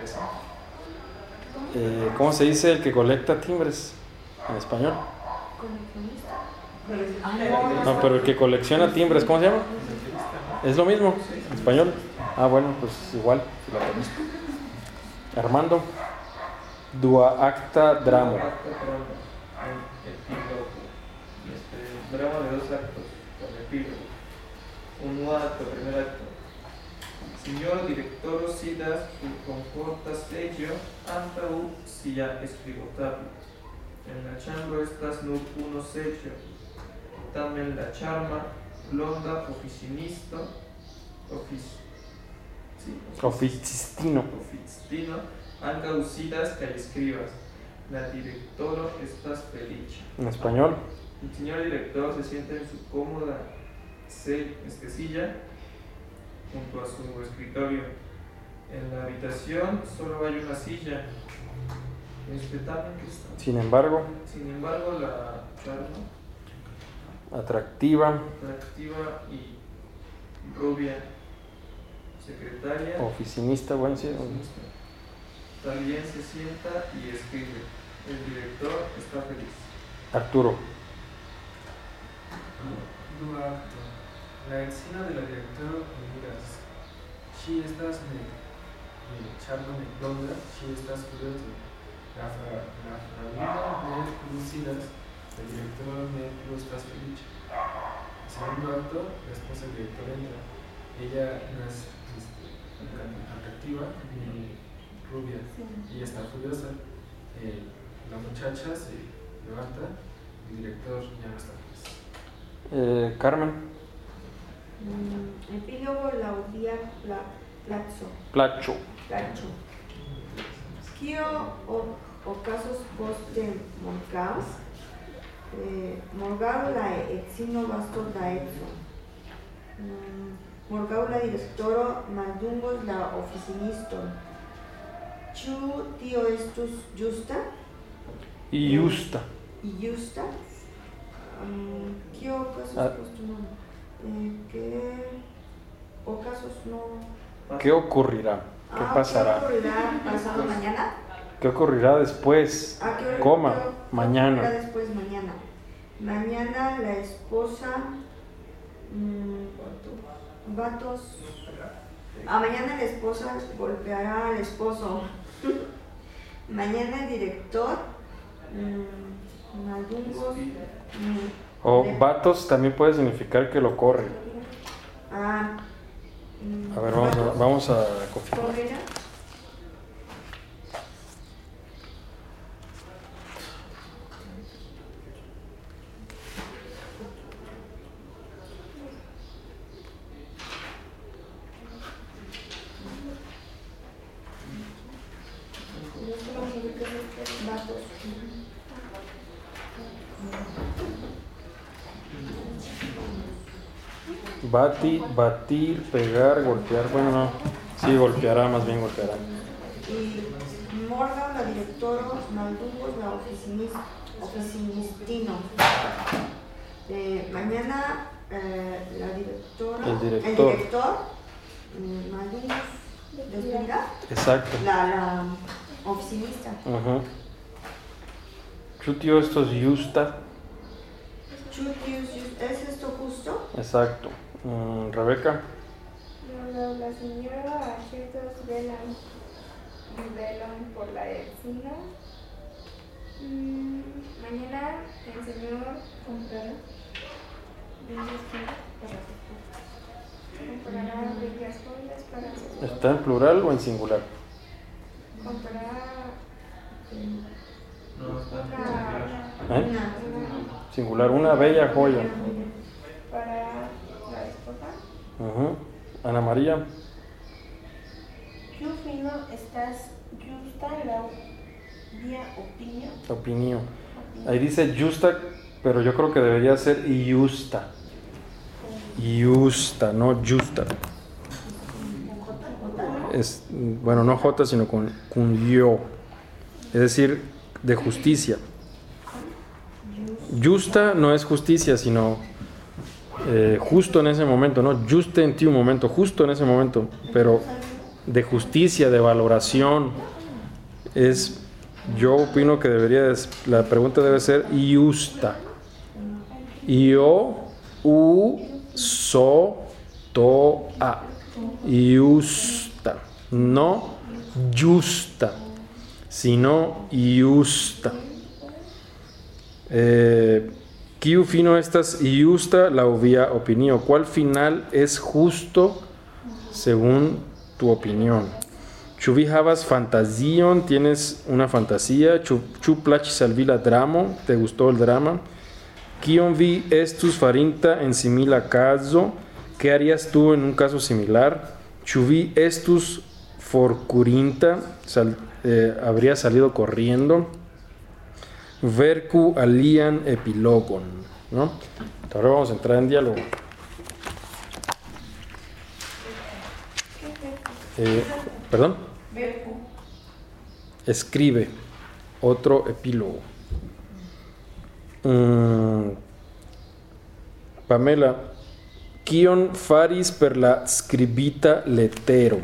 eso? Eh, ¿Cómo se dice el que colecta timbres en español? Coleccionista. No, pero el que colecciona timbres, ¿cómo se llama? Es lo mismo, en español. Ah, bueno, pues igual. Armando. Dua acta drama. Este, drama de dos actos, con epílogo. Un acto, primer acto. Signor directoro sidas sur komforta seĝo antaŭ sia skribotablo. En la ĉambro estas nur unu seĝo. Tamen la ĉarma, blonda oficinisto, ofic... sí, Oficistino. oficistino ankaŭ sidas kaj skribas. La directoro estas feliĉa. En español. El señor director se sienta en su cómoda se- este, silla junto a su escritorio. En la habitación solo hay una silla. Este. Sin embargo, Sin embargo, la charla atractiva, atractiva y rubia secretaria oficinista, bueno, sí. también se sienta y escribe. El director está feliz. Arturo. Duarte. La edzino de la directoro miras. Ŝi estas ne ne ĉarma ne blonda, ŝi estas furioza. La fra la fraŭlino ne lucidas, la directoro ne plu estas feliĉa. Segundo acto, la esposa del director entra. Ella no es este, atractiva ni rubia. Ella está furiosa. Eh, la muchacha se levanta, el director ya no está feliz. Eh, Carmen. Mm, Epílogo Laudia Pla- Plazo. Placho. Placho. Kio o, okazos poste morgaŭ? Eh, morgaŭ la edzino bastos la edzon. Mm, morgaŭ la direktoro maldungos la oficiniston. Ĉu tio estus justa. Justa? Um, kio okazos Ah. post ¿qué ocasos no? ¿Qué ocurrirá? ¿Qué Ah, pasará? ¿Qué ocurrirá pasado mañana? ¿Qué ocurrirá después? ¿A qué hora- Coma, qué- qué mañana. ocurrirá después mañana? Mañana la esposa. mm, vatos. Ah, mañana la esposa golpeará al esposo. mañana el director. mm, maldungos. mm, O vatos también puede significar que lo corre. Ah, mm, A ver, vamos a, vamos a confirmar. correrá. Vatos. Bati, batir, pegar, golpear. Bueno, no. Sí, golpeará, más bien golpeará. y Morgan, la directora, Maldungos, la oficinis, oficinistino. Eh, mañana eh, la directora, El director. el director, despedirá Exacto. la, la oficinista. Ajá. Chutio, esto es justa. Chutius, ¿es esto justo? Exacto. Mm, Rebeca. Cuando la señora Achetos velan, velan por la vecina. Mm, mañana el señor comprará bellas joyas para su. Comprará bellas joyas para su. ¿Está en plural o en singular? Comprará No, está en una, ¿Eh? Singular, una bella joya. para esposa. Ujú. Ana María. Fino estás giusta la opinio. Opinión. Ahí dice justa, pero yo creo que debería ser justa. Justa, no justa. Es, bueno, no J, sino con, con yo. Es decir, de justicia. Justa no es justicia, sino eh, justo en ese momento, ¿no? Juste en ti un momento, justo en ese momento. Pero de justicia, de valoración, es yo opino que debería la pregunta debe ser justa yo u so to a justa no justa sino justa eh, Kiu fino estas justa la via opinión ¿cuál final es justo según tu opinión Ĉu vi havas fantazion? ¿Tienes una fantasía? Ĉu, ĉu plaĉis al vi la dramo? ¿Te gustó el drama? Kion vi estus farinta en simila caso? ¿Qué harías tú en un caso similar? Ĉu vi estus forkurinta? Sal, eh, ¿Habría salido corriendo? Verku alian epilogon. ¿no? Ahora vamos a entrar en diálogo. Eh, ¿Perdón? Escribe otro epílogo. Mm, Pamela, kion faris per la skribita letero?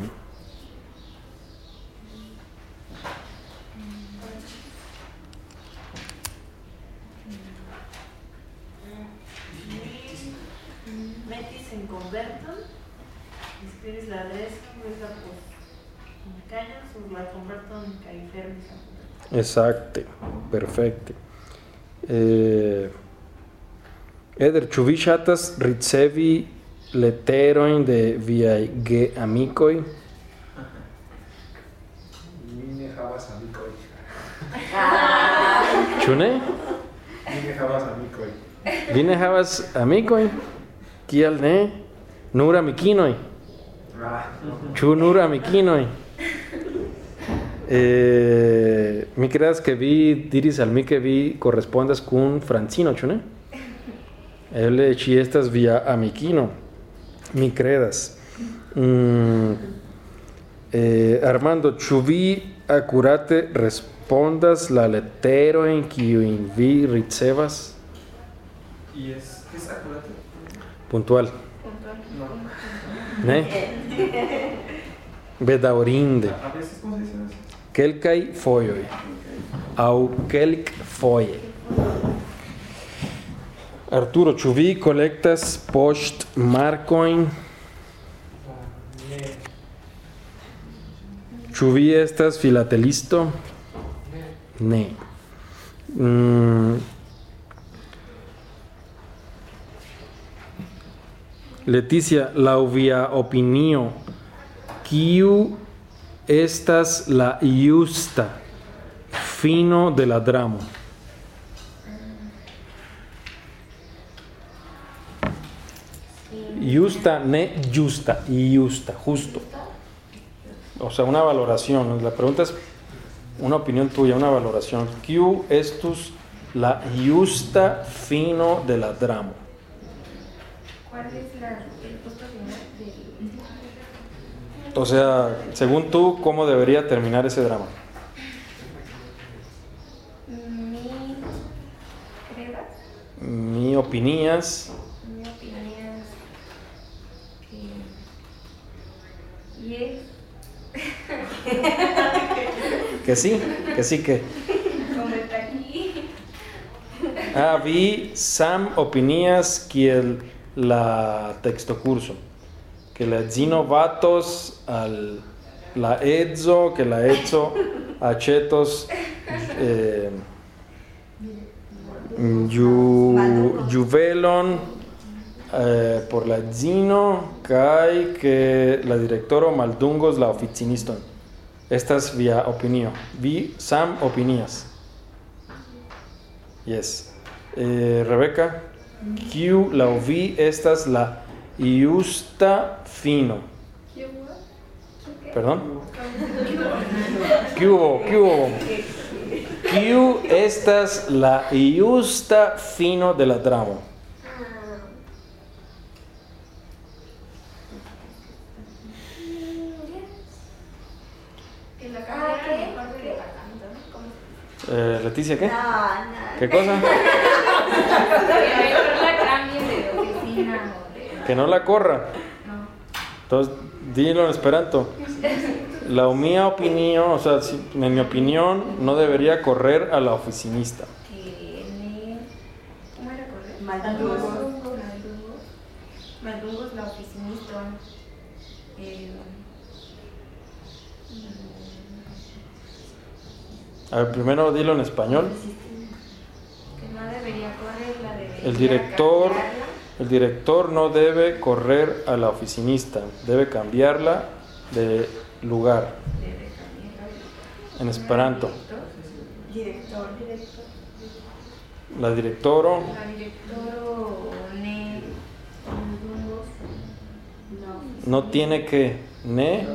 Exacte, perfecto. Eh, Eder, ĉu vi ŝatas ricevi leterojn de viaj geamikoj? Mi ne havas amikoj. Ĉu ne? Mi ne havas amikoj. Vi ne havas amikoj? Kial ne? Nur amikinoj? Ah. Ĉu nur amikinoj? Eh, mi creas que vi diris al mi que vi correspondas kun Francino, ĉu ne? Eble ĉi estas via amikino. Mi credas. Mm, eh, Armando, ĉu vi akurate respondas la leterojn kiujn vi ricevas? Y es, es acurate. Puntual. Ne? Bedaurinde. A veces, ¿cómo se dice eso? Kelkai foioi. Au kelk foie. Arturo, chuvi colectas post marcoin. Ne. Chuvi estas filatelisto. Ne. Mm. Leticia, la via opinio. Estas la justa fino de la dramo? Justa, ne justa, justa, justo. O sea, una valoración. La pregunta es una opinión tuya, una valoración. Q estus la justa fino de la dramo. ¿Cuál es la, el punto final del... O sea, según tú, ¿cómo debería terminar ese drama? Mi opinías, mi opinión que... Que sí, que sí que. como está aquí. Ah, vi Sam opinías que el, la texto curso. Que la zino vatos al la edzo, que la edzo achetos eh, ju, juvelon eh, por la zino kai que la directoro maldungos la oficiniston. Estas via opinio. Vi Sam opinías. Yes. Eh, Rebeca, Q la vi estas la justa fino. Perdón. Q hubo? ¿Qué hubo? Q estas la justa fino de la ¿no? ¿Cómo Eh, Leticia, ¿qué? No, no. ¿Qué cosa? Que no la corra. Entonces, dilo en esperanto. La mía opinión, o sea, si- en mi opinión, no debería correr a la oficinista. ¿Cómo era. Maldungos. Maldungos, la oficinista. Eh, A ver, primero dilo en español. que no debería correr, la debería El director. El director no debe correr a la oficinista, debe cambiarla de lugar. En esperanto. Director. La directoro no tiene que ne,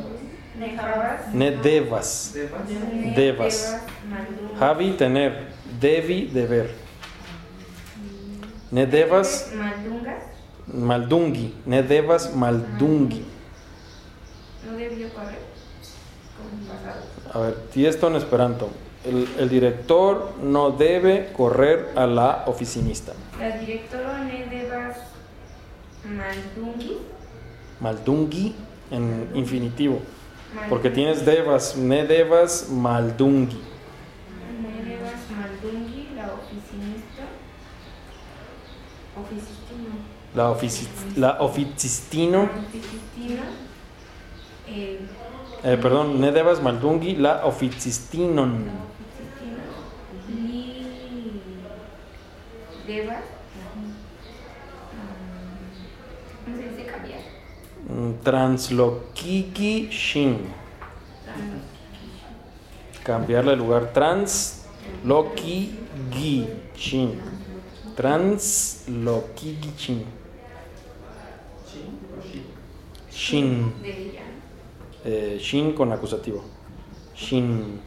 ne devas. Devas. Javi tener, debi deber. Ne devas Maldungas. maldungi, ne devas maldungi. No debió correr. A ver, si esto en esperanto. El, el director no debe correr a la oficinista. La directora ne devas maldungi. Maldungi en infinitivo. Maldungi. Porque tienes devas, ne maldungi. Ne devas maldungi, la oficinista. Oficistino. La, ofici, la oficistino. Eh, eh, perdón, ne devas maldungi, la oficistinon. la oficistina. Li devas. ¿Cómo se dice cambiar? Translokigi shin. Cambiarle el lugar. Shin. ¿Sí o sí? Shin. Eh, shin con acusativo. Shin.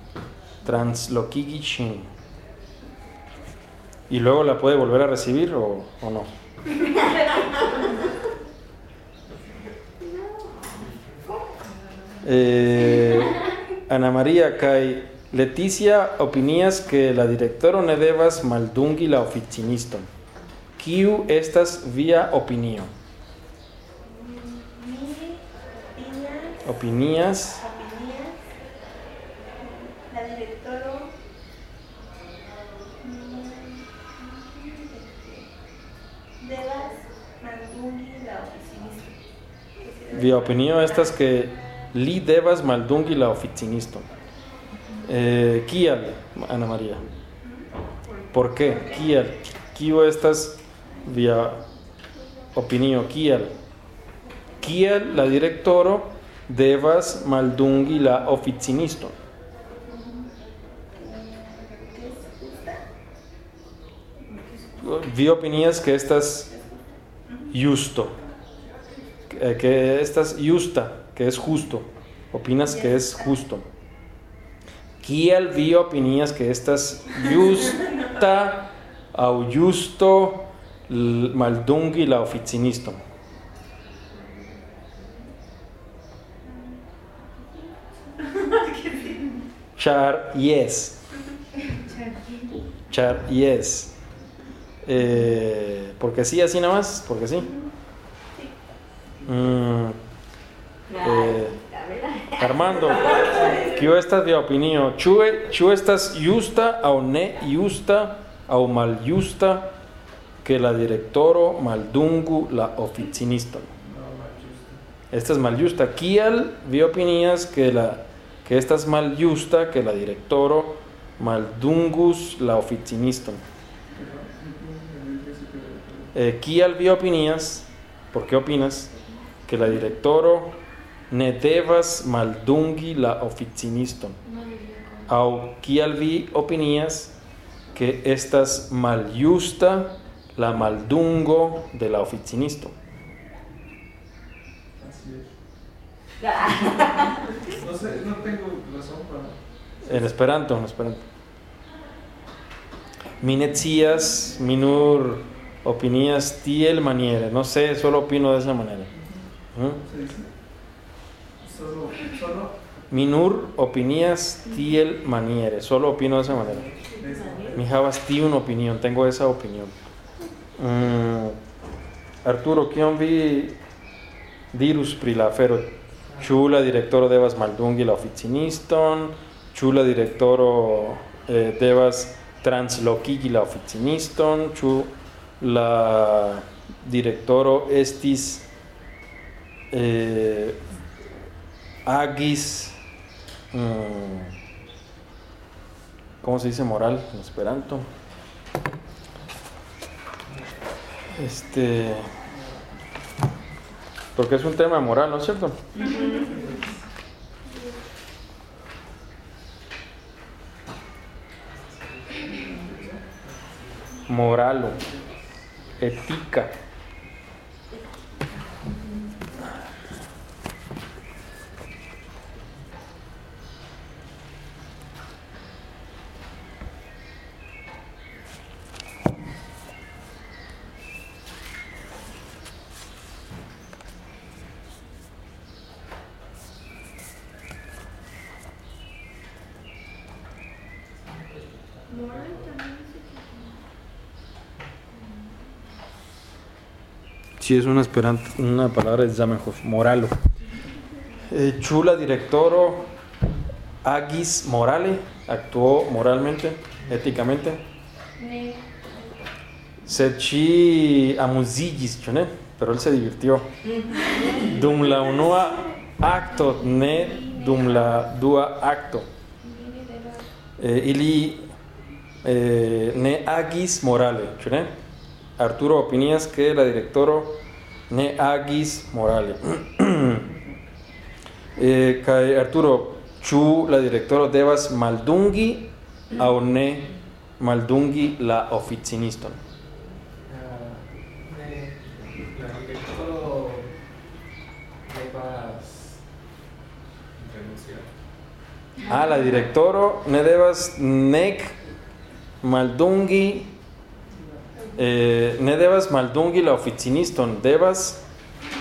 Translokigi shin. ¿Y luego la puede volver a recibir o, o no? Eh, Ana María Kai. Leticia opinías que la directora ne devas maldungi la oficiniston. Kiu estas via opinio? Opinias. opinias, la directora Devas Mandungi, la oficinista. Vi opinio estas que li devas maldungi la oficinista. Eh, kial, Ana María? ¿Por qué? Kial? Kio estas via opinio kial? Kial la directoro devas maldungi la oficinisto? Vi opinias que estas justo, que que estas justa, que es justo. Opinas que es justo. Kial vi opinias que estas justa au justo maldungi la oficinisto? Char yes. Char yes. Eh, porque sí, así nada más, porque sí. Mm, eh, Armando, kio estas via opinio? Ĉu ĉu estas justa aŭ ne justa aŭ maljusta que la direktoro maldungu la oficiniston? Estas maljusta. Kial vi opinias que la que estas maljusta que la direktoro maldungus la oficiniston? Eh, kial vi opinias? ¿Por qué opinas que la direktoro ne devas maldungi la oficiniston? Au kial vi opinias que estas maljusta la maldungo de la oficinisto? No sé, no tengo razón para. En Esperanto, en Esperanto. Mi ne scias, mi nur opinias tiel maniere. No sé, solo opino de esa manera. ¿Mm? ¿Se dice? Solo, solo Mi nur opinias tiel maniere. Solo opino de esa manera. Mi havas tiun opinion, tengo esa opinión. Mm, Arturo, kion vi dirus pri la afero? Ĉu la direktoro devas maldungi la oficiniston? Ĉu la direktoro eh, devas translokigi la oficiniston? Ĉu la direktoro estis eh, agis mm, ¿Cómo se dice moral en Esperanto? Este. Porque es un tema moral, ¿no es cierto? Moralo. Ética. Sí, es una, esperanto, una palabra de Zamenhof, moralo. Eh, Chula directoro agis morale, actuó moralmente, éticamente. Ĉu ne? Pero él se divirtió. Dum la unua acto, ne dum la dua acto. Eh, ili eh, ne agis morale, ĉu ne? Arturo opinias que la directoro ne agis morale. eh, kaj Arturo, ĉu la direktoro devas maldungi aŭ ne maldungi la oficiniston? Ah, ne- la direktoro devas renunciar. Ah, la directoro ne devas nec maldungi eh, ne devas maldungi la oficiniston, devas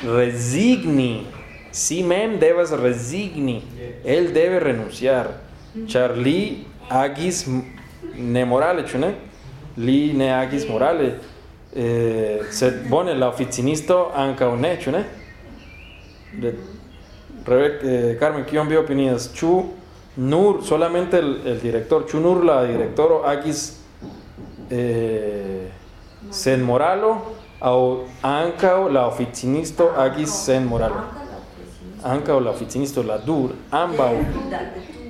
resigni. Si mem devas resigni. Él debe renunciar. Char li agis ne morale, ĉu ne? Li ne agis morale. Eh, sed bone la oficinisto ankaŭ ne, ĉu ne? De, Rebe- eh, Carmen, ¿qué envió opiniones? Chu Nur, solamente el, el director. Chu Nur, la director, Agis eh, Sen Moralo, o Anca, la oficinista, Agis Sen Moralo. Anca o la oficinista, la Dur, Ambao,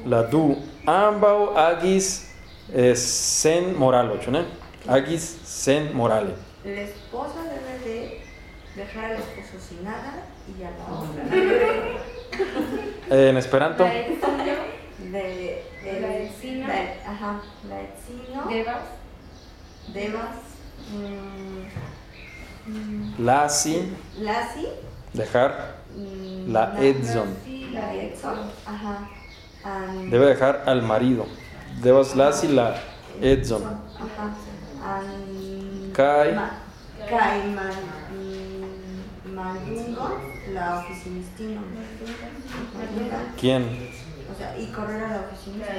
la Du, Ambao, Agis eh, Sen Moralo, ¿chune? Agis Sen Morale. La esposa debe de dejar al esposo sin nada y a la otra. En Esperanto, De, el- La encina. la- ajá, la encino, Devas, Devas, mm, mm, Lasi, Lassi, dejar, mm, la Edson. la la Edson, ajá, and- Debe dejar al marido. Debas Lasi, la Edson. ajá, and- Kai. Ma- Kai Man, mm, Mandungo, la oficinistino. ¿Quién? O sea, y correr a la oficinista.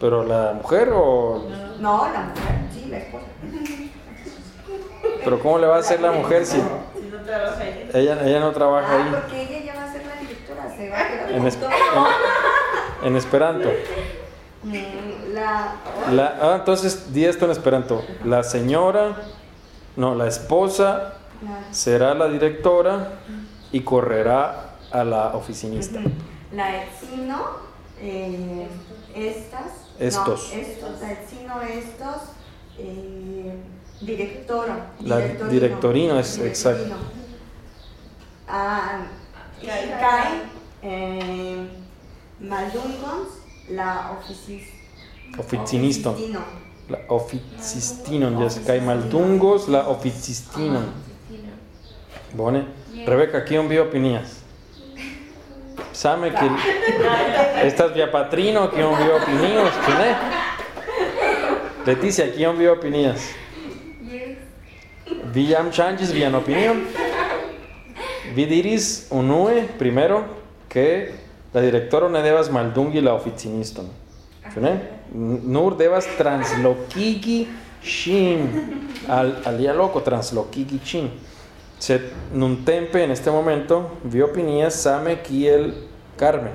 ¿Pero la mujer o.? No, la mujer, sí, la esposa. ¿Pero cómo le va a hacer la mujer si Si no trabaja ahí. ella, ella no trabaja Ah, ahí? porque ella ya va a ser la directora, se va a quedar En, en- en Esperanto. Mm, La, La, ah, entonces di esto en Esperanto. La señora, no, la esposa será la directora y correrá a la oficinista. La Etzino, eh, estas. Estos. No, estos, la Etzino, estos. Eh, directora. La directorino es- exacto. Ah, Kai, eh, Maldungons, la oficis, Oficinista. oficistino. La oficistinon, yes. Kai maldungos, la oficistinon. Bone. Rebeca, ¿qué envió opiniones? Same que estas via patrino que envió opiniones, ¿quién es? Leticia, ¿quién envió opiniones? Viam changes vian opinión. Vi diris unue, primero, que la directora ne devas maldungi la oficiniston. ¿Quién Nur devas translokigi shin. Al, alia loco translokigi shin. Sed nuntempe, en este momento, vi opinias same kiel Carmen.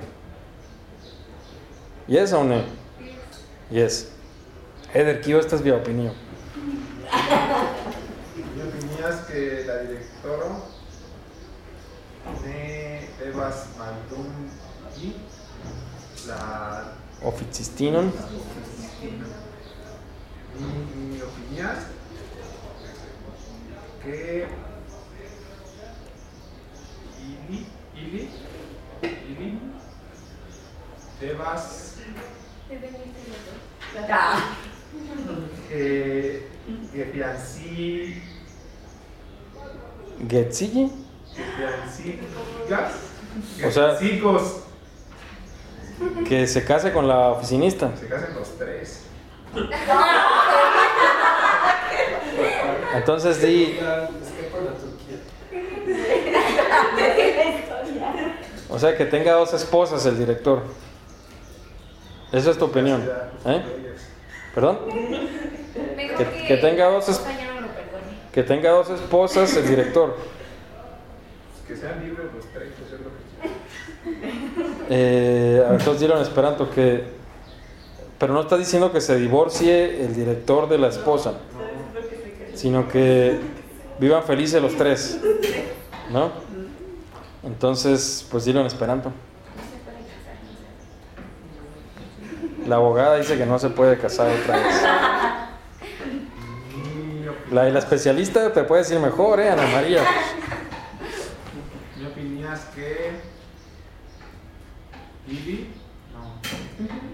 Yes o ne? Yes. Eder, kio estas via opinio? Mi opinión es que la directora de Devas Maldungi, la Oficistinon. mi, mi opinión que Ili, Ili, Ili, Devas Ah, eh, Gefianci, Getzigi. Gefiancigas, O sea- Gefiancicos. Que se case con la oficinista. Se casan los tres. Entonces di, o sea, que tenga dos esposas el director. Esa es tu opinión. ¿Eh? ¿Perdón? Que- que tenga dos es-. Que tenga dos esposas el director. Que sean libres los tres, pues es lo que Eh, entonces dieron esperando que... Pero no está diciendo que se divorcie el director de la esposa, sino que vivan felices los tres. ¿No? Entonces, pues dilo en esperanto. La abogada dice que no se puede casar otra vez. La, la especialista te puede decir mejor, ¿eh, Ana María? mi opinión es que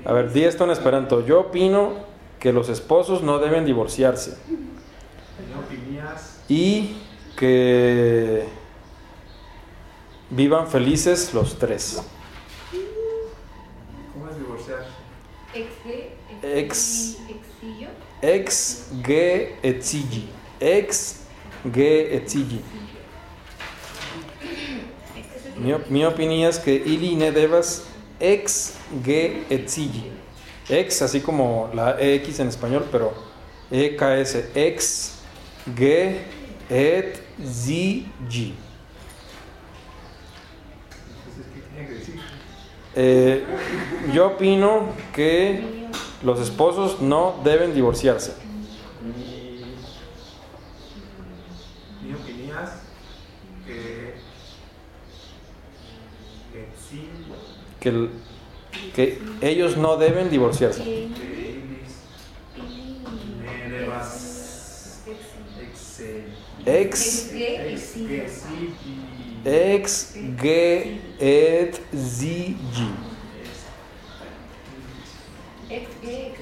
A ver, di esto en esperanto. Yo opino que los esposos no deben divorciarse mi opinión es y que vivan felices los tres. ¿cómo es divorciarse? Ex, Ex. Ge etzigi. Ex ge etzigi. Mi, op- mi opinión es que ili ne devas ex ge etzigi. Ex, así como la EX en español, pero EKS. Ex ge etzigi. Entonces, ¿qué tiene que decir? eh, yo opino que los esposos no deben divorciarse. Y mi opinión es que, que sí, Que, que ellos no deben divorciarse. Ex, ex- ge, et, zi, gi. Ex, ex, ex, ex,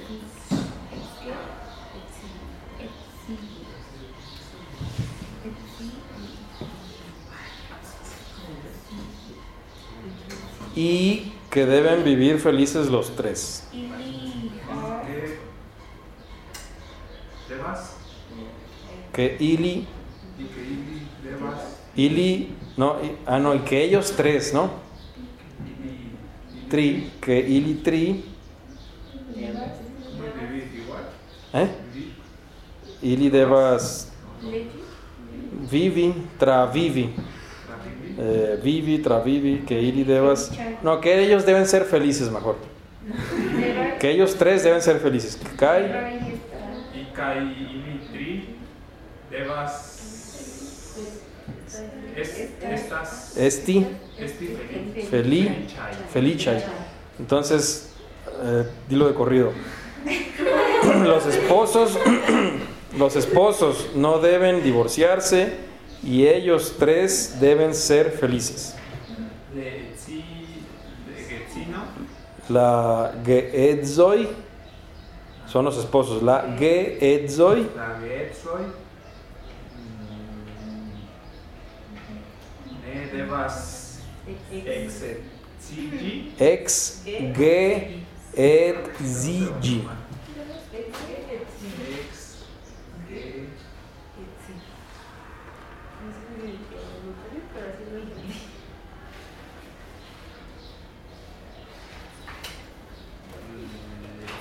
Y que deben vivir felices los tres. que Ili, ili no, ah, no, y que ellos tres, ¿no? Tri, que Ili Tri, ¿cómo vivir igual ¿eh? Ili devas vivi, tra vivi. para vivir Eh, vivi, tra vivi, que Ili devas. No, que ellos deben ser felices mejor. Que ellos tres deben ser felices. Que Kai, y kai ili tri debas es, estas Esti, esti feliz Feli, Felichai. Entonces, eh, dilo de corrido. Los esposos, los esposos no deben divorciarse y ellos tres deben ser felices. La Geedzoi son los esposos. La Geedzoi. La getzoi ne debas exetzigi ex Ge et Zigi. ex ge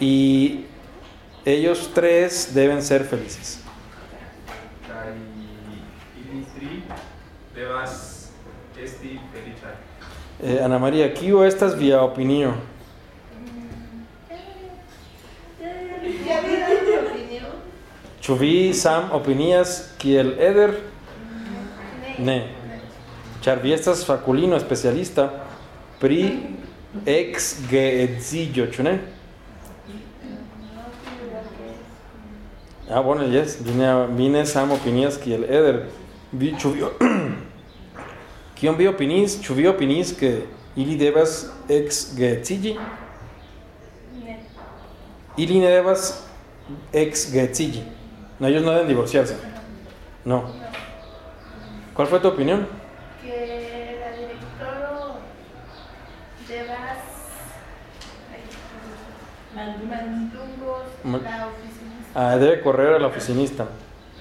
Y ellos tres deben ser felices. Eh, Ana María, estas? Ya vi dado mi opinión. Ĉu vi sam opinias kiel Eder? Ne. Ĉar vi estas fakulino specialista pri ex geedziĝo, ĉu ne? Ah, bueno, yes, vi ne, vi ne sam opinias kiel Eder. Vi, ĉu vi, kion vi opinis? Ĉu vi opinis ke ili devas ex geedziĝi? Ili devas ex geedziĝi. No, ellos no deben divorciarse. No. ¿Cuál fue tu opinión? Que la directora debas mandungos Ma- la oficina. Ah, debe correr a la oficinista,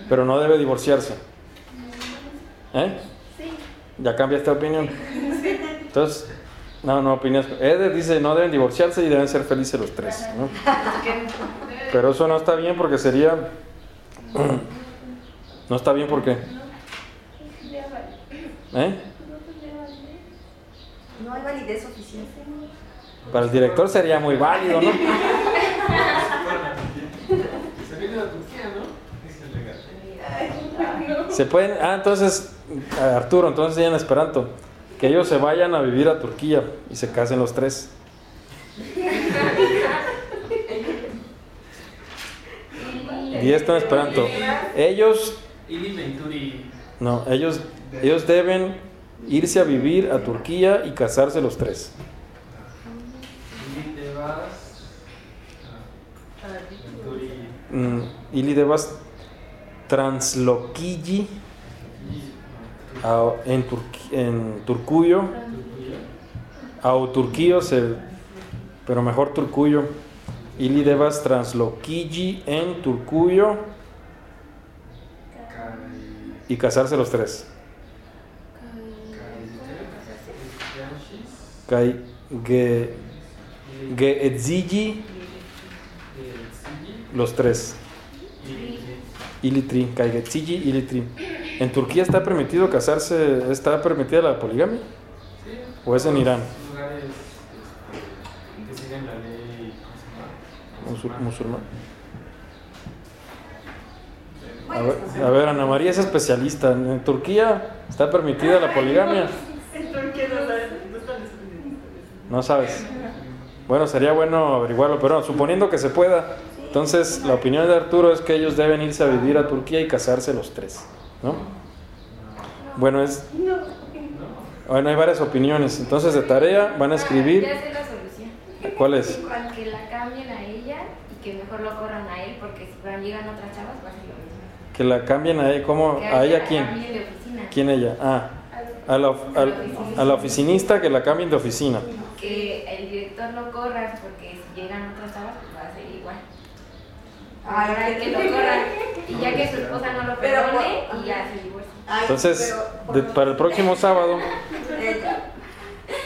pero no debe divorciarse. ¿Eh? Sí. Ya cambiaste de opinión. Entonces, no, no opinas. Eder dice no deben divorciarse y deben ser felices los tres. ¿no? Pero eso no está bien porque sería. No está bien porque. ¿Eh? No hay validez oficial. Para el director sería muy válido, ¿no? Se viene a Turquía, ¿no? Dice el legal. Se pueden. Ah, entonces, Arturo, entonces ya en Esperanto. Que ellos se vayan a vivir a Turquía y se casen los tres. Y esto en Esperanto. Ellos, no, ellos, ellos deben irse a vivir a Turquía y casarse los tres. Ili te vas. Venturi. Mm, Ili a- en, Turqui- en Turcuyo. Au Turquío, pero mejor Turcuyo. Ili devas translokigi en Turcuyo y casarse los tres. Los tres. Ilitri, Kaigetzigi Ilitri. ¿En Turquía está permitido casarse, está permitida la poligamia? Sí. ¿O es en Irán? Pues, lugares este, que siguen la ley musulmán. A ver, a ver, Ana María es especialista. ¿En Turquía está permitida la poligamia? En Turquía no este sabes. Bueno, sería bueno averiguarlo, pero no, suponiendo que se pueda, entonces, la opinión de Arturo es que ellos deben irse a vivir a Turquía y casarse los tres. ¿No? Bueno, es. Bueno, hay varias opiniones. Entonces, de tarea van a escribir. Ya sé la solución. ¿Cuál es? Que la cambien a ella y que mejor lo corran a él porque si van llegan otras chavas va a ser lo mismo. Que la cambien a ella. ¿Cómo? ¿A ella la quién? cambien de oficina. ¿Quién ella? Ah, a la, al- a la oficinista que la cambien de oficina. Que el director lo corra porque si llegan otras chavas pues va a ser igual. Ahora que lo corran y ya que su esposa no lo perdone y ya se divorcia. Ay, Entonces, de- para el próximo sábado,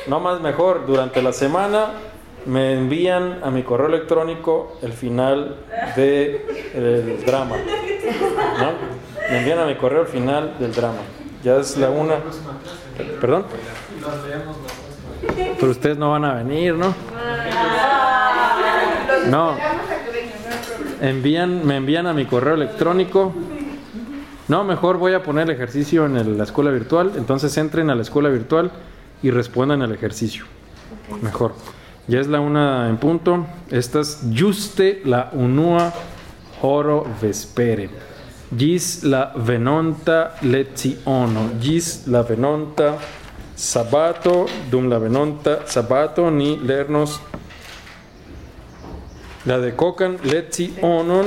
no más mejor, durante la semana me envían a mi correo electrónico el final del drama. ¿no? Me envían a mi correo el final del drama. Ya es la una. ¿Perdón? Pero ustedes no van a venir, ¿no? No. Envían, me envían a mi correo electrónico. No, mejor voy a poner el ejercicio en el- la escuela virtual. Entonces entren a la escuela virtual y respondan el ejercicio. Mejor. Ya es la una en punto. Esta es Juste la unua horo vespere. Gis la venonta leziono. Gis la venonta sabato. Dum la venonta sabato ni lernos la de cocan lezionon.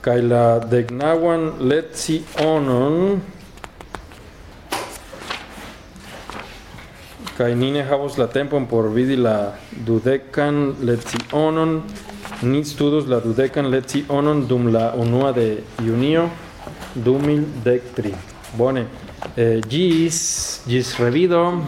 Kai la degnawan lezionon. Kai nine havos la tempon por vidi la dudecan lezionon. Ni studus la dudecan lezionon dum la unua de junio 2013. Bone. Eh, gis, gis revido.